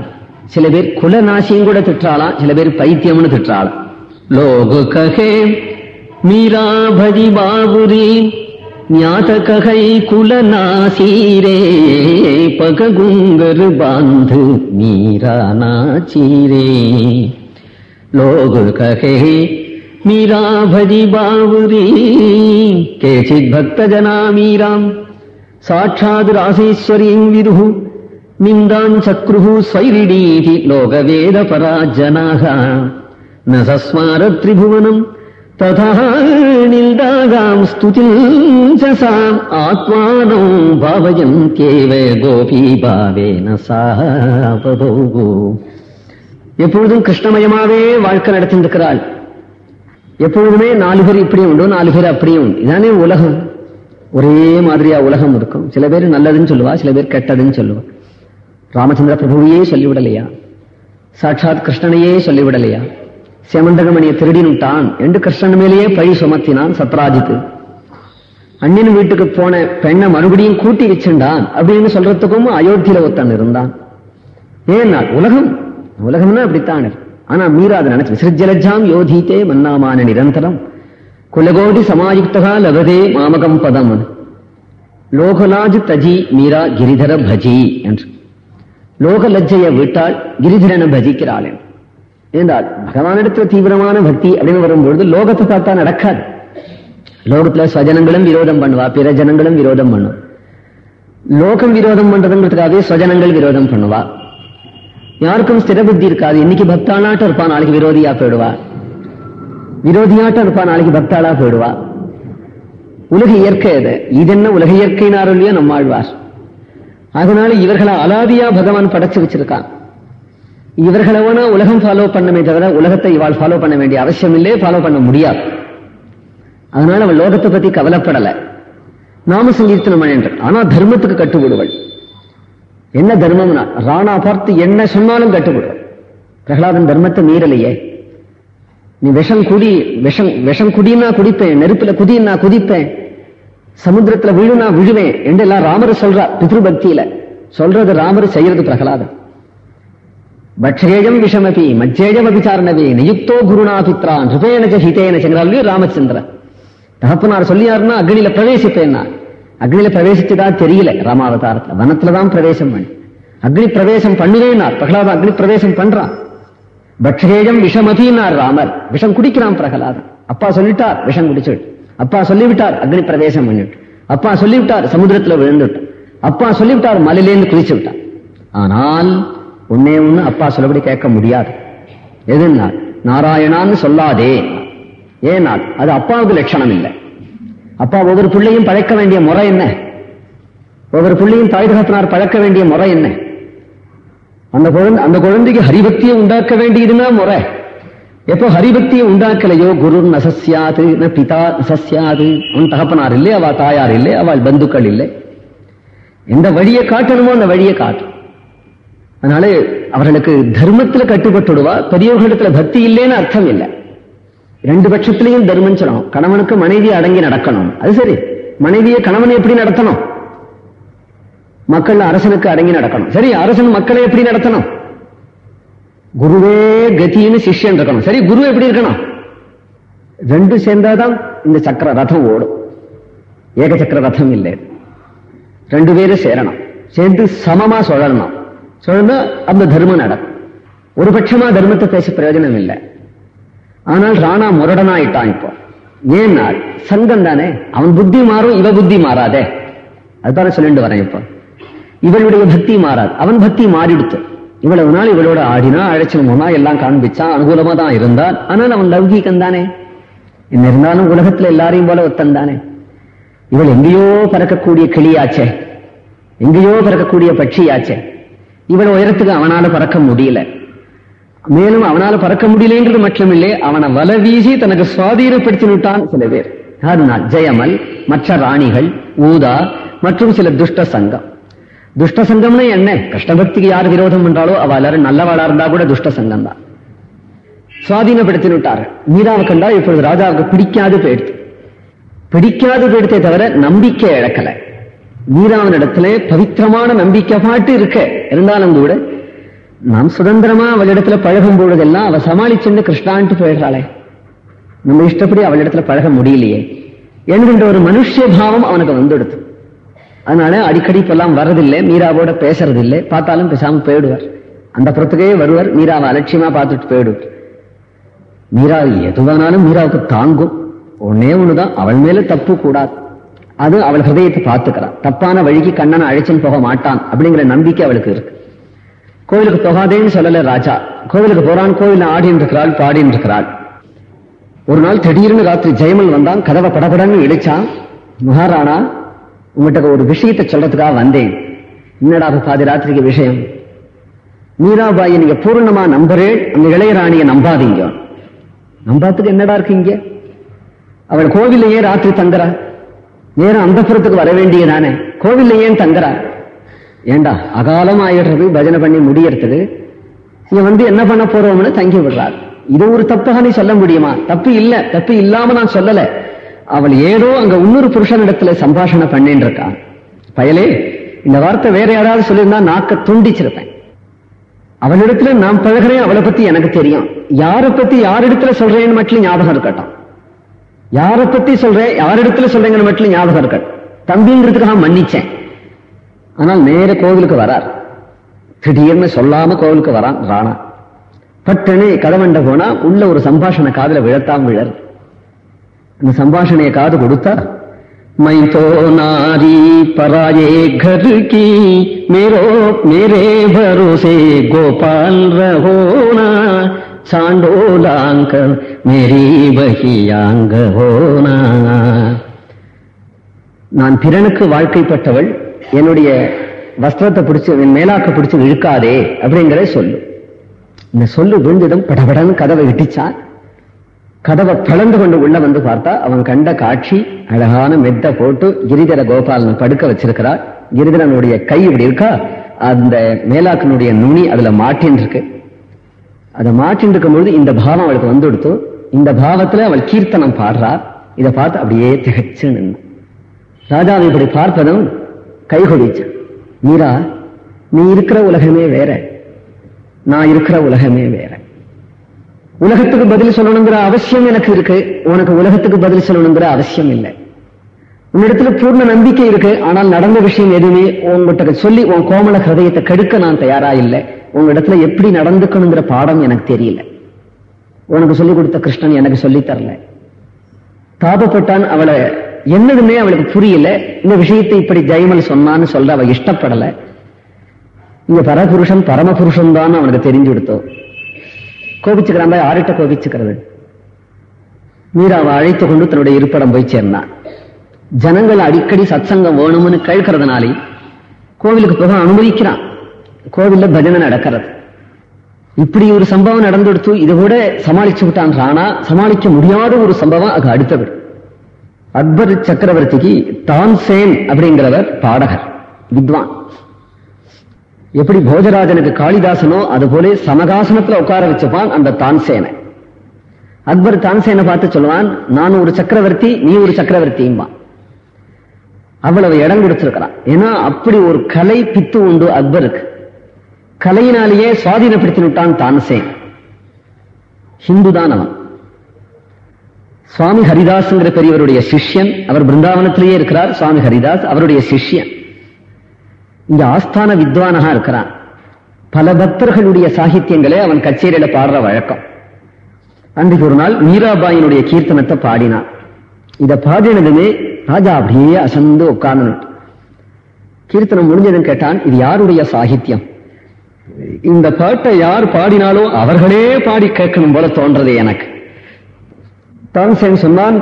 சில பேர் குலநாசியும் கூட திட்டாளாம் சில பேர் பைத்தியம்னு திட்டாளாம் லோகு ககே மீராபதி பாபுரி ஞாதகை குலநாசீரே பககுங்கரு பாந்து மீரானாச்சீரே லோகு ககே மீராபதி பாபுரி கேச்சித் பக்தஜனா மீராம் சாட்சாத் ராசேஸ்வரீம் விருகு மிந்தாஞ்சக்ருஹு ஸ்வைரிடீஹி லோகவேத பராஜனாக. நசஸ்வார திரிபுவனம் ததாநில்தாகாம் ஸ்துதிஞ்சசாம் ஆத்மானம் பாவயம் கேவ கோபி பாவேன சாபதோகோ எப்பொழுதும் கிருஷ்ணமயமாவே வாழ்க்கை நடத்தியிருக்கிறாள் எப்பொழுதுமே நாலு பேர் இப்படியும் உண்டு நாலு பேர் அப்படியும் உண்டு இதானே உலகம் ஒரே மாதிரியா உலகம் இருக்கும் சில பேர் நல்லதுன்னு சொல்லுவா சில பேர் கெட்டதுன்னு சொல்லுவா ராமச்சந்திர பிரபுவையே சொல்லிவிடலையா? சாட்சாத் கிருஷ்ணனையே சொல்லிவிடலையா? சேமந்தகமணியை திருடினுட்டான் என்று கிருஷ்ணன் மேலேயே பழி சுமத்தினான் சத்ராஜித்து. அண்ணன் வீட்டுக்கு போன பெண்ணை மறுபடியும் கூட்டி வச்சுண்டான் அப்படின்னு சொல்றதுக்கும் அயோத்தியில ஒருத்தன் இருந்தான். ஏன்னா உலகம். உலகம்னா அப்படித்தான். ஆனா மீரா அதை நினைச்சு விசிறஜலஜாம் யோதித்தே மன்னாமான நிரந்தரம். குலகோடி சமாயுக்தகா லபதே மாமகம் பதம். லோகலாஜ் தஜி மீரா கிரிதர பஜி என்று. லோக லஜ்ஜையை விட்டால் கிரிஜனம் பஜிக்கிறாள். என்றால் பகவானிடத்துல தீவிரமான பக்தி அப்படின்னு வரும்பொழுது லோகத்தை பார்த்தா நடக்காது. லோகத்துல ஸ்வஜனங்களும் விரோதம் பண்ணுவா பிற ஜனங்களும் விரோதம் பண்ணும். லோகம் விரோதம் பண்றதுங்கிறதுக்காகவே ஸ்வஜனங்கள் விரோதம் பண்ணுவா. யாருக்கும் ஸ்திர புத்தி இருக்காது. இன்னைக்கு பக்தாளாட்டம் இருப்பா நாளைக்கு விரோதியா போயிடுவா. விரோதியாட்டம் இருப்பா நாளைக்கு பக்தாளா போயிடுவா. உலக இயற்கை அது இது என்ன உலக இயற்கைனாரோ இல்லையோ நம்மாழ்வார் அதனால இவர்களை அலாதியா பகவான் படைச்சு வச்சிருக்கான். இவர்களை வேணா உலகம் ஃபாலோ பண்ணமே தவிர உலகத்தை இவாள் ஃபாலோ பண்ண வேண்டிய அவசியம் இல்லையே ஃபாலோ பண்ண முடியாது. அதனால அவள் லோகத்தை பத்தி கவலைப்படல. நாம சங்கீர்த்தனம் என்று. ஆனா தர்மத்துக்கு கட்டுப்படுவள். என்ன தர்மம்னா ராணா பார்த்து என்ன சொன்னாலும் கட்டுப்படுவள். பிரகலாதன் தர்மத்தை மீறலையே. நீ விஷம் குடி விஷம் விஷம் குடினா குடிப்பேன் நெருப்புல குதின்னா குதிப்பேன். சமுத்திரத்துல விழுனா விழுவேன் என்றெல்லாம் ராமர் சொல்றா பித்ருபக்தியில. சொல்றது ராமர் செய்யறது பிரகலாதன் பட்சேஜம் விஷமபி மச்சேஜம் அபிச்சாரணவே நியுக்தோ குருணா பித்ரா ஹிதேன ஹிதேனச்சுங்கிறாரு ராமச்சந்திர. தகப்பனார் சொல்லியாருன்னா அக்னியில பிரவேசிப்பேன்னா. அக்னியில பிரவேசிச்சதா தெரியல ராமாவதாரத்துல. வனத்துலதான் பிரவேசம் பண்ணி. அக்னி பிரவேசம் பண்ணுவேனார் பிரகலாதன் அக்னி பிரவேசம் பண்றான். பட்சேஜம் விஷமதினார் ராமர். விஷம் குடிக்கிறான் பிரகலாதன் அப்பா சொல்லிட்டார் விஷம் குடிச்சுட்டு அப்பா சொல்லிவிட்டார் அக்னி பிரவேசம் பண்ணிட்டு அப்பா சொல்லிவிட்டார் சமுத்திரத்துல விழுந்துட்டு அப்பா சொல்லிவிட்டார் மலையிலேருந்து குதிச்சு விட்டார் ஆனால் ஒன்னே ஒண்ணு அப்பா சொல்லபடி கேட்க முடியாது. எதுனா நாராயணான்னு சொல்லாதே. ஏனால் அது அப்பாவுக்கு லட்சணம் இல்லை. அப்பா ஒவ்வொரு பிள்ளையும் பழக்க வேண்டிய முறை என்ன? ஒவ்வொரு பிள்ளையும் தாய் தகப்பனார் பழக்க வேண்டிய முறை என்ன? அந்த குழந்தை அந்த குழந்தைக்கு ஹரிபக்தியை உண்டாக்க வேண்டியதுன்னா முறை. எப்போ ஹரிபக்தியை உண்டாக்கலையோ குரு நசஸ்யாது ந பிதா நசஸ்யாது உன் தகப்பனார் இல்லை அவள் தாயார் இல்லை அவள் பந்துக்கள் இல்லை எந்த வழியை காட்டணுமோ அந்த வழியை காட்டும். அதனால அவர்களுக்கு தர்மத்துல கட்டுப்பட்டுடுவா பெரியவர்களிடத்துல பக்தி இல்லைன்னு அர்த்தம் இல்லை. ரெண்டு பட்சத்திலையும் தர்மம் சொல்லணும். கணவனுக்கு மனைவி அடங்கி நடக்கணும். அது சரி. மனைவியை கணவனை எப்படி நடத்தணும்? மக்கள் அரசனுக்கு அடங்கி நடக்கணும். சரி அரசன் மக்களை எப்படி நடத்தணும்? குருவே கதின்னு சிஷ்யன் இருக்கணும். சரி குரு எப்படி இருக்கணும்? ரெண்டு சேர்ந்தாதான் இந்த சக்கர ரதம் ஓடும். ஏக சக்கர ரதம் இல்லை. ரெண்டு பேரும் சேரணும். சேர்ந்து சமமா சொல்லணும். சொல்லணும் அந்த தர்மம் நடக்கும். ஒரு பட்சமா தர்மத்தை பேச பிரயோஜனம் இல்லை. ஆனால் ராணா முரடனாயிட்டான் இப்போ. ஏன்னா சங்கம் தானே. அவன் புத்தி மாறும் இவ புத்தி மாறாதே. அதுதானே சொல்லிட்டு வரேன் இப்போ. இவளுடைய பக்தி மாறாது. அவன் பக்தி மாறிடுத்து. இவ்வளவு நாள் இவளோட ஆடினா அழைச்சனமா எல்லாம் காண்பிச்சான் அனுகூலமா தான் இருந்தான். ஆனால் அவன் லௌகீகம் தானே என்ன இருந்தாலும் உலகத்துல எல்லாரையும் போல ஒத்தன் தானே இவள் எங்கேயோ பறக்கக்கூடிய கிளியாச்சே. எங்கேயோ பறக்கக்கூடிய பட்சியாச்சே. இவள் உயரத்துக்கு அவனால பறக்க முடியல. மேலும் அவனால பறக்க முடியலங்கிறது மட்டுமில்லை அவனை வல வீசி தனக்கு சுவாதீனப்படுத்தி விட்டான் சில பேர். யாருனா ஜெயமல் மற்ற ராணிகள் ஊதா மற்றும் சில துஷ்ட சங்கம். துஷ்ட சங்கம்னா என்ன? கிருஷ்ணபக்திக்கு யார் விரோதம் பண்றாலோ அவ எல்லாரும் நல்லவாளா இருந்தா கூட துஷ்ட சங்கம் தான். சுவாதீனப்படுத்தி விட்டார் மீராவை கண்டா இப்பொழுது ராஜாவுக்கு பிடிக்காது போயிடுத்து பிடிக்காது போயிடுத்தே தவிர நம்பிக்கை இழக்கல. மீராவின் இடத்துல பவித்திரமான நம்பிக்கை பாட்டு இருக்க. இருந்தாலும் கூட நாம் சுதந்திரமா அவளிடத்துல பழகும் பொழுதெல்லாம் அவ சமாளிச்சுன்னு கிருஷ்ணான்ட்டு போயிடுறாளே. நம்ம இஷ்டப்படி அவளிடத்துல பழக முடியலையே. என்கின்ற ஒரு மனுஷ பாவம் அவனுக்கு வந்துடுது அதனால அடிக்கடி இப்பெல்லாம் வர்றதில்லை மீராவோட பேசுறதில்லை. பார்த்தாலும் பேசாம போயிடுவார். அந்த புறத்துக்கே வருவார் மீராவை அலட்சியமா பார்த்துட்டு போயிடுவார். மீரா எதுவானாலும் மீராவுக்கு தாங்கும். ஒன்னே ஒண்ணுதான் அவள் மேல தப்பு கூடாது. அது அவள் ஹிருதயத்தை பார்த்துக்கிறான் தப்பான வழிக்கு கண்ணனை அழைச்சின்னு போக மாட்டான் அப்படிங்கிற நம்பிக்கை அவளுக்கு இருக்கு. கோவிலுக்கு போகாதேன்னு சொல்லல ராஜா. கோவிலுக்கு போறான் கோவில் ஆடின்னு இருக்கிறாள் பாடின்னு இருக்கிறாள் ஒரு நாள் திடீர்னு ராத்திரி ஜெயமல் வந்தான் கதவை படபடன்னு இடிச்சான். மகாராணா உங்ககிட்ட ஒரு விஷயத்தை சொல்றதுக்காக வந்தேன். என்னடா பாதி ராத்திரிக்கு விஷயம்? மீராபாயை நீங்க பூர்ணமா நம்புறேன் அந்த இளையராணியை நம்பாதீங்க. நம்பாத்துக்கு என்னடா இருக்கீங்க அவள் கோவிலையே ராத்திரி தங்குறா? நேரம் அந்த புறத்துக்கு வர வேண்டியதானே கோவில்ல ஏன் தங்குறா? ஏண்டா அகாலம் ஆயிடுறது பஜனை பண்ணி முடியறது நீ வந்து என்ன பண்ண போறோம்னு தங்கி விடுறார் இது ஒரு தப்பாக நீ சொல்ல முடியுமா? தப்பு இல்ல தப்பு இல்லாம நான் சொல்லல. அவள் ஏதோ அங்க இன்னொரு புருஷனிடத்துல சம்பாஷணை பண்ணிட்டு இருக்கா பயலே இந்த வார்த்தை வேற யாராவது சொல்லியிருந்தா நாக்க துண்டிச்சிருப்பேன். அவளிடத்துல நான் பழகிறேன் அவளை பத்தி எனக்கு தெரியும். யாரை பத்தி யாரிடத்துல சொல்றேன்னு மட்டும் ஞாபகம் இருக்கட்டும். யாரை பத்தி சொல்றேன் யாரிடத்துல சொல்றேங்கன்னு மட்டும் ஞாபகம் இருக்கட்டும். தம்பின்றதுக்காக மன்னிச்சேன். ஆனால் நேர கோவிலுக்கு வரார். திடீர்னு சொல்லாம கோவிலுக்கு வரான் ராணா. பட்டுன்னு கதவண்ட போனா உள்ள ஒரு சம்பாஷண காதுல விழத்தான் விழர். அந்த சம்பாஷணைய காது கொடுத்தா மை तो नारी पराये घर की मेरो मेरे भरोसे गोपाल रहो ना चांडोलांक मेरी बहियांग होना நான் பிறனுக்கு வாழ்க்கைப்பட்டவள் என்னுடைய வஸ்திரத்தை பிடிச்சு என் மேலாக்க பிடிச்சு இழுக்காதே அப்படிங்கிற சொல்லு இந்த சொல்லு விழுந்ததும் படபடன்னு கதவை இட்டிச்சான் கதவை பிளந்து கொண்டு உள்ள வந்து பார்த்தா அவன் கண்ட காட்சி அழகான மெத்த போட்டு கிரிதர கோபாலன் படுக்க வச்சிருக்கிறார் கிரிதரனுடைய கை இப்படி இருக்கா? அந்த மேலாக்கனுடைய நுனி அதுல மாட்டின் இருக்கு அதை மாட்டின் இருக்கும் பொழுது இந்த பாவம் அவளுக்கு வந்து கொடுத்து இந்த பாவத்துல அவள் கீர்த்தனம் பாடுறார் இதை பார்த்து அப்படியே திகச்சு நின்று. ராஜாவை இப்படி பார்ப்பதும் கை கொடிச்சு மீரா நீ இருக்கிற உலகமே வேற. நான் இருக்கிற உலகமே வேற. உலகத்துக்கு பதில் சொல்லணுங்கிற அவசியம் எனக்கு இருக்கு. உனக்கு உலகத்துக்கு பதில் சொல்லணுங்கிற அவசியம் இல்லை. உன்னிடத்துல பூர்ண நம்பிக்கை இருக்கு. ஆனால் நடந்த விஷயம் எதுவுமே உங்ககிட்ட சொல்லி உன் கோமல ஹிருதயத்தை கெடுக்க நான் தயாரா இல்லை. உங்க இடத்துல எப்படி நடந்துக்கணுங்கிற பாடம் எனக்கு தெரியல. உனக்கு சொல்லி கொடுத்த கிருஷ்ணன் எனக்கு சொல்லி தரல. தாபப்பட்டான் அவளை என்னதுமே அவளுக்கு புரியல. இந்த விஷயத்தை இப்படி ஜெயமல் சொன்னான்னு சொல்ல அவ இஷ்டப்படல. இங்க பரபுருஷன் பரமபுருஷன் தான் அவனுக்கு தெரிஞ்சு கொடுத்தோம். கோபிச்சுக்கிற மாதிரி ஆடிட்ட கோபிச்சுக்கிறது. மீராவை அழைத்து கொண்டு தன்னுடைய இருப்பிடம் போய் சேர்ந்தான். ஜனங்கள் அடிக்கடி சத்சங்கம் வேணும்னு கேட்கறதுனாலே கோவிலுக்கு போக அனுமதிக்கிறான். கோவில்ல பஜனை நடக்கிறது. இப்படி ஒரு சம்பவம் நடந்துடுத்து இது கூட சமாளிச்சு விட்டான் ஆனா சமாளிக்க முடியாத ஒரு சம்பவம் அது அடுத்தவர் அக்பர் சக்கரவர்த்திக்கு தான்சேன் அப்படிங்கிறவர் பாடகர் வித்வான். எப்படி போஜராஜனுக்கு காளிதாசனோ அது போல சமகாசனத்துல உட்கார வச்சுப்பான் அந்த தான்சேனை. அக்பர் தான்சேனை பார்த்து சொல்லுவான் நான் ஒரு சக்கரவர்த்தி நீ ஒரு சக்கரவர்த்தியும்பான். அவ்வளவு இடம் கொடுத்திருக்கிறான். ஏன்னா அப்படி ஒரு கலை பித்து உண்டு அக்பருக்கு. கலையினாலேயே சுவாதீனப்படுத்தி விட்டான் தான்சேன். ஹிந்து தான் அவன். சுவாமி ஹரிதாஸ்ங்கிற பெரியவருடைய சிஷ்யன் அவர் பிருந்தாவனத்திலேயே இருக்கிறார் சுவாமி ஹரிதாஸ் அவருடைய சிஷ்யன். இங்க ஆஸ்தான வித்வானகா இருக்கிறான். பல பக்தர்களுடைய சாகித்யங்களே அவன் கச்சேரியில பாடுற வழக்கம். அன்றைக்கு ஒரு நாள் மீராபாயினுடைய கீர்த்தனத்தை பாடினான். இத பாடினதுமே ராஜா அப்படியே அசந்து உட்கார்ந்து கீர்த்தனம் முடிஞ்சதுன்னு கேட்டான் இது யாருடைய சாகித்யம்? இந்த பாட்டை யார் பாடினாலும் அவர்களே பாடி கேட்கணும் போல தோன்றது எனக்கு. தான்சேன் சொன்னான்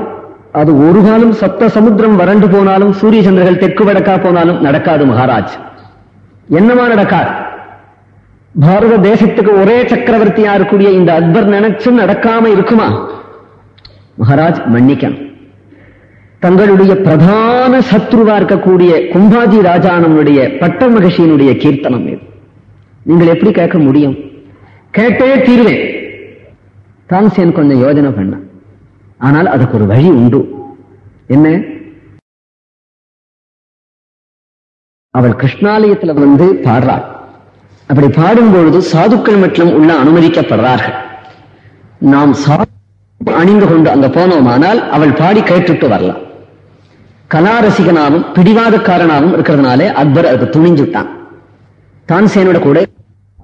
அது ஒரு காலம் சப்த சமுத்திரம் வறண்டு போனாலும் சூரிய சந்திரர்கள் தெற்கு வடக்கா போனாலும் நடக்காது மகாராஜ். என்னமா நடக்காது? பாரத தேசத்துக்கு ஒரே சக்கரவர்த்தியா இருக்கக்கூடிய இந்த அக்பர் நினைச்சு நடக்காம இருக்குமா? மகாராஜ் மன்னிக்கணும். தங்களுடைய பிரதான சத்ருவா இருக்கக்கூடிய கும்பாஜி ராஜானவனுடைய பட்ட மகிழ்ச்சியினுடைய கீர்த்தனம் இது. நீங்கள் எப்படி கேட்க முடியும்? கேட்டே தீர்வேன். தான்சேன் கொஞ்சம் யோஜனை பண்ண. ஆனால் அதுக்கு ஒரு வழி உண்டு. என்ன? அவள் கிருஷ்ணாலயத்துல வந்து பாடுறாள். அப்படி பாடும்பொழுது சாதுக்கள் மற்றும் உள்ள அனுமதிக்கப்படுறார்கள். நாம் சாது அணிந்து கொண்டு அங்க போனோமானால் அவள் பாடி கேட்டுட்டு வரலாம். கலாரசிகனாவும் பிடிவாதக்காரனாவும் இருக்கிறதுனாலே அக்பர் அதுக்கு துணிஞ்சுட்டான். தான்சேனோட கூட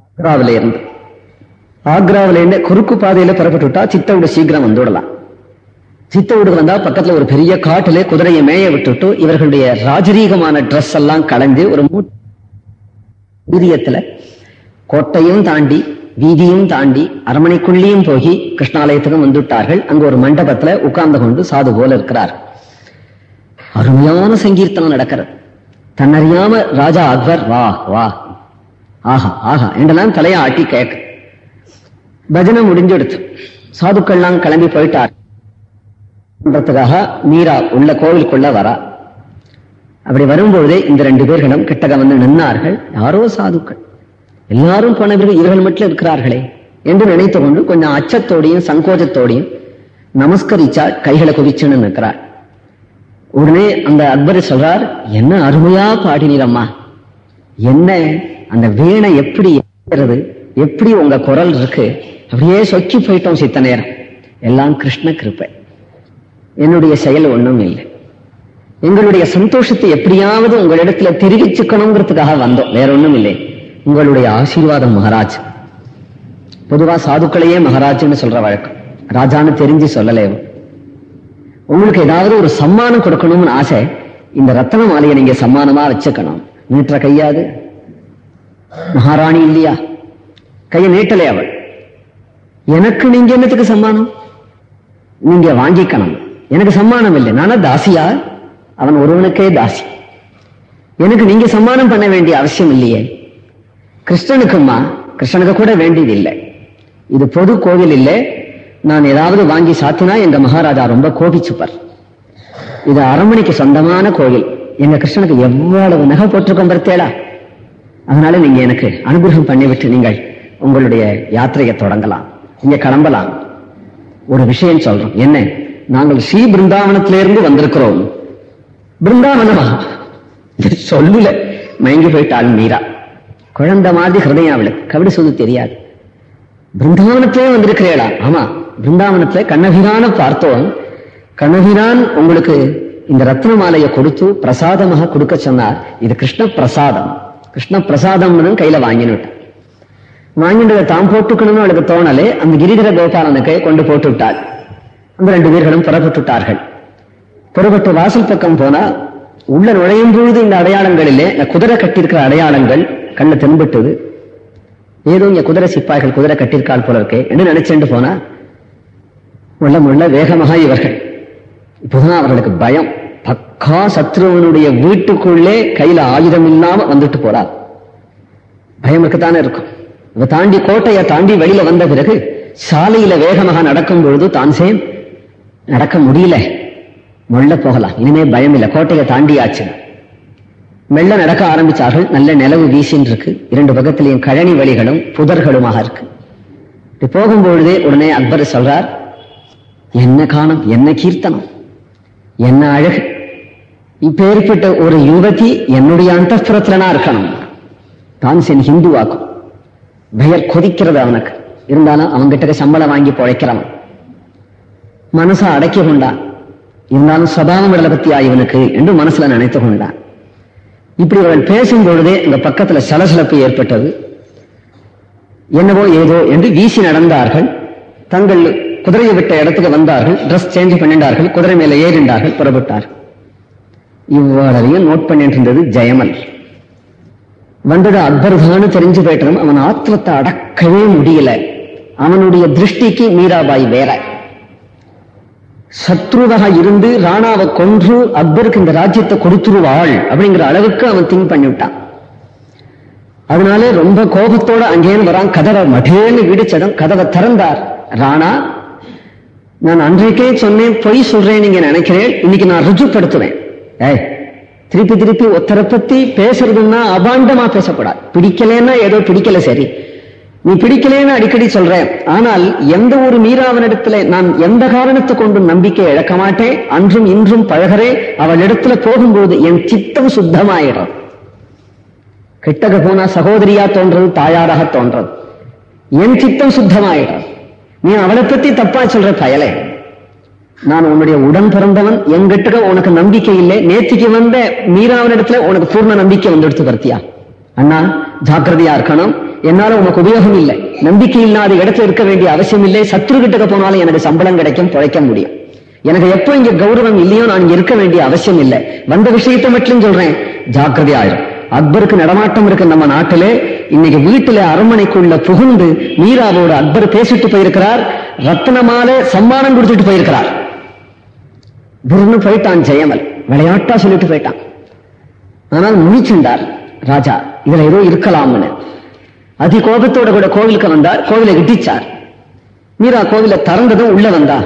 ஆக்ராவில இருந்து. ஆக்ராவில இருந்து குறுக்கு பாதையில புறப்பட்டு விட்டா சித்தவுடு சீக்கிரம் வந்துடலாம். சித்தவுடுக்கு வந்தா பக்கத்துல ஒரு பெரிய காட்டுல குதிரையை மேய விட்டுட்டு இவர்களுடைய ராஜரீகமான ட்ரெஸ் எல்லாம் களைஞ்சு ஒரு வீரியத்துல கோட்டையும் தாண்டி வீதியும் தாண்டி அரமனைக்குள்ளேயும் போகி கிருஷ்ணாலயத்துக்கும் வந்துட்டார்கள். அங்கு ஒரு மண்டபத்துல உட்கார்ந்து கொண்டு சாது போல இருக்கிறார். அருமையான சங்கீர்த்தனம் நடக்கிறது. தன்னறியாம ராஜா அக்பர் வா வா. ஆஹா ஆஹா என்றெல்லாம் தலையை ஆட்டி கேட்க பஜனை முடிஞ்செடுத்து சாதுக்கள்லாம் கிளம்பி போயிட்டார். பண்றதுக்காக மீரா உள்ள கோவிலுக்குள்ள வரா. அப்படி வரும்பொழுதே இந்த ரெண்டு பேர்களும் கிட்டக வந்து நின்னார்கள். யாரோ சாதுக்கள். எல்லாரும் போன பிறகு இவர்கள் மட்டும் இருக்கிறார்களே என்று நினைத்து கொண்டு கொஞ்சம் அச்சத்தோடையும் சங்கோஜத்தோடையும் நமஸ்கரிச்சா கைகளை குவிச்சுன்னு நிற்கிறார். உடனே அந்த அக்பர் சொல்றார் என்ன அருமையா பாடினீரம்மா என்ன? அந்த வீணை எப்படி எப்படி உங்க குரல் இருக்கு? அப்படியே சொக்கி போயிட்டோம் சித்த நேரம். எல்லாம் கிருஷ்ண கிருப்பை. என்னுடைய செயல் ஒண்ணும் இல்லை. எங்களுடைய சந்தோஷத்தை எப்படியாவது உங்களிடத்துல தெரிவிச்சுக்கணுங்கிறதுக்காக வந்தோம். வேற ஒண்ணும் இல்லை. உங்களுடைய ஆசீர்வாதம் மகாராஜ். பொதுவா சாதுக்களையே மகாராஜ்னு சொல்ற வழக்கம். ராஜான்னு தெரிஞ்சு சொல்லலே உங்களுக்கு ஏதாவது ஒரு சம்மானம் கொடுக்கணும்னு ஆசை இந்த ரத்தன மாலையை நீங்க சம்மானமா வச்சுக்கணும். நீட்டுற கையாது மகாராணி இல்லையா? கையை நீட்டலே அவள். எனக்கு நீங்க என்னத்துக்கு சம்மானம்? நீங்க வாங்கிக்கணும். எனக்கு சம்மானம் இல்லை. நானா தாசியா? அவன் ஒருவனுக்கே தாசி. எனக்கு நீங்க சம்மானம் பண்ண வேண்டிய அவசியம் இல்லையே. கிருஷ்ணனுக்குமா கிருஷ்ணனுக்கு கூட வேண்டியது இல்லை இது பொது கோவில் இல்லை. நான் ஏதாவது வாங்கி சாத்தினா எங்க மகாராஜா ரொம்ப கோபிச்சுப்பார். இது அரண்மனைக்கு சொந்தமான கோவில். எங்க கிருஷ்ணனுக்கு எவ்வளவு நகை போட்டிருக்கோம் பருத்தேடா அதனால நீங்க எனக்கு அனுகிரகம் பண்ணிவிட்டு நீங்கள் உங்களுடைய யாத்திரையை தொடங்கலாம். நீங்க கிளம்பலாம். ஒரு விஷயம் சொல்றோம். என்ன? நாங்கள் ஸ்ரீ பிருந்தாவனத்திலிருந்து வந்திருக்கிறோம். பிருந்தாவனமா? சொல்லல. மயங்கி போயிட்டாள் மீரா. குழந்தை மாதிரி ஹிருதயம் அவளுக்கு. கபடி சொல்லு தெரியாது. பிருந்தாவனத்திலே வந்திருக்கிறேடா ஆமா. பிருந்தாவனத்துல கண்ணபிரான பார்த்தோம். கண்ணபிரான் உங்களுக்கு இந்த ரத்ன மாலையை கொடுத்து பிரசாதமாக கொடுக்க சொன்னார். இது கிருஷ்ண பிரசாதம் கிருஷ்ண பிரசாதம்னு கையில வாங்கினுட்டான் வாங்கினதை தாம் போட்டுக்கணும்னு அவளுக்கு தோணலே. அந்த கிரிதர கோபாலனுக்கு கொண்டு போட்டு விட்டாள். அந்த ரெண்டு பேர்களும் புறப்பட்டுட்டார்கள் புறப்பட்டு வாசல் பக்கம் போனா உள்ள நுழையும் பொழுது இந்த அடையாளங்களிலே இந்த குதிரை கட்டியிருக்கிற அடையாளங்கள் கண்ணு தென்பட்டது. ஏதோ இங்க குதிரை சிப்பாய்கள் குதிரை கட்டிருக்காள் போல இருக்கே. என்று நினைச்சுட்டு போனா உள்ள முள்ள வேகமாக இவர்கள். இப்போதான் அவர்களுக்கு பயம். பக்கா சத்ருவனுடைய வீட்டுக்குள்ளே கையில ஆயுதம் இல்லாம வந்துட்டு போறார் பயம் இருக்குத்தானே இருக்கும். இவ தாண்டி கோட்டையை தாண்டி வெளியில வந்த பிறகு சாலையில வேகமாக நடக்கும் பொழுது தான்சேன் நடக்க முடியல. முள்ள போகலாம். இனிமே பயம் இல்லை கோட்டையை தாண்டியாச்சு. மெல்ல நடக்க ஆரம்பிச்சார்கள். நல்ல நிலவு வீசின்னு இருக்கு இரண்டு பக்கத்திலையும் கழனி வழிகளும் புதர்களுமாக இருக்கு. இப்படி போகும்பொழுதே உடனே அக்பர் சொல்றார் என்ன காணம்? என்ன கீர்த்தனம்? என்ன அழகு? இப்பேற்பட்ட ஒரு யுவதி என்னுடைய அந்தப்புறத்துலனா இருக்கணும். தான் சென் ஹிந்துவாக்கும். பெயர் கொதிக்கிறது அவனுக்கு. இருந்தாலும் அவன்கிட்ட சம்பளம் வாங்கி பொழைக்கிறவன். மனசை அடக்கி கொண்டான் இருந்தாலும் சபாவம் விடல பத்தியா இவனுக்கு என்று மனசுல நினைத்து கொண்டான் இப்படி அவள் பேசும் பொழுதே இந்த பக்கத்துல சலசலப்பு ஏற்பட்டது. என்னவோ ஏதோ என்று வீசி நடந்தார்கள். தங்கள் குதிரையை விட்ட இடத்துக்கு வந்தார்கள். ட்ரெஸ் சேஞ்ச் பண்ணிட்டார்கள் குதிரை மேல ஏறிண்டார்கள். புறப்பட்டார்கள் இவ்வளவையும் நோட் பண்ணிட்டு இருந்தது ஜெயமல். வந்தது அக்பர்தான்னு தெரிஞ்சு போயிட்டனும் அவன் ஆத்திரத்தை அடக்கவே முடியல. அவனுடைய திருஷ்டிக்கு மீராபாய் வேற. சத்ருவாக இருந்து ராணாவை கொன்று அக்பருக்கு இந்த ராஜ்யத்தை கொடுத்துருவாள் அப்படிங்கிற அளவுக்கு அவன் திங்க் பண்ணிவிட்டான். அதனால ரொம்ப கோபத்தோட அங்கேயும் வரான். கதவை மடேன்னு இடிச்சதும் கதவை திறந்தார். ராணா நான் அன்றைக்கே சொன்னேன் பொய் சொல்றேன் நீங்க நினைக்கிறேன். இன்னைக்கு நான் ருஜுப்படுத்துவேன். ஏய் திருப்பி திருப்பி ஒருத்தரை பத்தி பேசுறதுன்னா அபாண்டமா பேசக்கூடாது. பிடிக்கலன்னா ஏதோ பிடிக்கல சரி. நீ பிடிக்கலன்னு அடிக்கடி சொல்றேன். ஆனால் எந்த ஒரு மீராவனிடத்துல நான் எந்த காரணத்தை கொண்டும் நம்பிக்கை இழக்க மாட்டேன்? அன்றும் இன்றும் பழகிறேன் அவள் இடத்துல போகும்போது என் சித்தம் சுத்தமாயிடும். கிட்டக போனா சகோதரியா தோன்றது தாயாராக தோன்றது. என் சித்தம் சுத்தமாயிடும். நீ அவளை பத்தி தப்பா சொல்ற பயலே. நான் உன்னுடைய உடன் பிறந்தவன் என்கிட்ட உனக்கு நம்பிக்கை இல்லை. நேற்றுக்கு வந்த மீராவனிடத்துல உனக்கு பூர்ண நம்பிக்கை வந்துடுத்து பருத்தியா அண்ணா ஜாக்கிரதையா இருக்கணும். என்னால உனக்கு உபயோகம் இல்லை. நம்பிக்கை இல்லாத இடத்துல இருக்க வேண்டிய அவசியம் இல்லை. சத்ரு கிட்டக்க போனாலும் எனக்கு சம்பளம் கிடைக்கும் பிழைக்க முடியும். எனக்கு எப்போ இங்க கௌரவம் இல்லையோ நான் இங்க இருக்க வேண்டிய அவசியம் இல்லை. வந்த விஷயத்தை மட்டும் சொல்றேன். ஜாக்கிரதையாயிரும் அக்பருக்கு நடமாட்டம் இருக்கு நம்ம நாட்டிலே. இன்னைக்கு வீட்டுல அரண்மனைக்குள்ள புகுந்து மீராவோடு அக்பர் பேசிட்டு போயிருக்கிறார். ரத்னமால சம்மானம் கொடுத்துட்டு போயிருக்கிறார். விருன்னு போயிட்டான் ஜெயமல். விளையாட்டா சொல்லிட்டு போயிட்டான். ஆனால் முடிச்சிருந்தார் ராஜா இதுல ஏதோ இருக்கலாம்னு. அதி கோபத்தோட கூட கோவிலுக்கு வந்தார் கோவிலை இடிச்சார் மீரா கோவிலை திறந்ததும் உள்ள வந்தா.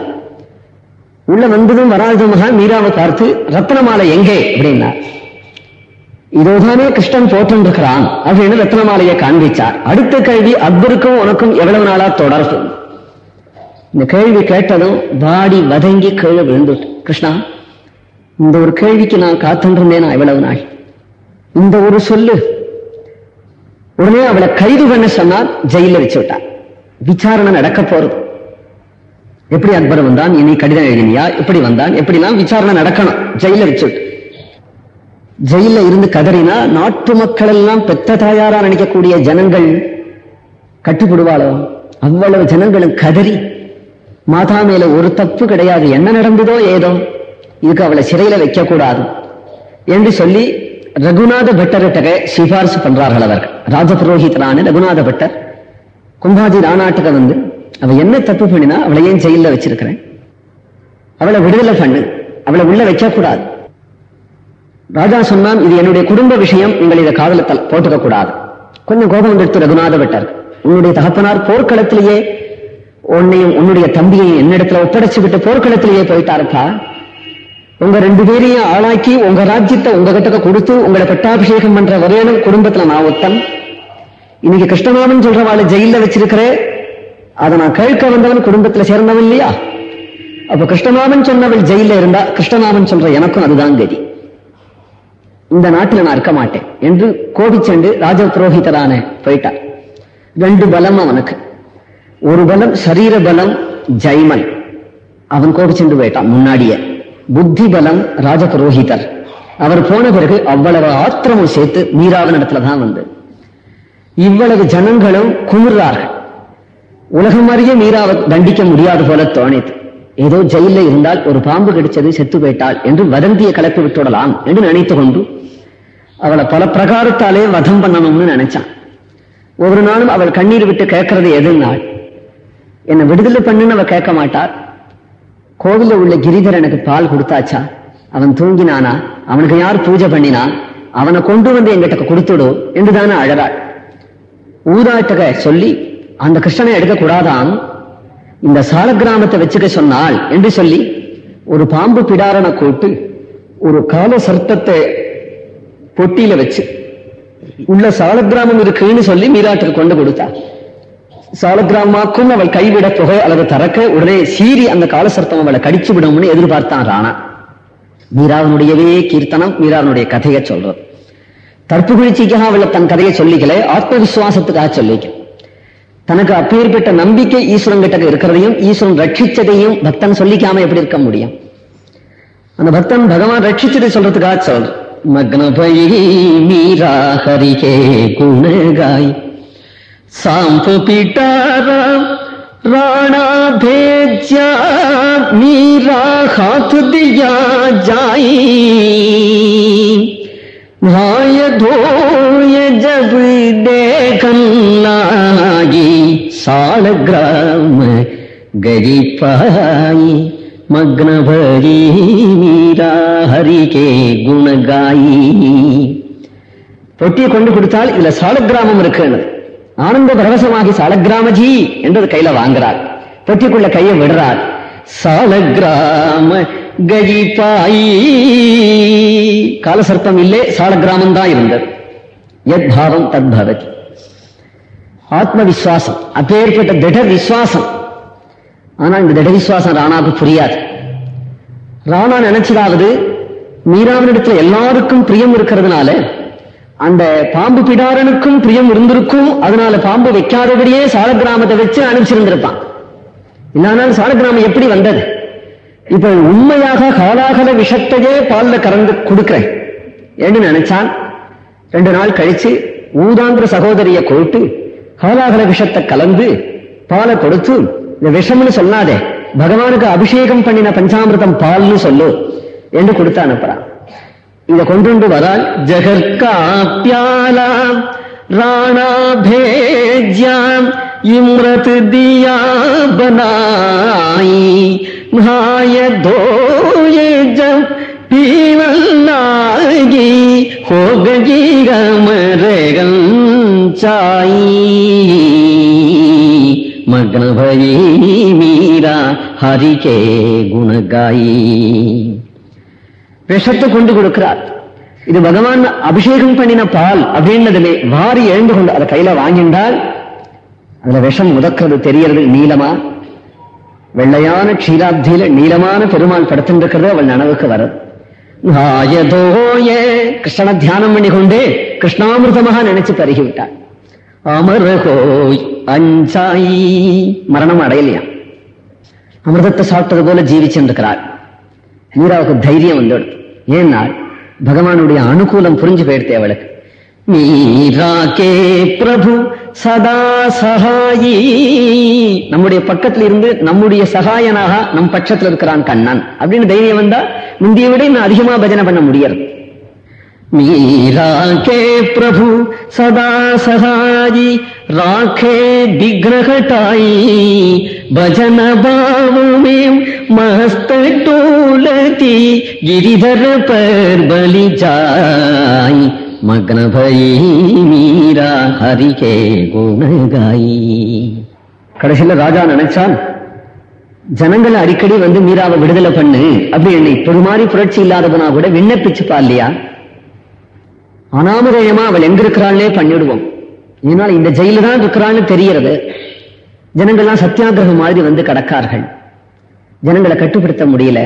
உள்ள வந்ததும் வராததுமாக மீராவை பார்த்து ரத்னமாலை எங்கே? அப்படின்னா இதோதானே கிருஷ்ணன் போட்டிருக்கிறான் அப்படின்னு ரத்னமாலையை காண்பிச்சார். அடுத்த கேள்வி அக்பருக்கும் உனக்கும் எவ்வளவு நாளா தொடர்பு? இந்த கேள்வி கேட்டதும் வாடி வதங்கி கீழே விழுந்து கிருஷ்ணா இந்த ஒரு கேள்விக்கு நான் காத்துருந்தேன் இவ்வளவு நாள்? இந்த ஒரு சொல்லு உடனே அவளை கைது பண்ண சொன்னால் ஜெயில வச்சு விட்டார். விசாரணை நடக்க போறது. எப்படி அக்பர் வந்தான்? இனி கடிதம் எழுதினியா? எப்படி வந்தான்? எப்படிலாம் விசாரணை நடக்கணும்? ஜெயில வச்சு ஜெயில இருந்து கதறினா நாட்டு மக்கள் எல்லாம் பெத்த தாயாரா நினைக்கக்கூடிய ஜனங்கள் கட்டுப்படுவாளோ? அவ்வளவு ஜனங்களும் கதறி மாதா மேல ஒரு தப்பு கிடையாது. என்ன நடந்ததோ ஏதோ இதுக்கு அவளை சிறையில வைக்க கூடாது என்று சொல்லி ரகுநாத பட்டர்கிட்ட சிபாரிசு பண்றார்கள் அவர்கள். ராஜபுரோஹிதரான ரகுநாத பட்டர் கும்பாஜி ராணாட்டுக்கு வந்து அவ என்ன தப்பு பண்ணினா அவளை ஏன் ஜெயில வச்சிருக்கிறேன்? அவளை விடுதலை பண்ணு அவளை உள்ள வைக்க கூடாது ராஜா சொன்னான் இது என்னுடைய குடும்ப விஷயம் நீங்கள் இதை காதலத்தால் போட்டுக்க கூடாது. கொஞ்சம் கோபம் வந்துடுத்து ரகுநாத பட்டர். உன்னுடைய தகப்பனார் போர்க்களத்திலேயே உன்னையும் உன்னுடைய தம்பியையும் என்னிடத்துல ஒப்படைச்சு விட்டு போர்க்களத்திலேயே போயிட்டாருப்பா. உங்க ரெண்டு பேரையும் ஆளாக்கி உங்க ராஜ்யத்தை உங்ககிட்ட கொடுத்து உங்களை பட்டாபிஷேகம் பண்ற வரையான குடும்பத்துல நான் ஒத்தன். இன்னைக்கு கிருஷ்ணநாமன் சொல்றவாளை ஜெயில வச்சிருக்கிறேன் அதை நான் கேட்க வந்தவன் குடும்பத்துல சேர்ந்தவன் இல்லையா? அப்ப கிருஷ்ணநாமன் சொன்னவள் ஜெயில இருந்தா கிருஷ்ணநாமன் சொல்ற எனக்கும் அதுதான் கதி. இந்த நாட்டில் நான் இருக்க மாட்டேன் என்று கோபிச்சென்று ராஜ புரோஹிதரான போயிட்டார் ரெண்டு பலம் அவனுக்கு. ஒரு பலம் சரீர பலம் ஜெய்மல் அவன் கோபிச்சென்று போயிட்டான் முன்னாடியே. புத்தி பலம் ராஜபுரோஹிதர் அவர் போன பிறகு அவ்வளவு ஆத்திரமும் சேர்த்து மீராவின் இடத்துல தான் வந்து. இவ்வளவு ஜனங்களும் குமுறார்கள். உலகம் அறிய மீராவை தண்டிக்க முடியாது போல தோணித்து ஏதோ ஜெயில இருந்தால் ஒரு பாம்பு கிடைச்சது செத்து போயிட்டாள் என்று வதந்தியை கலப்பி விட்டுடலாம் என்று நினைத்து கொண்டு அவளை பல பிரகாரத்தாலே வதம் பண்ணணும்னு நினைச்சான். ஒவ்வொரு நாளும் அவள் கண்ணீர் விட்டு கேட்கறது எதுனால்? என்னை விடுதலை பண்ணுன்னு அவ கேட்க மாட்டார் கோவில உள்ள கிரிதர் எனக்கு பால் கொடுத்தாச்சா? அவன் தூங்கினானா? அவனுக்கு யார் பூஜை பண்ணினா? அவனை கொண்டு வந்து எங்கிட்ட கொடுத்துடு என்றுதானே அழறாள். ஊதாட்டக சொல்லி அந்த கிருஷ்ணனை எடுக்க கூடாதான் இந்த சால கிராமத்தை வச்சுக்க சொன்னாள் என்று சொல்லி ஒரு பாம்பு பிடாரனை கூட்டு ஒரு கால சர்த்தத்தை பொட்டியில வச்சு உள்ள சால கிராமம் இருக்குன்னு சொல்லி மீராட்டுக்கு கொண்டு கொடுத்தா. சாலக்கிராமாக்கும் அவள் கைவிட புகை அல்லது தறக்க உடனே சீறி அந்த காலசர்த்தம் அவளை கடிச்சு விடும்னு எதிர்பார்த்தான் ராணா. மீராவனுடையவே கீர்த்தனம் மீராவனுடைய கதையை சொல்றது. தற்புகழ்ச்சிக்காக அவளை தன் கதையை சொல்லிக்கல ஆத்ம விசுவாசத்துக்காக சொல்லிக்க தனக்கு அப்பேற்பட்ட நம்பிக்கை ஈஸ்வரன் கிட்ட இருக்கிறதையும் ஈஸ்வரன் ரட்சிச்சதையும் பக்தன் சொல்லிக்காம எப்படி இருக்க முடியும்? அந்த பக்தன் பகவான் ரட்சிச்சதை சொல்றதுக்காக சொல் மக்னபயி மீரா ஹரிகே குணகாய். सांप पिटारा राणा भेजा मीरा हाथ दिया जाई भाय धोय जब देखन लागी साल ग्राम गरी पाई मग्न भरी मीरा हरि के गुण गाई பொட்டியை கொண்டு கொடுத்தால் இதுல சால கிராமம் இருக்குன்னு ஆனந்த பரவசமாகி சாலகிராமஜி என்றது கையில வாங்குறார். பொட்டிக்குள்ள கையை விடுறார். சாலக்கிராம கஜிபாயி. காலசர்த்தம் இல்லே சாலக்கிராமம் தான் இருந்தது. எத் பாவம் தத் பவதி. ஆத்ம விசுவாசம் அப்பேற்பட்ட திட விசுவாசம் ஆனா இந்த திட விசுவாசம் ராணாவுக்கு புரியாது. ராணா நினைச்சதாவது மீராவினிடத்துல எல்லாருக்கும் பிரியம் இருக்கிறதுனால அந்த பாம்பு பிடாரனுக்கும் பிரியம் இருந்திருக்கும். அதனால பாம்பு வைக்காதபடியே சாலக்கிராமத்தை வச்சு அனுப்பிச்சிருந்திருப்பான். இல்லாமல் சாலக்கிராமம் எப்படி வந்தது? இப்ப உண்மையாக காலாகல விஷத்தையே பால்ல கறந்து கொடுக்கிறேன். என்று நினைச்சான் ரெண்டு நாள் கழிச்சு ஊதாந்திர சகோதரிய கூட்டு காலாகல விஷத்தை கலந்து பாலை கொடுத்து இந்த விஷம்னு சொல்லாதே. பகவானுக்கு அபிஷேகம் பண்ணின பஞ்சாமிர்தம் பால்னு சொல்லு என்று கொடுத்து அனுப்புறான். இங்க கொண்டு வரால் ஜகர்காப்யாலாம் ராணாபேஜ்யாம் இம்ரத் தியாபனாய் நாய தோயஜம் பீவல்லாகி ஹோகீகமரகம் சாயி. மக்னபயி மீரா ஹரிகே குணகாயி விஷத்தை கொண்டு கொடுக்கிறார். இது பகவான் அபிஷேகம் பண்ணின பால் அப்படின்னதுலே வாரி எழுந்து கொண்டு அதை கையில வாங்கிண்டால் அதுல விஷம் முதக்கிறது தெரியறது நீளமா? வெள்ளையான க்ஷீராப்தியில நீளமான பெருமாள் படுத்திருக்கிறது அவள் நனவுக்கு வரும். கிருஷ்ணனை கிருஷ்ண தியானம் பண்ணி கொண்டே கிருஷ்ணாமிருதமாக நினைச்சு பருகிவிட்டாள். அமரகோய் அஞ்சாயி. மரணம் அடையலையா அமிர்தத்தை சாப்பிட்டது போல ஜீவிச்சிருக்கிறாள். மீராவுக்கு தைரியம் வந்துடும் ஏன்னா பகவானுடைய அனுகூலம் புரிஞ்சு போயிடுத்து அவளுக்கு. மீரா கே பிரபு சதா சகாயி. நம்முடைய பக்கத்துல இருந்து நம்முடைய சகாயனாக நம் பட்சத்துல இருக்கிறான் கண்ணன். அப்படின்னு தைரியம் வந்தா முந்தைய விட இன்னும் அதிகமா பஜனை பண்ண முடியாது मीरा के प्रभु सदा सहाई राखे विग्रहटाई भजन भाव में मस्त टोलती गिरिधर पर बलि जाई मग्न भई मीरा हरि के गुण गाई கடைசியில ராஜா நினைச்சான் ஜனங்களை அடிக்கடி வந்து மீராவை விடுதலை பண்ணு அப்படி என்னை பெருமாறி புரட்சி இல்லாதவனா கூட விண்ணப்பிச்சுப்பா இல்லையா அனாமதேயமா அவள் எங்க இருக்கிறாள்னே பண்ணிடுவோம். இதனால இந்த ஜெயில தான் இருக்கிறான்னு தெரியறது ஜனங்கள்லாம் சத்தியாகிரகம் மாதிரி வந்து கடக்கார்கள். ஜனங்களை கட்டுப்படுத்த முடியல.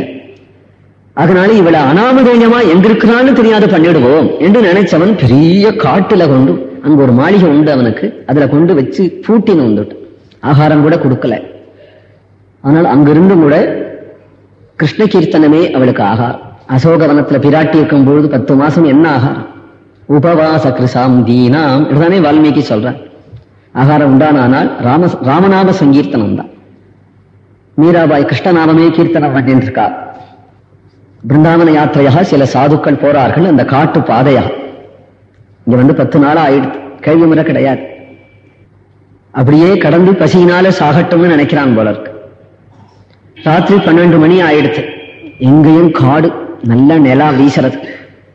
அதனால இவளை அனாமதேயமா எங்கிருக்கிறான்னு தெரியாத பண்ணிடுவோம் என்று நினைச்சவன் பெரிய காட்டுல கொண்டு அங்க ஒரு மாளிகை உண்டு அவனுக்கு. அதுல கொண்டு வச்சு பூட்டின்னு வந்துட்டு. ஆகாரம் கூட கொடுக்கல. ஆனால் அங்கிருந்தும் கூட கிருஷ்ண கீர்த்தனமே அவளுக்கு ஆகாரம் அசோகவனத்துல பிராட்டி இருக்கும் பொழுது பத்து மாசம் என்ன ஆகாரம் உபவாச கிருசாம் தீனாம். இதுதானே வால்மீகி சொல்றார். ஆகாரம் உண்டானால் ராம ராமநாம சங்கீர்த்தனம் தான். மீராபாய் கிருஷ்ணநாமமே கீர்த்தனம் பண்ணிருக்கா பிருந்தாவன யாத்திரையாக சில சாதுக்கள் போறார்கள் அந்த காட்டு பாதையாக. இங்க வந்து பத்து நாளா ஆயிடுது. கேள்வி முறை கிடையாது. அப்படியே கடந்து பசியினால சாகட்டும்னு நினைக்கிறான் போல இருக்கு. ராத்திரி பன்னெண்டு மணி ஆயிடுச்சு எங்கேயும் காடு நல்ல நிலா வீசுறது.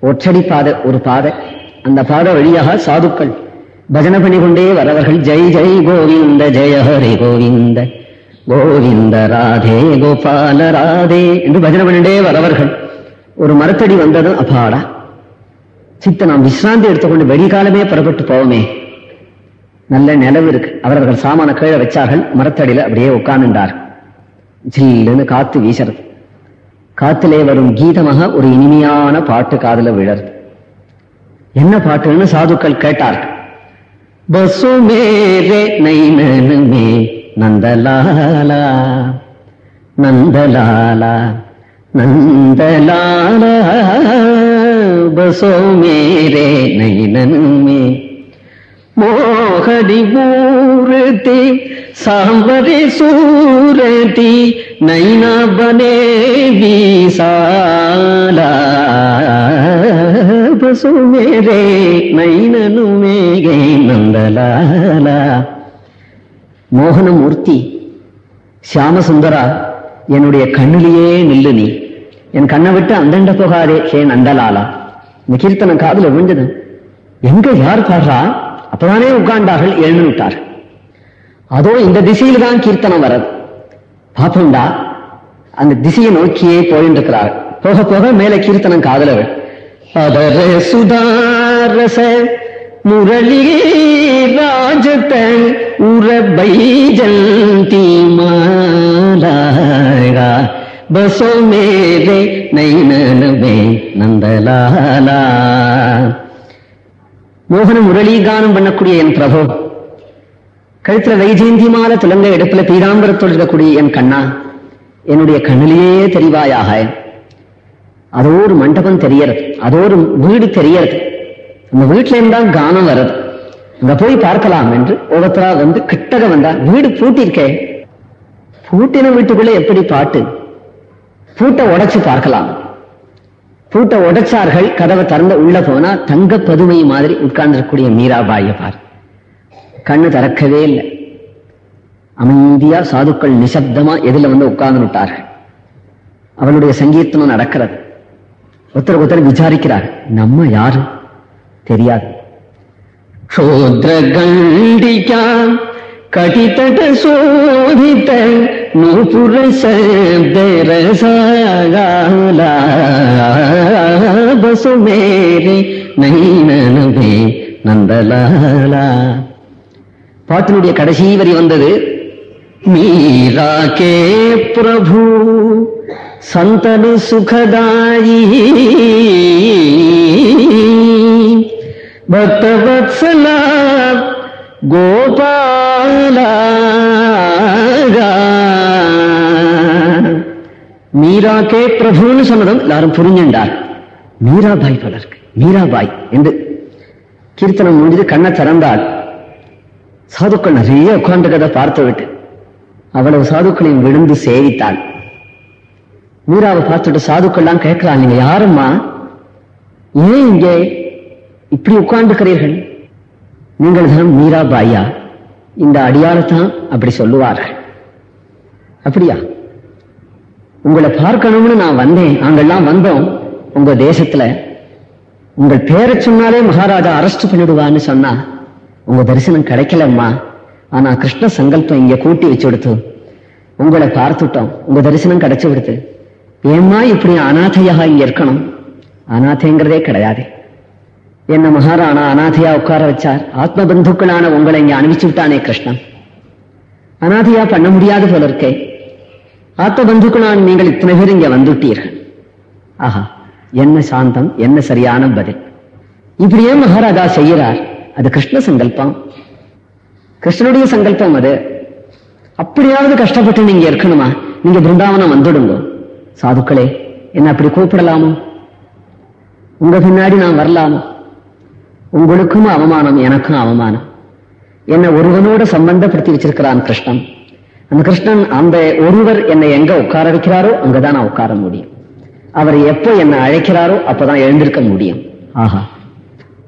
ஒற்றடி பாதை ஒரு பாதை. அந்த பாதை வழியாக சாதுக்கள் பஜனை பண்ணி கொண்டே வரவர்கள் ஜெய் ஜெய் கோவிந்த ஜெய ஹரி கோவிந்த. கோவிந்த ராதே கோபால ராதே என்று பஜனை பண்ணிட்டே வரவர்கள். ஒரு மரத்தடி வந்ததும் அப்பாடா சித்த நாம் விசிராந்தி எடுத்துக்கொண்டு வெடிகாலமே புறப்பட்டு போவோமே. நல்ல நிலவு இருக்கு. அவர்கள் சாமான கீழே வச்சார்கள். மரத்தடியில அப்படியே உட்கார்ந்துட்டார் ஜில்லுன்னு காத்து வீசுறது. காத்திலே வரும் கீதமாக ஒரு இனிமையான பாட்டு காதல விழறது. என்ன பாட்டுன்னு சாதுக்கள் கேட்டார்கள். பசு மேரே நைனனுமே நந்தலாலா நந்தலாலா நந்தலாலா பசோ மேரே நைனனுமே மோகடி மூர்த்தி சாம்பரி சூரதி நைனா பனே வீசாலா நைனனு மேகே நந்தலாலா. மோகனமூர்த்தி சியாமசுந்தரா என்னுடைய கண்ணிலேயே நில்லு நீ. என் கண்ணை விட்டு அந்தண்ட போகாதே ஹே நந்தலாலா. இந்த கீர்த்தனம் காதுல விழுந்தது. எங்க யார் பாடுறா? அப்பதானே உட்கார்ந்தார்கள் எழுந்துவிட்டார் அதோ இந்த திசையில் தான் கீர்த்தனம் வர்றது. பார்த்தோம்டா அந்த திசையை நோக்கியே போயின்றிருக்கிறார். போக போக மேல கீர்த்தனம் காதல அதர சுதாரச முரளி ராஜத உரபை ஜந்தி மாலா பசோ மேலே நைனனமே நந்தலாலா. மோகன முரளிகானம் பண்ணக்கூடிய என் பிரபு. கழுத்துல வைஜெயந்தி மாலை துலங்க எடுப்புல பீதாம்பரத்தோடு இருக்கக்கூடிய என் கண்ணா என்னுடைய கண்ணிலேயே தெரிவாயாக. அதோ ஒரு மண்டபம் தெரியறது அதோ ஒரு வீடு தெரியறது. அந்த வீட்டுல இருந்தா கானம் வர்றது. அங்க போய் பார்க்கலாம் என்று ஒவ்வொருத்தரா வந்து கிட்டக வந்தா வீடு பூட்டிருக்கே பூட்டின வீட்டுக்குள்ள எப்படி பாட்டு? பூட்டை உடைச்சு பார்க்கலாம். பூட்டை உடைச்சார்கள் கதவை திறந்து உள்ள போனா தங்க பதுமை மாதிரி உட்கார்ந்துருக்கூடிய மீராபாயப்பார் கண்ணு திறக்கவே இல்லை. அமைதியா சாதுக்கள் நிசப்தமா எதுல வந்து உட்கார்ந்து விட்டார்கள். அவளுடைய சங்கீர்த்தனம் நடக்கிறது. ஒருத்தர் ஒருத்தர் விசாரிக்கிறார். நம்ம யாரு? தெரியாது. சோத்ர கண்டிக்கான் ಕಟಿತಟ ಶೋಭಿತ ನೂಪುರ ಶಬ್ದರ ಸಾಗಾಲ ಬಸು ಮೇರೆ நைனனுமே நந்தலாலா பாட்டினுடைய கடைசி வரி வந்தது மீரா கே பிரபு சந்தனு சுகதாயி பக்தவத்சலா கோபாலா மீரா கே பிரபுன்னு சொன்னதும் எல்லாரும் புரிஞ்சுண்டார். மீராபாய் போல இருக்கு. மீராபாய் என்று கீர்த்தனம் முடிஞ்சது கண்ணை திறந்தாள் சாதுக்கள் நிறைய உட்கார்ந்துக்கதை பார்த்து விட்டு அவ்வளவு சாதுக்களையும் விழுந்து சேவித்தாள். மீராவை பார்த்துட்டு சாதுக்கள்லாம் கேட்கலாம் நீங்க யாரும்மா? ஏன் இங்கே இப்படி உட்கார்ந்துக்கிறீர்கள்? நீங்கள் தான் மீராபாயா? இந்த அடியாளத்தான் அப்படி சொல்லுவார்கள். அப்படியா? உங்களை பார்க்கணும்னு நான் வந்தேன். நாங்கள்லாம் வந்தோம். உங்க தேசத்துல. உங்கள் பேரை சொன்னாலே மகாராஜா அரெஸ்ட் பண்ணிடுவான்னு சொன்னா உங்க தரிசனம் கிடைக்கலம்மா. ஆனா கிருஷ்ண சங்கல்பம் இங்க கூட்டி வச்சு கொடுத்து உங்களை பார்த்துட்டோம். உங்க தரிசனம் கிடைச்சு விடுத்து ஏம்மா இப்படி அனாதையாக இங்க இருக்கணும்? அனாதைங்கிறதே கிடையாது. என்ன மகாராணா அனாதையா உட்கார வச்சார். ஆத்ம பந்துக்களான உங்களை இங்க அனுப்பிச்சு விட்டானே கிருஷ்ணன் அனாதையா பண்ண முடியாது போல இருக்கே. ஆத்ம பந்துக்களான நீங்கள் இத்தனை பேர் இங்க வந்துட்டீர்கள். ஆஹா என்ன சாந்தம் என்ன சரியான பதில். இப்படியே மகாராஜா செய்யறார் அது கிருஷ்ண சங்கல்பம். கிருஷ்ணனுடைய சங்கல்பம் அது. அப்படியாவது கஷ்டப்பட்டு நீங்க இருக்கணுமா? நீங்க பிருந்தாவனம் வந்துடுங்க. சாதுக்களே என்ன அப்படி கூப்பிடலாமோ? உங்க பின்னாடி நான் வரலாமோ? உங்களுக்கும் அவமானம் எனக்கும் அவமானம். என்ன ஒருவனோட சம்பந்தப்படுத்தி வச்சிருக்கிறான் கிருஷ்ணன். அந்த கிருஷ்ணன் அந்த ஒருவர் என்னை எங்க உட்கார வைக்கிறாரோ அங்கதான் நான் உட்கார முடியும். அவர் எப்போ என்னை அழைக்கிறாரோ அப்பதான் எழுந்திருக்க முடியும். ஆஹா.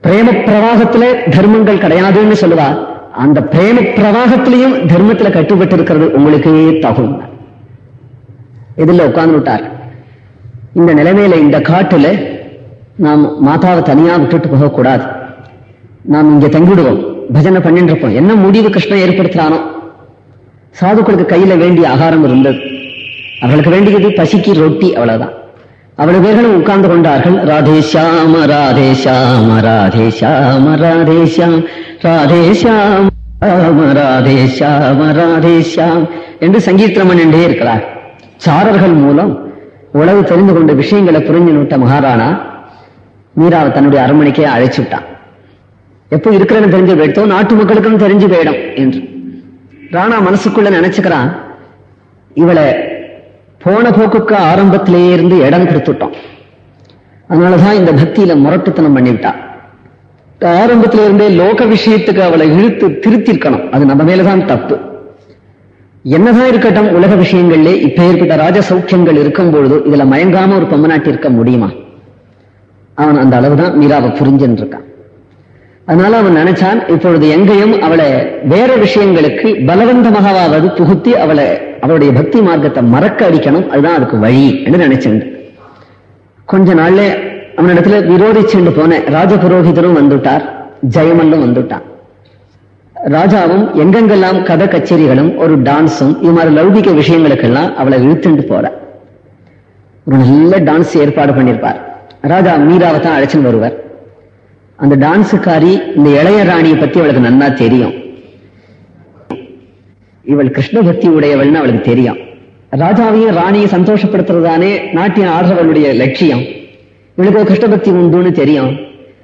பிரேம பிரவாகத்திலே தர்மங்கள் கிடையாதுன்னு சொல்லுவா அந்த பிரேம பிரவாகத்திலையும் தர்மத்துல கட்டுப்பட்டு இருக்கிறது உங்களுக்கே தகும். இதுல உட்கார்ந்து விட்டார் இந்த நிலைமையில இந்த காட்டுல நாம் மாதாவை தனியா விட்டுட்டு போகக்கூடாது. நாம் இங்க தங்கிடுவோம் பஜனை பண்ணிட்டு இருப்போம் என்ன முடிவு கிருஷ்ணன் ஏற்படுத்துறானோ? சாதுக்களுக்கு கையில வேண்டிய ஆகாரம் இருந்தது. அவர்களுக்கு வேண்டியது பசிக்கு ரொட்டி அவ்வளவுதான். அவ்வளவு பேர்களும் உட்கார்ந்து கொண்டார்கள். ராதே ஷாம ராதே ஷாம ராதே ஷாம ராதே ஷியாம் ராதே சியாம ராதே ஷாம ராதே ஷாம் என்று சங்கீர்த்தனம் பண்ணிட்டே இருக்கிறார். சாரர்கள் மூலம் உளவு தெரிந்து கொண்ட விஷயங்களை புரிஞ்சு விட்ட மகாராணா மீராவை தன்னுடைய அரண்மனைக்கே அழைச்சு விட்டான். எப்போ இருக்கிறன்னு தெரிஞ்சு போயிட்டோம் நாட்டு மக்களுக்கும் தெரிஞ்சு போயிடும் என்று. ராணா மனசுக்குள்ள நினைச்சுக்கிறான் இவளை போன போக்குக்கு ஆரம்பத்திலேயே இருந்து இடம் கொடுத்துட்டோம். அதனாலதான் இந்த பக்தியில முரட்டுத்தனம் பண்ணிவிட்டா. ஆரம்பத்தில இருந்தே லோக விஷயத்துக்கு அவளை இழுத்து திருத்திருக்கணும். அது நம்ம மேலதான் தப்பு. என்னதான் இருக்கட்டும் உலக விஷயங்கள்ல இப்ப ஏற்பட்ட ராஜ சௌக்கியங்கள் இருக்கும் பொழுது இதுல மயங்காம ஒரு பொம்மநாட்டி இருக்க முடியுமா? அவன் அந்த அளவுதான் மீராவை புரிஞ்சுன்னு இருக்கான் அதனால அவன் நினைச்சான் இப்பொழுது எங்கேயும் அவளை வேற விஷயங்களுக்கு பலவந்தமாகவாவது புகுத்தி அவளை அவளுடைய பக்தி மார்க்கத்தை மறக்க அடிக்கணும். அதுதான் அதுக்கு வழி என்று நினைச்சேன் கொஞ்ச நாள்ல அவனிடத்துல விரோதிச்சுண்டு போன ராஜ புரோகிதரும் வந்துட்டார் ஜெயமல்லும் வந்துட்டான். ராஜாவும் எங்கெங்கெல்லாம் கதை கச்சேரிகளும் ஒரு டான்ஸும் இது மாதிரி லௌகிக விஷயங்களுக்கெல்லாம் அவளை இழுத்துண்டு போற. ஒரு நல்ல டான்ஸ் ஏற்பாடு பண்ணியிருப்பார் ராஜா மீராவை தான் அழைச்சின்னு வருவார். அந்த டான்ஸுக்காரி இந்த இளைய ராணியை பத்தி அவளுக்கு நன்னா தெரியும். இவள் கிருஷ்ண பக்தி உடையவள்னு அவளுக்கு தெரியும். ராஜாவையும் ராணியை சந்தோஷப்படுத்துறதுதானே நாட்டியம் ஆடுறவளுடைய லட்சியம். இவளுக்கு கிருஷ்ண பக்தி உண்டுன்னு தெரியும்.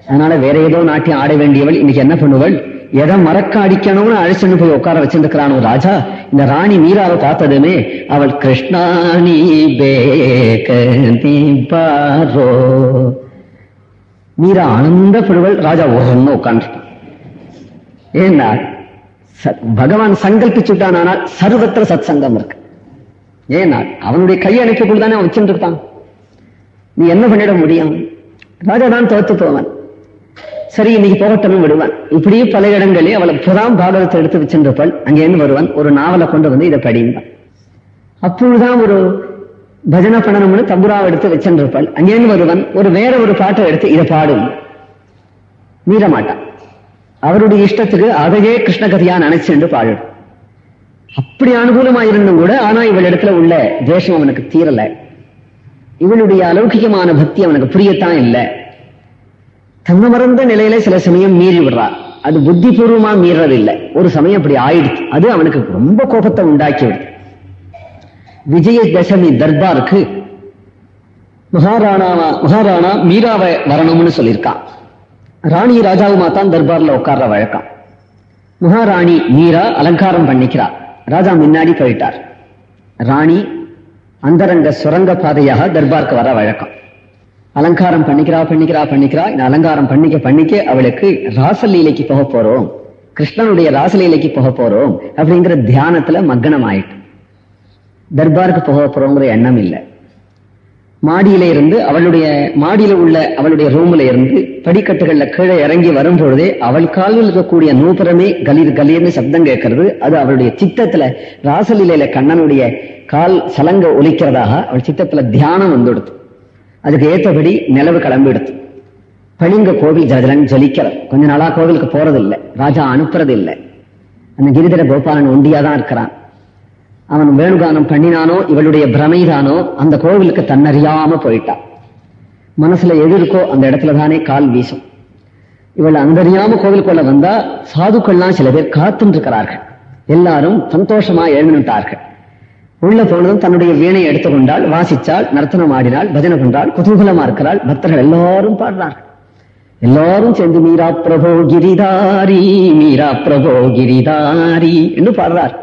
அதனால வேற ஏதோ நாட்டியம் ஆட வேண்டியவள் இன்னைக்கு என்ன பண்ணுவள்? எதை மறக்க அடிக்கணும்னு அழைச்சுன்னு போய் உட்கார வச்சிருக்கிறானோ ராஜா இந்த ராணி மீராவை பார்த்ததுமே அவள் கிருஷ்ணாணி பேகி மீரா ஆனந்த ஆனந்தப்படுவள் ராஜா ஒன்னு உட்காந்துருப்பான் ஏன்னா பகவான் சங்கல்பிச்சுட்டான் ஆனால் சர்வத்திர சத் சங்கம் இருக்கு. ஏன்னா அவனுடைய கூட தானே அவன் வச்சுட்டு இருப்பான் நீ என்ன பண்ணிட முடியும்? ராஜா தான் தோத்து போவான். சரி இன்னைக்கு போகட்டமும் விடுவான். இப்படியே பல இடங்களில் அவளை புறாம் பாகவத்தை எடுத்து வச்சிருந்தப்பள் அங்கேருந்து வருவான். ஒரு நாவலை கொண்டு வந்து இதை படிந்தான் அப்பொழுதுதான் ஒரு பஜனை பண்ணணும்னு தம்புராவை எடுத்து வச்சிருப்பாள் அங்கேருந்து ஒருவன் ஒரு வேற ஒரு பாட்டை எடுத்து இதை பாடும். மீற மாட்டான் அவருடைய இஷ்டத்துக்கு அதையே கிருஷ்ண கதையா நினைச்சுண்டு பாடிடும் அப்படி அனுகூலமா இருந்தும் கூட ஆனா இவள் இடத்துல உள்ள தேசம் அவனுக்கு தீரல. இவனுடைய அலௌகிகமான பக்தி அவனுக்கு புரியத்தான் இல்லை. தன்னை மறந்த நிலையில சில சமயம் மீறி விடுறா. அது புத்தி பூர்வமா மீறது இல்லை ஒரு சமயம் அப்படி ஆயிடுச்சு. அது அவனுக்கு ரொம்ப கோபத்தை உண்டாக்கி விடுது விஜயதசமி தர்பாருக்கு மகாராணாவா மகாராணா மீராவை வரணும்னு சொல்லியிருக்கான் ராணி ராஜாவுமா தான் தர்பார்ல உட்கார்ற வழக்கம். மகாராணி மீரா அலங்காரம் பண்ணிக்கிறா. ராஜா முன்னாடி போயிட்டார். ராணி அந்தரங்க சுரங்க பாதையாக தர்பாருக்கு வர வழக்கம். அலங்காரம் பண்ணிக்கிறா பண்ணிக்கிறா பண்ணிக்கிறா. இந்த அலங்காரம் பண்ணிக்க பண்ணிக்க அவளுக்கு ராசலீலைக்கு போக போறோம். கிருஷ்ணனுடைய ராசலீலைக்கு போக போறோம் அப்படிங்கிற தியானத்துல மக்னம் ஆயிட்டு தர்பாருக்கு போக போறோங்கிற எண்ணம் இல்லை. மாடியில இருந்து அவளுடைய மாடியில உள்ள அவளுடைய ரூம்ல இருந்து படிக்கட்டுகள்ல கீழே இறங்கி வரும் பொழுதே அவள் காலில் இருக்கக்கூடிய நூபுரமே கலீர் கலீர்னு சப்தம் கேட்கறது. அது அவளுடைய சித்தத்துல ராசலீலையில கண்ணனுடைய கால் சலங்க ஒலிக்கிறதாக அவள் சித்தத்துல தியானம் வந்துடுது. அதுக்கு ஏற்றபடி நிலவு கிளம்பிடுது. பளிங்க கோவில் ஜலன் ஜலிக்கிறார். கொஞ்ச நாளா கோவிலுக்கு போறது இல்லை ராஜா அனுப்புறது இல்லை அந்த கிரிதர கோபாலன் ஒண்டியாதான் இருக்கிறான். அவன் வேணுகானம் பண்ணினானோ இவளுடைய பிரமைதானோ அந்த கோவிலுக்கு தன்னறியாம போயிட்டான் மனசுல எது இருக்கோ அந்த இடத்துல தானே கால் வீசும். இவள் அந்தறியாம கோவிலுக்குள்ள வந்தா சாதுக்கள்லாம் சில பேர் காத்துட்டு இருக்கிறார்கள் எல்லாரும் சந்தோஷமா எழுந்துட்டார்கள். உள்ள போனதும் தன்னுடைய வீணை எடுத்துக்கொண்டால் வாசிச்சால் நர்த்தனம் ஆடினாள் பஜனை கொண்டாள் குதூகலமா இருக்கிறாள் பக்தர்கள் எல்லாரும் பாடுறார்கள். எல்லாரும் சேர்ந்து மீரா பிரபோ கிரிதாரி மீரா பிரபோ கிரிதாரி என்று பாடுறார்.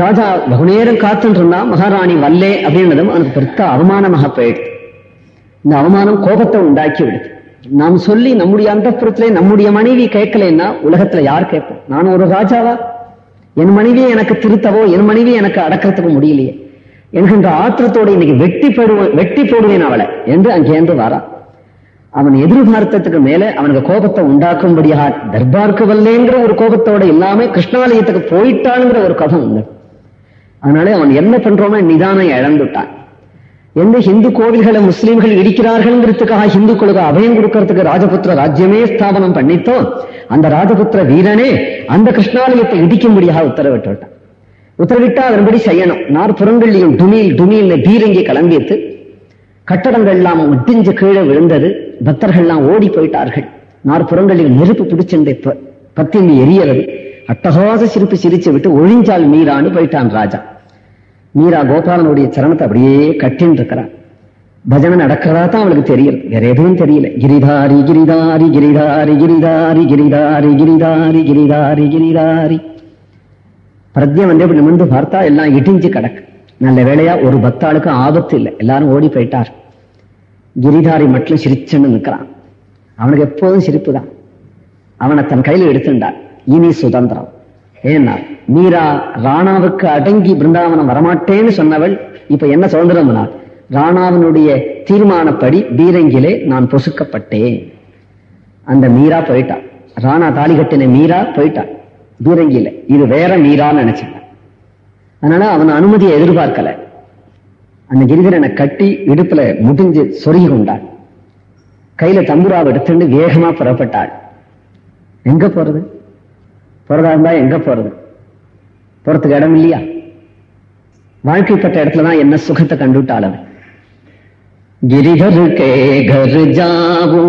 ராஜா வெகு நேரம் இருந்தா மகாராணி வல்லே அப்படின்னதும் அவனுக்கு பெருத்த அவமானமாக போயிடுது. இந்த அவமானம் கோபத்தை உண்டாக்கி விடுது. நாம் சொல்லி நம்முடைய அந்தப்புறத்திலே நம்முடைய மனைவி கேட்கலைன்னா உலகத்துல யார் கேட்போம்? நான் ஒரு ராஜாவா? என் மனைவியை எனக்கு திருத்தவோ? என் மனைவியை எனக்கு அடக்கிறதுக்கு முடியலையே. என்கின்ற ஆத்திரத்தோட இன்னைக்கு வெட்டி போடுவேன் வெட்டி போடுவேன் அவளை என்று அங்கேருந்து வாரா. அவன் எதிர்பார்த்ததுக்கு மேல அவனுக்கு கோபத்தை உண்டாக்கும்படியாக தர்பார்க்கு வல்லேங்கிற ஒரு கோபத்தோட இல்லாம கிருஷ்ணாலயத்துக்கு போயிட்டானுங்கிற ஒரு கதை உண்டு. அதனால அவன் என்ன பண்றோமோ நிதானம் இழந்துட்டான். எந்த ஹிந்து கோவில்களை முஸ்லீம்கள் இடிக்கிறார்கள்ங்கிறதுக்காக ஹிந்துக்களுக்கு அபயம் கொடுக்கறதுக்கு ராஜபுத்திர ராஜ்யமே ஸ்தாபனம் பண்ணித்தோ அந்த ராஜபுத்திர வீரனே அந்த கிருஷ்ணாலயத்தை இடிக்கும்படியாக உத்தரவிட்டு விட்டான் உத்தரவிட்டா அதன்படி செய்யணும். நாற்புறங்கள்லையும் துணியில் துணியில் பீரங்கி கிளம்பியது. கட்டடங்கள் எல்லாம் ஒட்டிஞ்சு கீழே விழுந்தது. பக்தர்கள்லாம் ஓடி போயிட்டார்கள். நாற்புறங்களில் நெருப்பு பிடிச்சிருந்த பத்தினி எரியறது. அட்டகாச சிரிப்பு சிரிச்சு விட்டு ஒழிஞ்சால் மீறான்னு போயிட்டான் ராஜா. மீரா கோபாலனுடைய சரணத்தை அப்படியே கட்டின்னு இருக்கிறான் பஜனை நடக்கிறதா தான் அவளுக்கு தெரியல வேற எதுவும் தெரியல. கிரிதாரி கிரிதாரி கிரிதாரி கிரிதாரி கிரிதாரி கிரிதாரி கிரிதாரி கிரிதாரி. பிரத்யம் வந்து இப்படி நிமிர்ந்து பார்த்தா எல்லாம் இடிஞ்சு கிடக்கு. நல்ல வேளையா ஒரு பக்தாளுக்கு ஆபத்து இல்லை. எல்லாரும் ஓடி போயிட்டார். கிரிதாரி மட்டும் சிரிச்சுன்னு நிற்கிறான். அவனுக்கு எப்போதும் சிரிப்பு தான். அவனை தன் கையில் எடுத்துட்டான். இனி சுதந்திரம். ஏன்னா மீரா ராணாவுக்கு அடங்கி பிருந்தாவனம் வரமாட்டேன்னு சொன்னவள் இப்ப என்ன சுதந்திரம்னா ராணாவினுடைய தீர்மானப்படி பீரங்கிலே நான் பொசுக்கப்பட்டேன். அந்த மீரா போயிட்டா. ராணா தாலி கட்டின மீரா போயிட்டான் பீரங்கியில. இது வேற மீரான்னு நினைச்சான் அதனால அவன் அனுமதியை எதிர்பார்க்கல. அந்த கிரிதரனை கட்டி இடுப்புல முடிஞ்சு சொருகி கொண்டாள் கையில தம்புராவை எடுத்துட்டு வேகமா புறப்பட்டாள். எங்க போறது? போறதா இருந்தா எங்க போறது போறதுக்கு இடம் இல்லையா வாழ்க்கைப்பட்ட இடத்துலதான் என்ன சுகத்தை கண்டுட்டாள் அவன் गिरिधर के घर जाऊं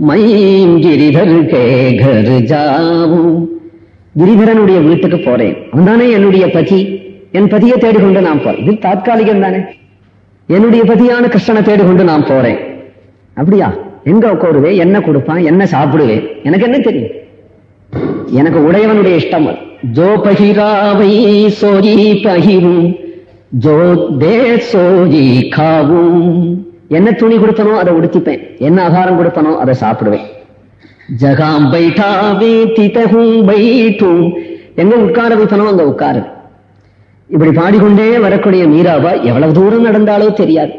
मैं गिरिधर के घर जाऊं கிரிதரனுடைய வீட்டுக்கு போறேன் அவன் தானே என்னுடைய பதி என் பதியை தேடிக்கொண்டு நான் போறேன் இது தாத்காலிகம் தானே என்னுடைய பதியான கிருஷ்ணனை தேடிக்கொண்டு நான் போறேன் அப்படியா எங்க உட்காருவேன் என்ன கொடுப்பான் என்ன சாப்பிடுவேன் எனக்கு என்ன தெரியும் எனக்கு உடையவனுடைய இஷ்டம் ஜோ பகிராவை சோரி பகிரும் ஜோ தே சோரி காவும். என்ன துணி கொடுத்தனோ அதை உடுத்திப்பேன். என்ன ஆகாரம் கொடுப்பனோ அதை சாப்பிடுவேன். ஜகாம் பைட்டாவே திதகும் பைட்டும் எங்க உட்கார வைப்பனோ அங்க உட்காரு. இப்படி பாடிக்கொண்டே வரக்கூடிய மீராபா எவ்வளவு தூரம் நடந்தாலோ தெரியாது.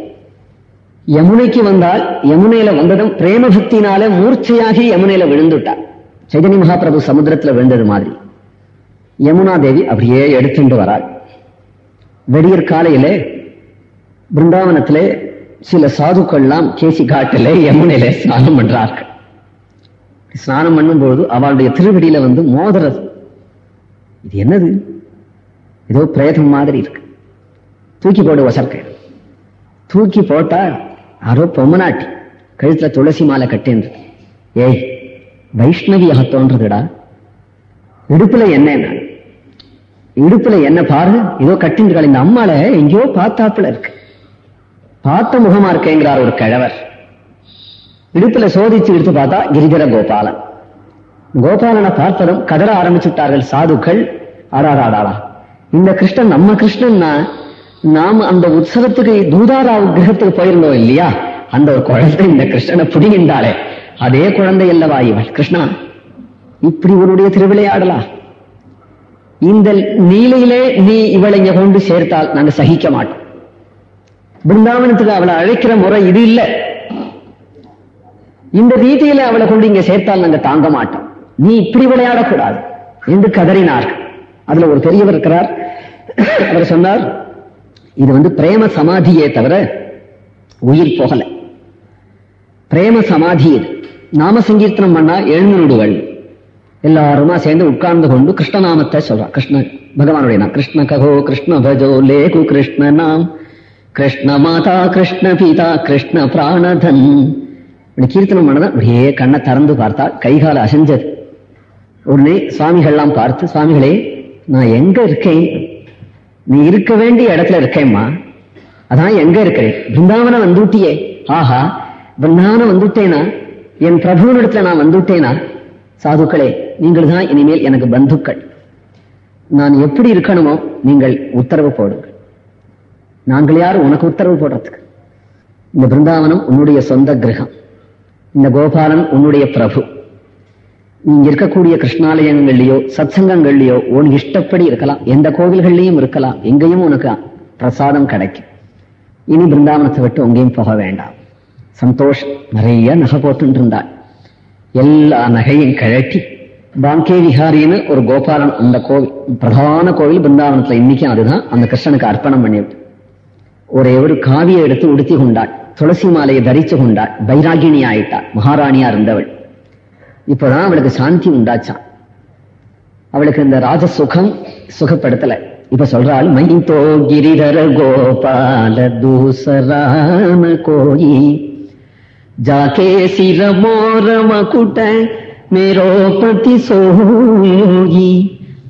யமுனைக்கு வந்தால் யமுனையில வந்ததும் பிரேம பக்தினால மூர்ச்சையாகி யமுனையில விழுந்துட்டார் சைதன்ய மகாபிரபு சமுத்திரத்துல விழுந்தது மாதிரி. யமுனா தேவி அப்படியே எடுத்துட்டு வராள். வெடியற் காலையிலே பிருந்தாவனத்திலே சில சாதுக்கள்லாம் கேசி காட்டில யமுனையில ஸ்நானம் பண்றார்கள். ஸ்நானம் பண்ணும்போது அவளுடைய திருவடியில வந்து மோதுறது இது என்னது? ஏதோ பிரேதம் மாதிரி இருக்கு. தூக்கி போடு வசர்க்க. தூக்கி போட்டா யாரோ பொம்மநாட்டி கழுத்துல துளசி மாலை கட்டின்றது. ஏய் வைஷ்ணவியாக தோன்றதுடா இடுப்புல என்ன இடுப்புல என்ன பாரு? ஏதோ கட்டின்றாள் இந்த அம்மால எங்கேயோ பார்த்தாப்புல இருக்கு. பார்த்த முகமா இருக்கேங்கிறார் ஒரு கிழவர். இடுப்புல சோதிச்சு எடுத்து பார்த்தா கிரிதர கோபாலன். கோபாலனை பார்த்ததும் கதற ஆரம்பிச்சுட்டார்கள் சாதுக்கள். ஆடாடாடாடா இந்த கிருஷ்ணன் நம்ம கிருஷ்ணன் நாம் அந்த உற்சவத்துக்கு தூதாராவ் கிரகத்துக்கு போயிருந்தோம் இல்லையா? அந்த ஒரு குழந்தை இந்த கிருஷ்ணனை புடிகின்றாளே அதே குழந்தை அல்லவா இவள்? கிருஷ்ணா இப்படி உன்னுடைய திருவிளையாடலா இந்த நீலையிலே நீ இவளை இங்க கொண்டு சேர்த்தால் நாங்க சகிக்க மாட்டோம். பிருந்தாவனத்துக்கு அவளை அழைக்கிற முறை இது இல்ல. இந்த ரீதியில அவளை கொண்டு இங்க சேர்த்தால் நாங்க தாங்க மாட்டோம். நீ இப்படி விளையாடக்கூடாது என்று கதறினார்கள் அதுல ஒரு பெரியவர் இருக்கிறார். அவர் சொன்னார் இது வந்து பிரேம சமாதியே தவிர உயிர் போகல. பிரேம சமாதி இது நாம சங்கீர்த்தனம் பண்ணா எழுநூறுகள். எல்லாருமா சேர்ந்து உட்கார்ந்து கொண்டு கிருஷ்ணநாமத்தை சொல்றான் கிருஷ்ண பகவானுடைய நாம் கிருஷ்ண ககோ கிருஷ்ண பஜோ லேகு கிருஷ்ண நாம். கிருஷ்ண மாதா கிருஷ்ண பீதா கிருஷ்ண பிராணதன். இப்படி கீர்த்தனம் பண்ணதான் அப்படியே கண்ணை திறந்து பார்த்தா கைகால அசைஞ்சது. உடனே சுவாமிகள்லாம் பார்த்து சுவாமிகளே நான் எங்க இருக்கேன்? நீ இருக்க வேண்டிய இடத்துல இருக்கேம்மா. அதான் எங்க இருக்கிறேன்? பிருந்தாவனம் வந்துட்டியே. ஆஹா பிருந்தாவனம் வந்துட்டேனா? என் பிரபுவனிடத்துல நான் வந்துட்டேனா? சாதுக்களே நீங்கள் தான் இனிமேல் எனக்கு பந்துக்கள். நான் எப்படி இருக்கணுமோ நீங்கள் உத்தரவு போடுங்கள். நாங்கள் யார்? உனக்கு உத்தரவு போடுறதுக்கு. இந்த பிருந்தாவனம் உன்னுடைய சொந்த கிரகம். இந்த கோபாலன் உன்னுடைய பிரபு. நீங்க இருக்கக்கூடிய கிருஷ்ணாலயங்கள்லயோ சத்சங்கங்கள்லயோ உன் இஷ்டப்படி இருக்கலாம். எந்த கோவில்கள்லயும் இருக்கலாம். எங்கேயும் உனக்கு பிரசாதம் கிடைக்கும். இனி பிருந்தாவனத்தை விட்டு எங்கேயும் போக வேண்டாம். சந்தோஷ் நிறைய நகை போட்டு இருந்தாள் எல்லா நகையும் கழட்டி பாங்கே விஹாரின்னு ஒரு கோபாலன் அந்த கோவில் பிரதான கோவில் பிருந்தாவனத்துல இன்னைக்கும் அதுதான். அந்த கிருஷ்ணனுக்கு அர்ப்பணம் பண்ணிவிட்டு ஒரே ஒரு காவியை எடுத்து உடுத்தி கொண்டாள் துளசி மாலையை தரிச்சு கொண்டாள் பைராகினி ஆயிட்டாள் மகாராணியா இருந்தவள். இப்பதான் அவளுக்கு சாந்தி உண்டாச்சான். அவளுக்கு இந்த ராஜ சுகம் சுகப்படுத்தல. இப்ப சொல்றாள் மைந்தோ கிரிதர கோபால தூசரான கோயில் जाके सिर मोर मकुट मेरो पति सोई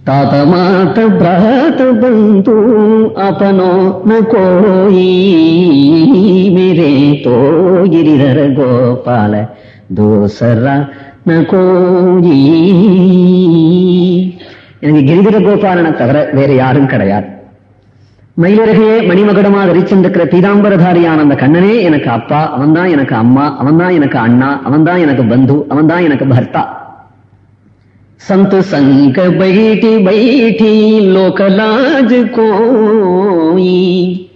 तात मात भ्रात बंधु अपनो न कोई मेरे तो गिरिधर गोपाल दूसरा न कोई எனக்கு கிரிதர கோபாலனை தவிர வேற யாரும் கிடையாது மயிலருகையே மணிமகுடமா தரிச்சிருக்கிற பீதாம்பரதாரியான அந்த கண்ணனே எனக்கு அப்பா அவன்தான் எனக்கு அம்மா அவன்தான் எனக்கு அண்ணா அவன்தான் எனக்கு பந்து அவன்தான் எனக்கு பர்த்தா. சந்து சங்க பைட்டி பைட்டி லோகலாஜ் கோயி.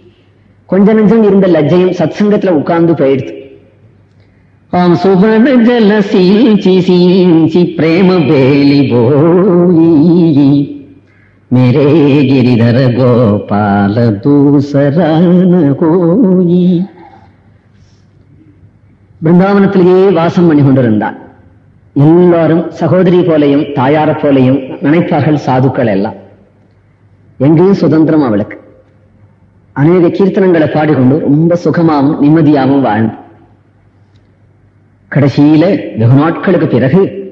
கொஞ்ச நஞ்சம் இருந்த லஜ்ஜையும் சத்சங்கத்துல உட்கார்ந்து போயிடுது. ஆம் சுவர்ண ஜல சீஞ்சி சீஞ்சி பிரேம பேலி போயி. மேரே கிரிதர கோபால दूसरा கோயி பிருந்தாவனத்திலேயே வாசம் பண்ணி கொண்டிருந்தார் எல்லாரும் சகோதரி போலையும் தாயார போலையும் நினைப்பார்கள் சாதுக்கள் எல்லாம். எங்கேயும் சுதந்திரம் அவளுக்கு? அநேக கீர்த்தனங்களை பாடிக்கொண்டு ரொம்ப சுகமாகவும் நிம்மதியாகவும் வாழ்ந்து கடைசியில வெகு நாட்களுக்கு பிறகு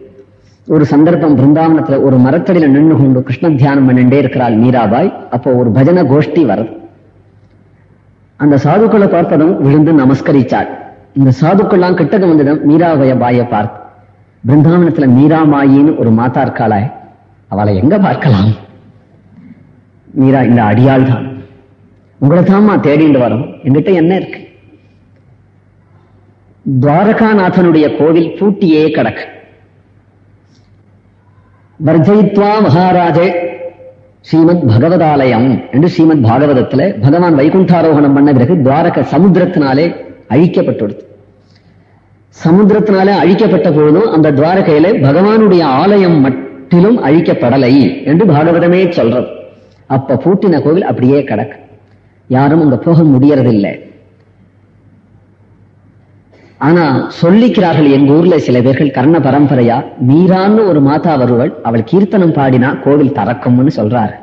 ஒரு சந்தர்ப்பம் பிருந்தாவனத்துல ஒரு மரத்தடியில நின்று கொண்டு கிருஷ்ண தியானம் பண்ணிட்டே இருக்கிறாள் மீராபாய். அப்போ ஒரு பஜன கோஷ்டி வருது அந்த சாதுக்களை பார்த்ததும் விழுந்து நமஸ்கரிச்சாள். இந்த சாதுக்கள்லாம் கிட்டக்கு வந்ததும் மீராபாய பாய பார்த்து பிருந்தாவனத்துல மீராமாயின்னு ஒரு மாதா இருக்காளாய். அவளை எங்க பார்க்கலாம்? மீரா இந்த அடியாள் தான். உங்களை தான்மா தேடிட்டு வரோம். எங்கிட்ட என்ன இருக்கு? துவாரகாநாதனுடைய கோவில் பூட்டியே கிடக்கு. வர்ஜயித்வா மகாராஜே. ஸ்ரீமத் பகவதாலயம் என்று ஸ்ரீமத் பாகவதத்துல பகவான் வைகுண்டாரோகணம் பண்ண பிறகு துவாரக சமுத்திரத்தினாலே அழிக்கப்பட்டுடுது. சமுத்திரத்தினாலே அழிக்கப்பட்ட பொழுதும் அந்த துவாரகையில பகவானுடைய ஆலயம் மட்டிலும் அழிக்கப்படலை என்று பாகவதமே சொல்றது. அப்ப பூட்டின கோவில் அப்படியே கிடக்கு. யாரும் அங்க போக முடியறதில்லை. ஆனா சொல்லிக்கிறார்கள் எங்க ஊர்ல சில பேர்கள் கர்ண பரம்பரையா? மீரான்னு ஒரு மாதா வருவள் அவள் கீர்த்தனம் பாடினா கோவில் தறக்கும்னு சொல்றாரு.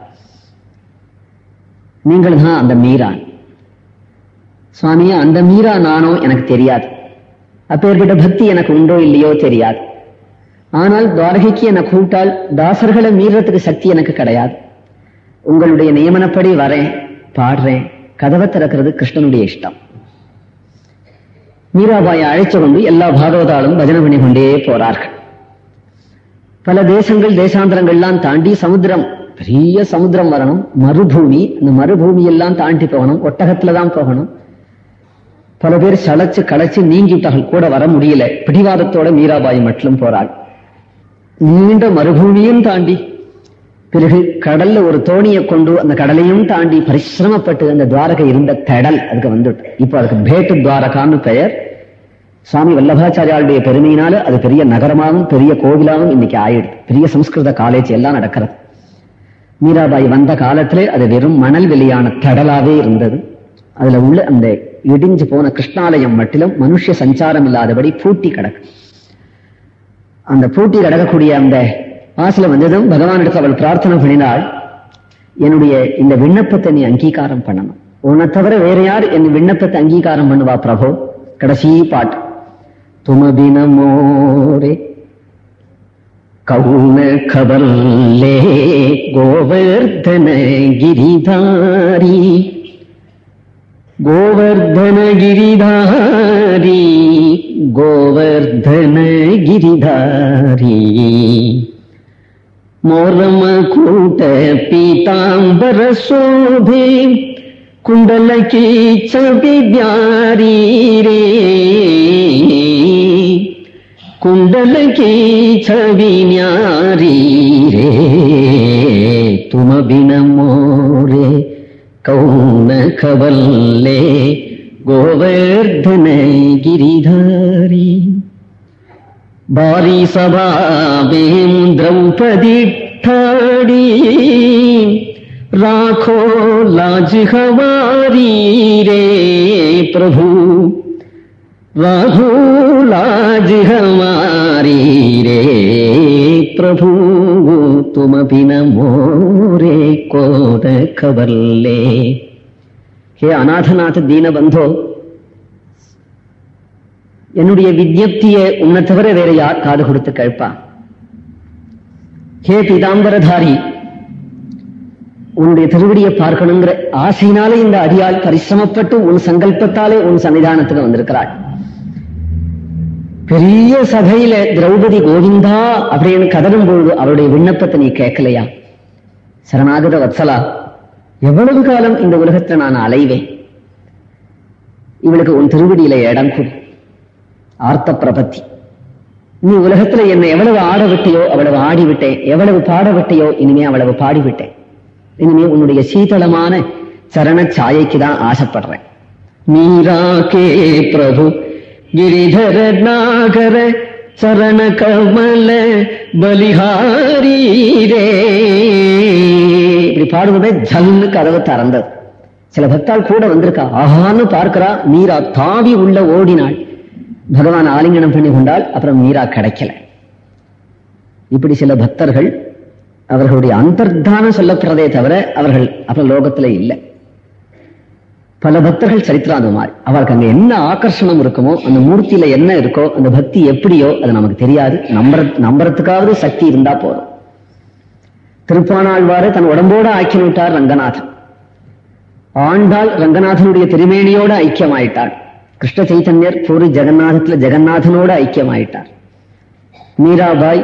நீங்கள் தான் அந்த மீரான். சுவாமியா அந்த மீரா நானோ எனக்கு தெரியாது. அப்பேற்பட்ட பக்தி எனக்கு உண்டோ இல்லையோ தெரியாது. ஆனால் துவாரகைக்கு என்னை கூட்டால் தாசர்களை மீறத்துக்கு சக்தி எனக்கு கிடையாது. உங்களுடைய நியமனப்படி வரேன் பாடுறேன் கதவை திறக்கிறது கிருஷ்ணனுடைய இஷ்டம். மீராபாயை அழைத்து கொண்டு எல்லா பாகவதாலும் பஜனை பண்ணி கொண்டே போறார்கள். பல தேசங்கள் தேசாந்திரங்கள்லாம் தாண்டி சமுத்திரம் பெரிய சமுத்திரம் வரணும். மறுபூமி இந்த மறுபூமி எல்லாம் தாண்டி போகணும். ஒட்டகத்துலதான் போகணும். பல பேர் சளைச்சு களைச்சு நீங்கிட்டார்கள் கூட வர முடியல. பிடிவாதத்தோட மீராபாய் மட்டும் போறாள். நீண்ட மறுபூமியும் தாண்டி பிறகு கடல்ல ஒரு தோணியை கொண்டு அந்த கடலையும் தாண்டி பரிசிரமப்பட்டு அந்த துவாரகை இருந்த தடல் அதுக்கு வந்துட்டு. இப்போ அதுக்கு பேட்டு துவாரகான்னு பெயர். சுவாமி வல்லபாச்சாரியாளுடைய பெருமையினால அது பெரிய நகரமாகவும் பெரிய கோவிலாகவும் இன்னைக்கு ஆயிடுது. பெரிய சம்ஸ்கிருத காலேஜ் எல்லாம் நடக்கிறது. மீராபாய் வந்த காலத்திலே அது வெறும் மணல் வெளியான தடலாவே இருந்தது. அதுல உள்ள அந்த இடிஞ்சு போன கிருஷ்ணாலயம் மட்டிலும் மனுஷ சஞ்சாரம் இல்லாதபடி பூட்டி கிடக்கு. அந்த பூட்டி கிடக்கக்கூடிய அந்த வாசல வந்ததும் பகவானிடத்தில் அவள் பிரார்த்தனை பண்ணினாள் என்னுடைய இந்த விண்ணப்பத்தை நீ அங்கீகாரம் பண்ணணும். உன்னை தவிர வேற யார் என் விண்ணப்பத்தை அங்கீகாரம் பண்ணுவா பிரபு? கடைசி பாட்டு. துமதினமோரே கவுன கபல்லே கோவர்தன கிரிதாரி கோவர்தன கிரிதாரி கோவர்தன கிரிதாரி மோரமகூட பீதாம்பர சோபே குண்டலகீச்சவிதாரீரே குண்டலகீச்சவிஞாரீரே துமபினமோரே கௌனகவல்லே கோவர்தன கிரிதாரீ భారీసభాం ద్రౌపది ఠాడి రాఖో లాజ్ హవారీ రే ప్రభు రాఘో లాజ్ హవారీ రే ప్రభు తుమపి నమో రే కోట కబల్లే హే అనాథనాథ దీనబంధో என்னுடைய விஜப்தியை உன்னை தவிர வேற யார் காது கொடுத்து கேட்பா? ஹே பீதாம்பரதாரி உன்னுடைய திருவடியை பார்க்கணுங்கிற ஆசையினாலே இந்த அடியால் பரிசிரமப்பட்டு உன் சங்கல்பத்தாலே உன் சன்னிதானத்துக்கு வந்திருக்கிறாள். பெரிய சபையில திரௌபதி கோவிந்தா அப்படின்னு கதறும் பொழுது அவருடைய விண்ணப்பத்தை நீ கேட்கலையா? சரணாகத வத்சலா எவ்வளவு காலம் இந்த உலகத்துல நான் அலைவேன்? இவளுக்கு உன் திருவடியில இடம் கொடு. ஆர்த்த பிரபத்தி நீ உலகத்துல என்னை எவ்வளவு ஆட விட்டையோ அவ்வளவு ஆடிவிட்டேன். எவ்வளவு பாடவிட்டையோ இனிமே அவ்வளவு பாடிவிட்டேன். இனிமே உன்னுடைய சீதளமான சரண சாயைக்கு தான் ஆசைப்படுறேன். கே பிரபு கிரிதர நாகர சரண கமல பலிஹாரீரே இப்படி பாடுவதே ஜல்னு கதவை திறந்தது. சில பக்தால் கூட வந்திருக்கா ஆஹான்னு பார்க்கிறா மீரா தாவி உள்ள ஓடினாள். பகவான் ஆலிங்கனம் பண்ணி கொண்டால் அப்புறம் மீரா கிடைக்கல. இப்படி சில பக்தர்கள் அவர்களுடைய அந்தர்தானம் சொல்லப்படுறதே தவிர அவர்கள் அப்புறம் லோகத்துல இல்லை. பல பக்தர்கள் சரித்திரம் மாதிரி அவருக்கு அங்க என்ன ஆகர்ஷணம் இருக்குமோ அந்த மூர்த்தியில என்ன இருக்கோ அந்த பக்தி எப்படியோ அது நமக்கு தெரியாது. நம்புற நம்புறதுக்காவது சக்தி இருந்தா போதும். திருப்பானாழ்வாறு தன் உடம்போட ஆக்கி விட்டார் ரங்கநாதன். ஆண்டாள் ரங்கநாதனுடைய திருமேனியோட ஐக்கியமாயிட்டாள் கிருஷ்ண சைத்தன்யர் பூரி ஜெகநாதத்துல ஜெகநாதனோட ஐக்கியமாயிட்டார் மீராபாய்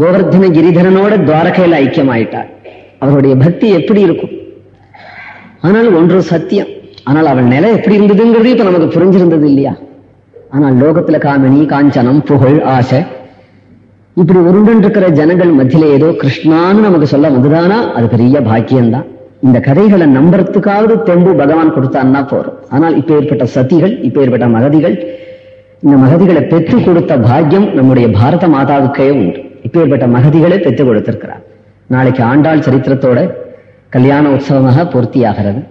கோவர்தன கிரிதரனோட துவாரகையில ஐக்கியமாயிட்டார் அவருடைய பக்தி எப்படி இருக்கும் ஆனால் ஒன்று சத்தியம் ஆனால் அவள் நிலை எப்படி இருந்ததுங்கிறது இப்ப நமக்கு புரிஞ்சிருந்தது இல்லையா ஆனால் லோகத்துல காமினி காஞ்சனம் புகழ் ஆசை இப்படி உருண்டு இருக்கிற ஜனங்கள் மத்தியில ஏதோ கிருஷ்ணான்னு நமக்கு சொல்ல வந்துதானா அது பெரிய பாக்கியம்தான் இந்த கதைகளை நம்புறதுக்காவது தெம்பு பகவான் கொடுத்தான்னா போறோம். ஆனால் இப்ப ஏற்பட்ட சதிகள் இப்ப ஏற்பட்ட மகதிகள் இந்த மகதிகளை பெற்று கொடுத்த பாக்கியம் நம்முடைய பாரத மாதாவுக்கே உண்டு. இப்ப ஏற்பட்ட மகதிகளை பெற்றுக் கொடுத்திருக்கிறார். நாளைக்கு ஆண்டாள் சரித்திரத்தோட கல்யாண உற்சவமாக பூர்த்தியாகிறது.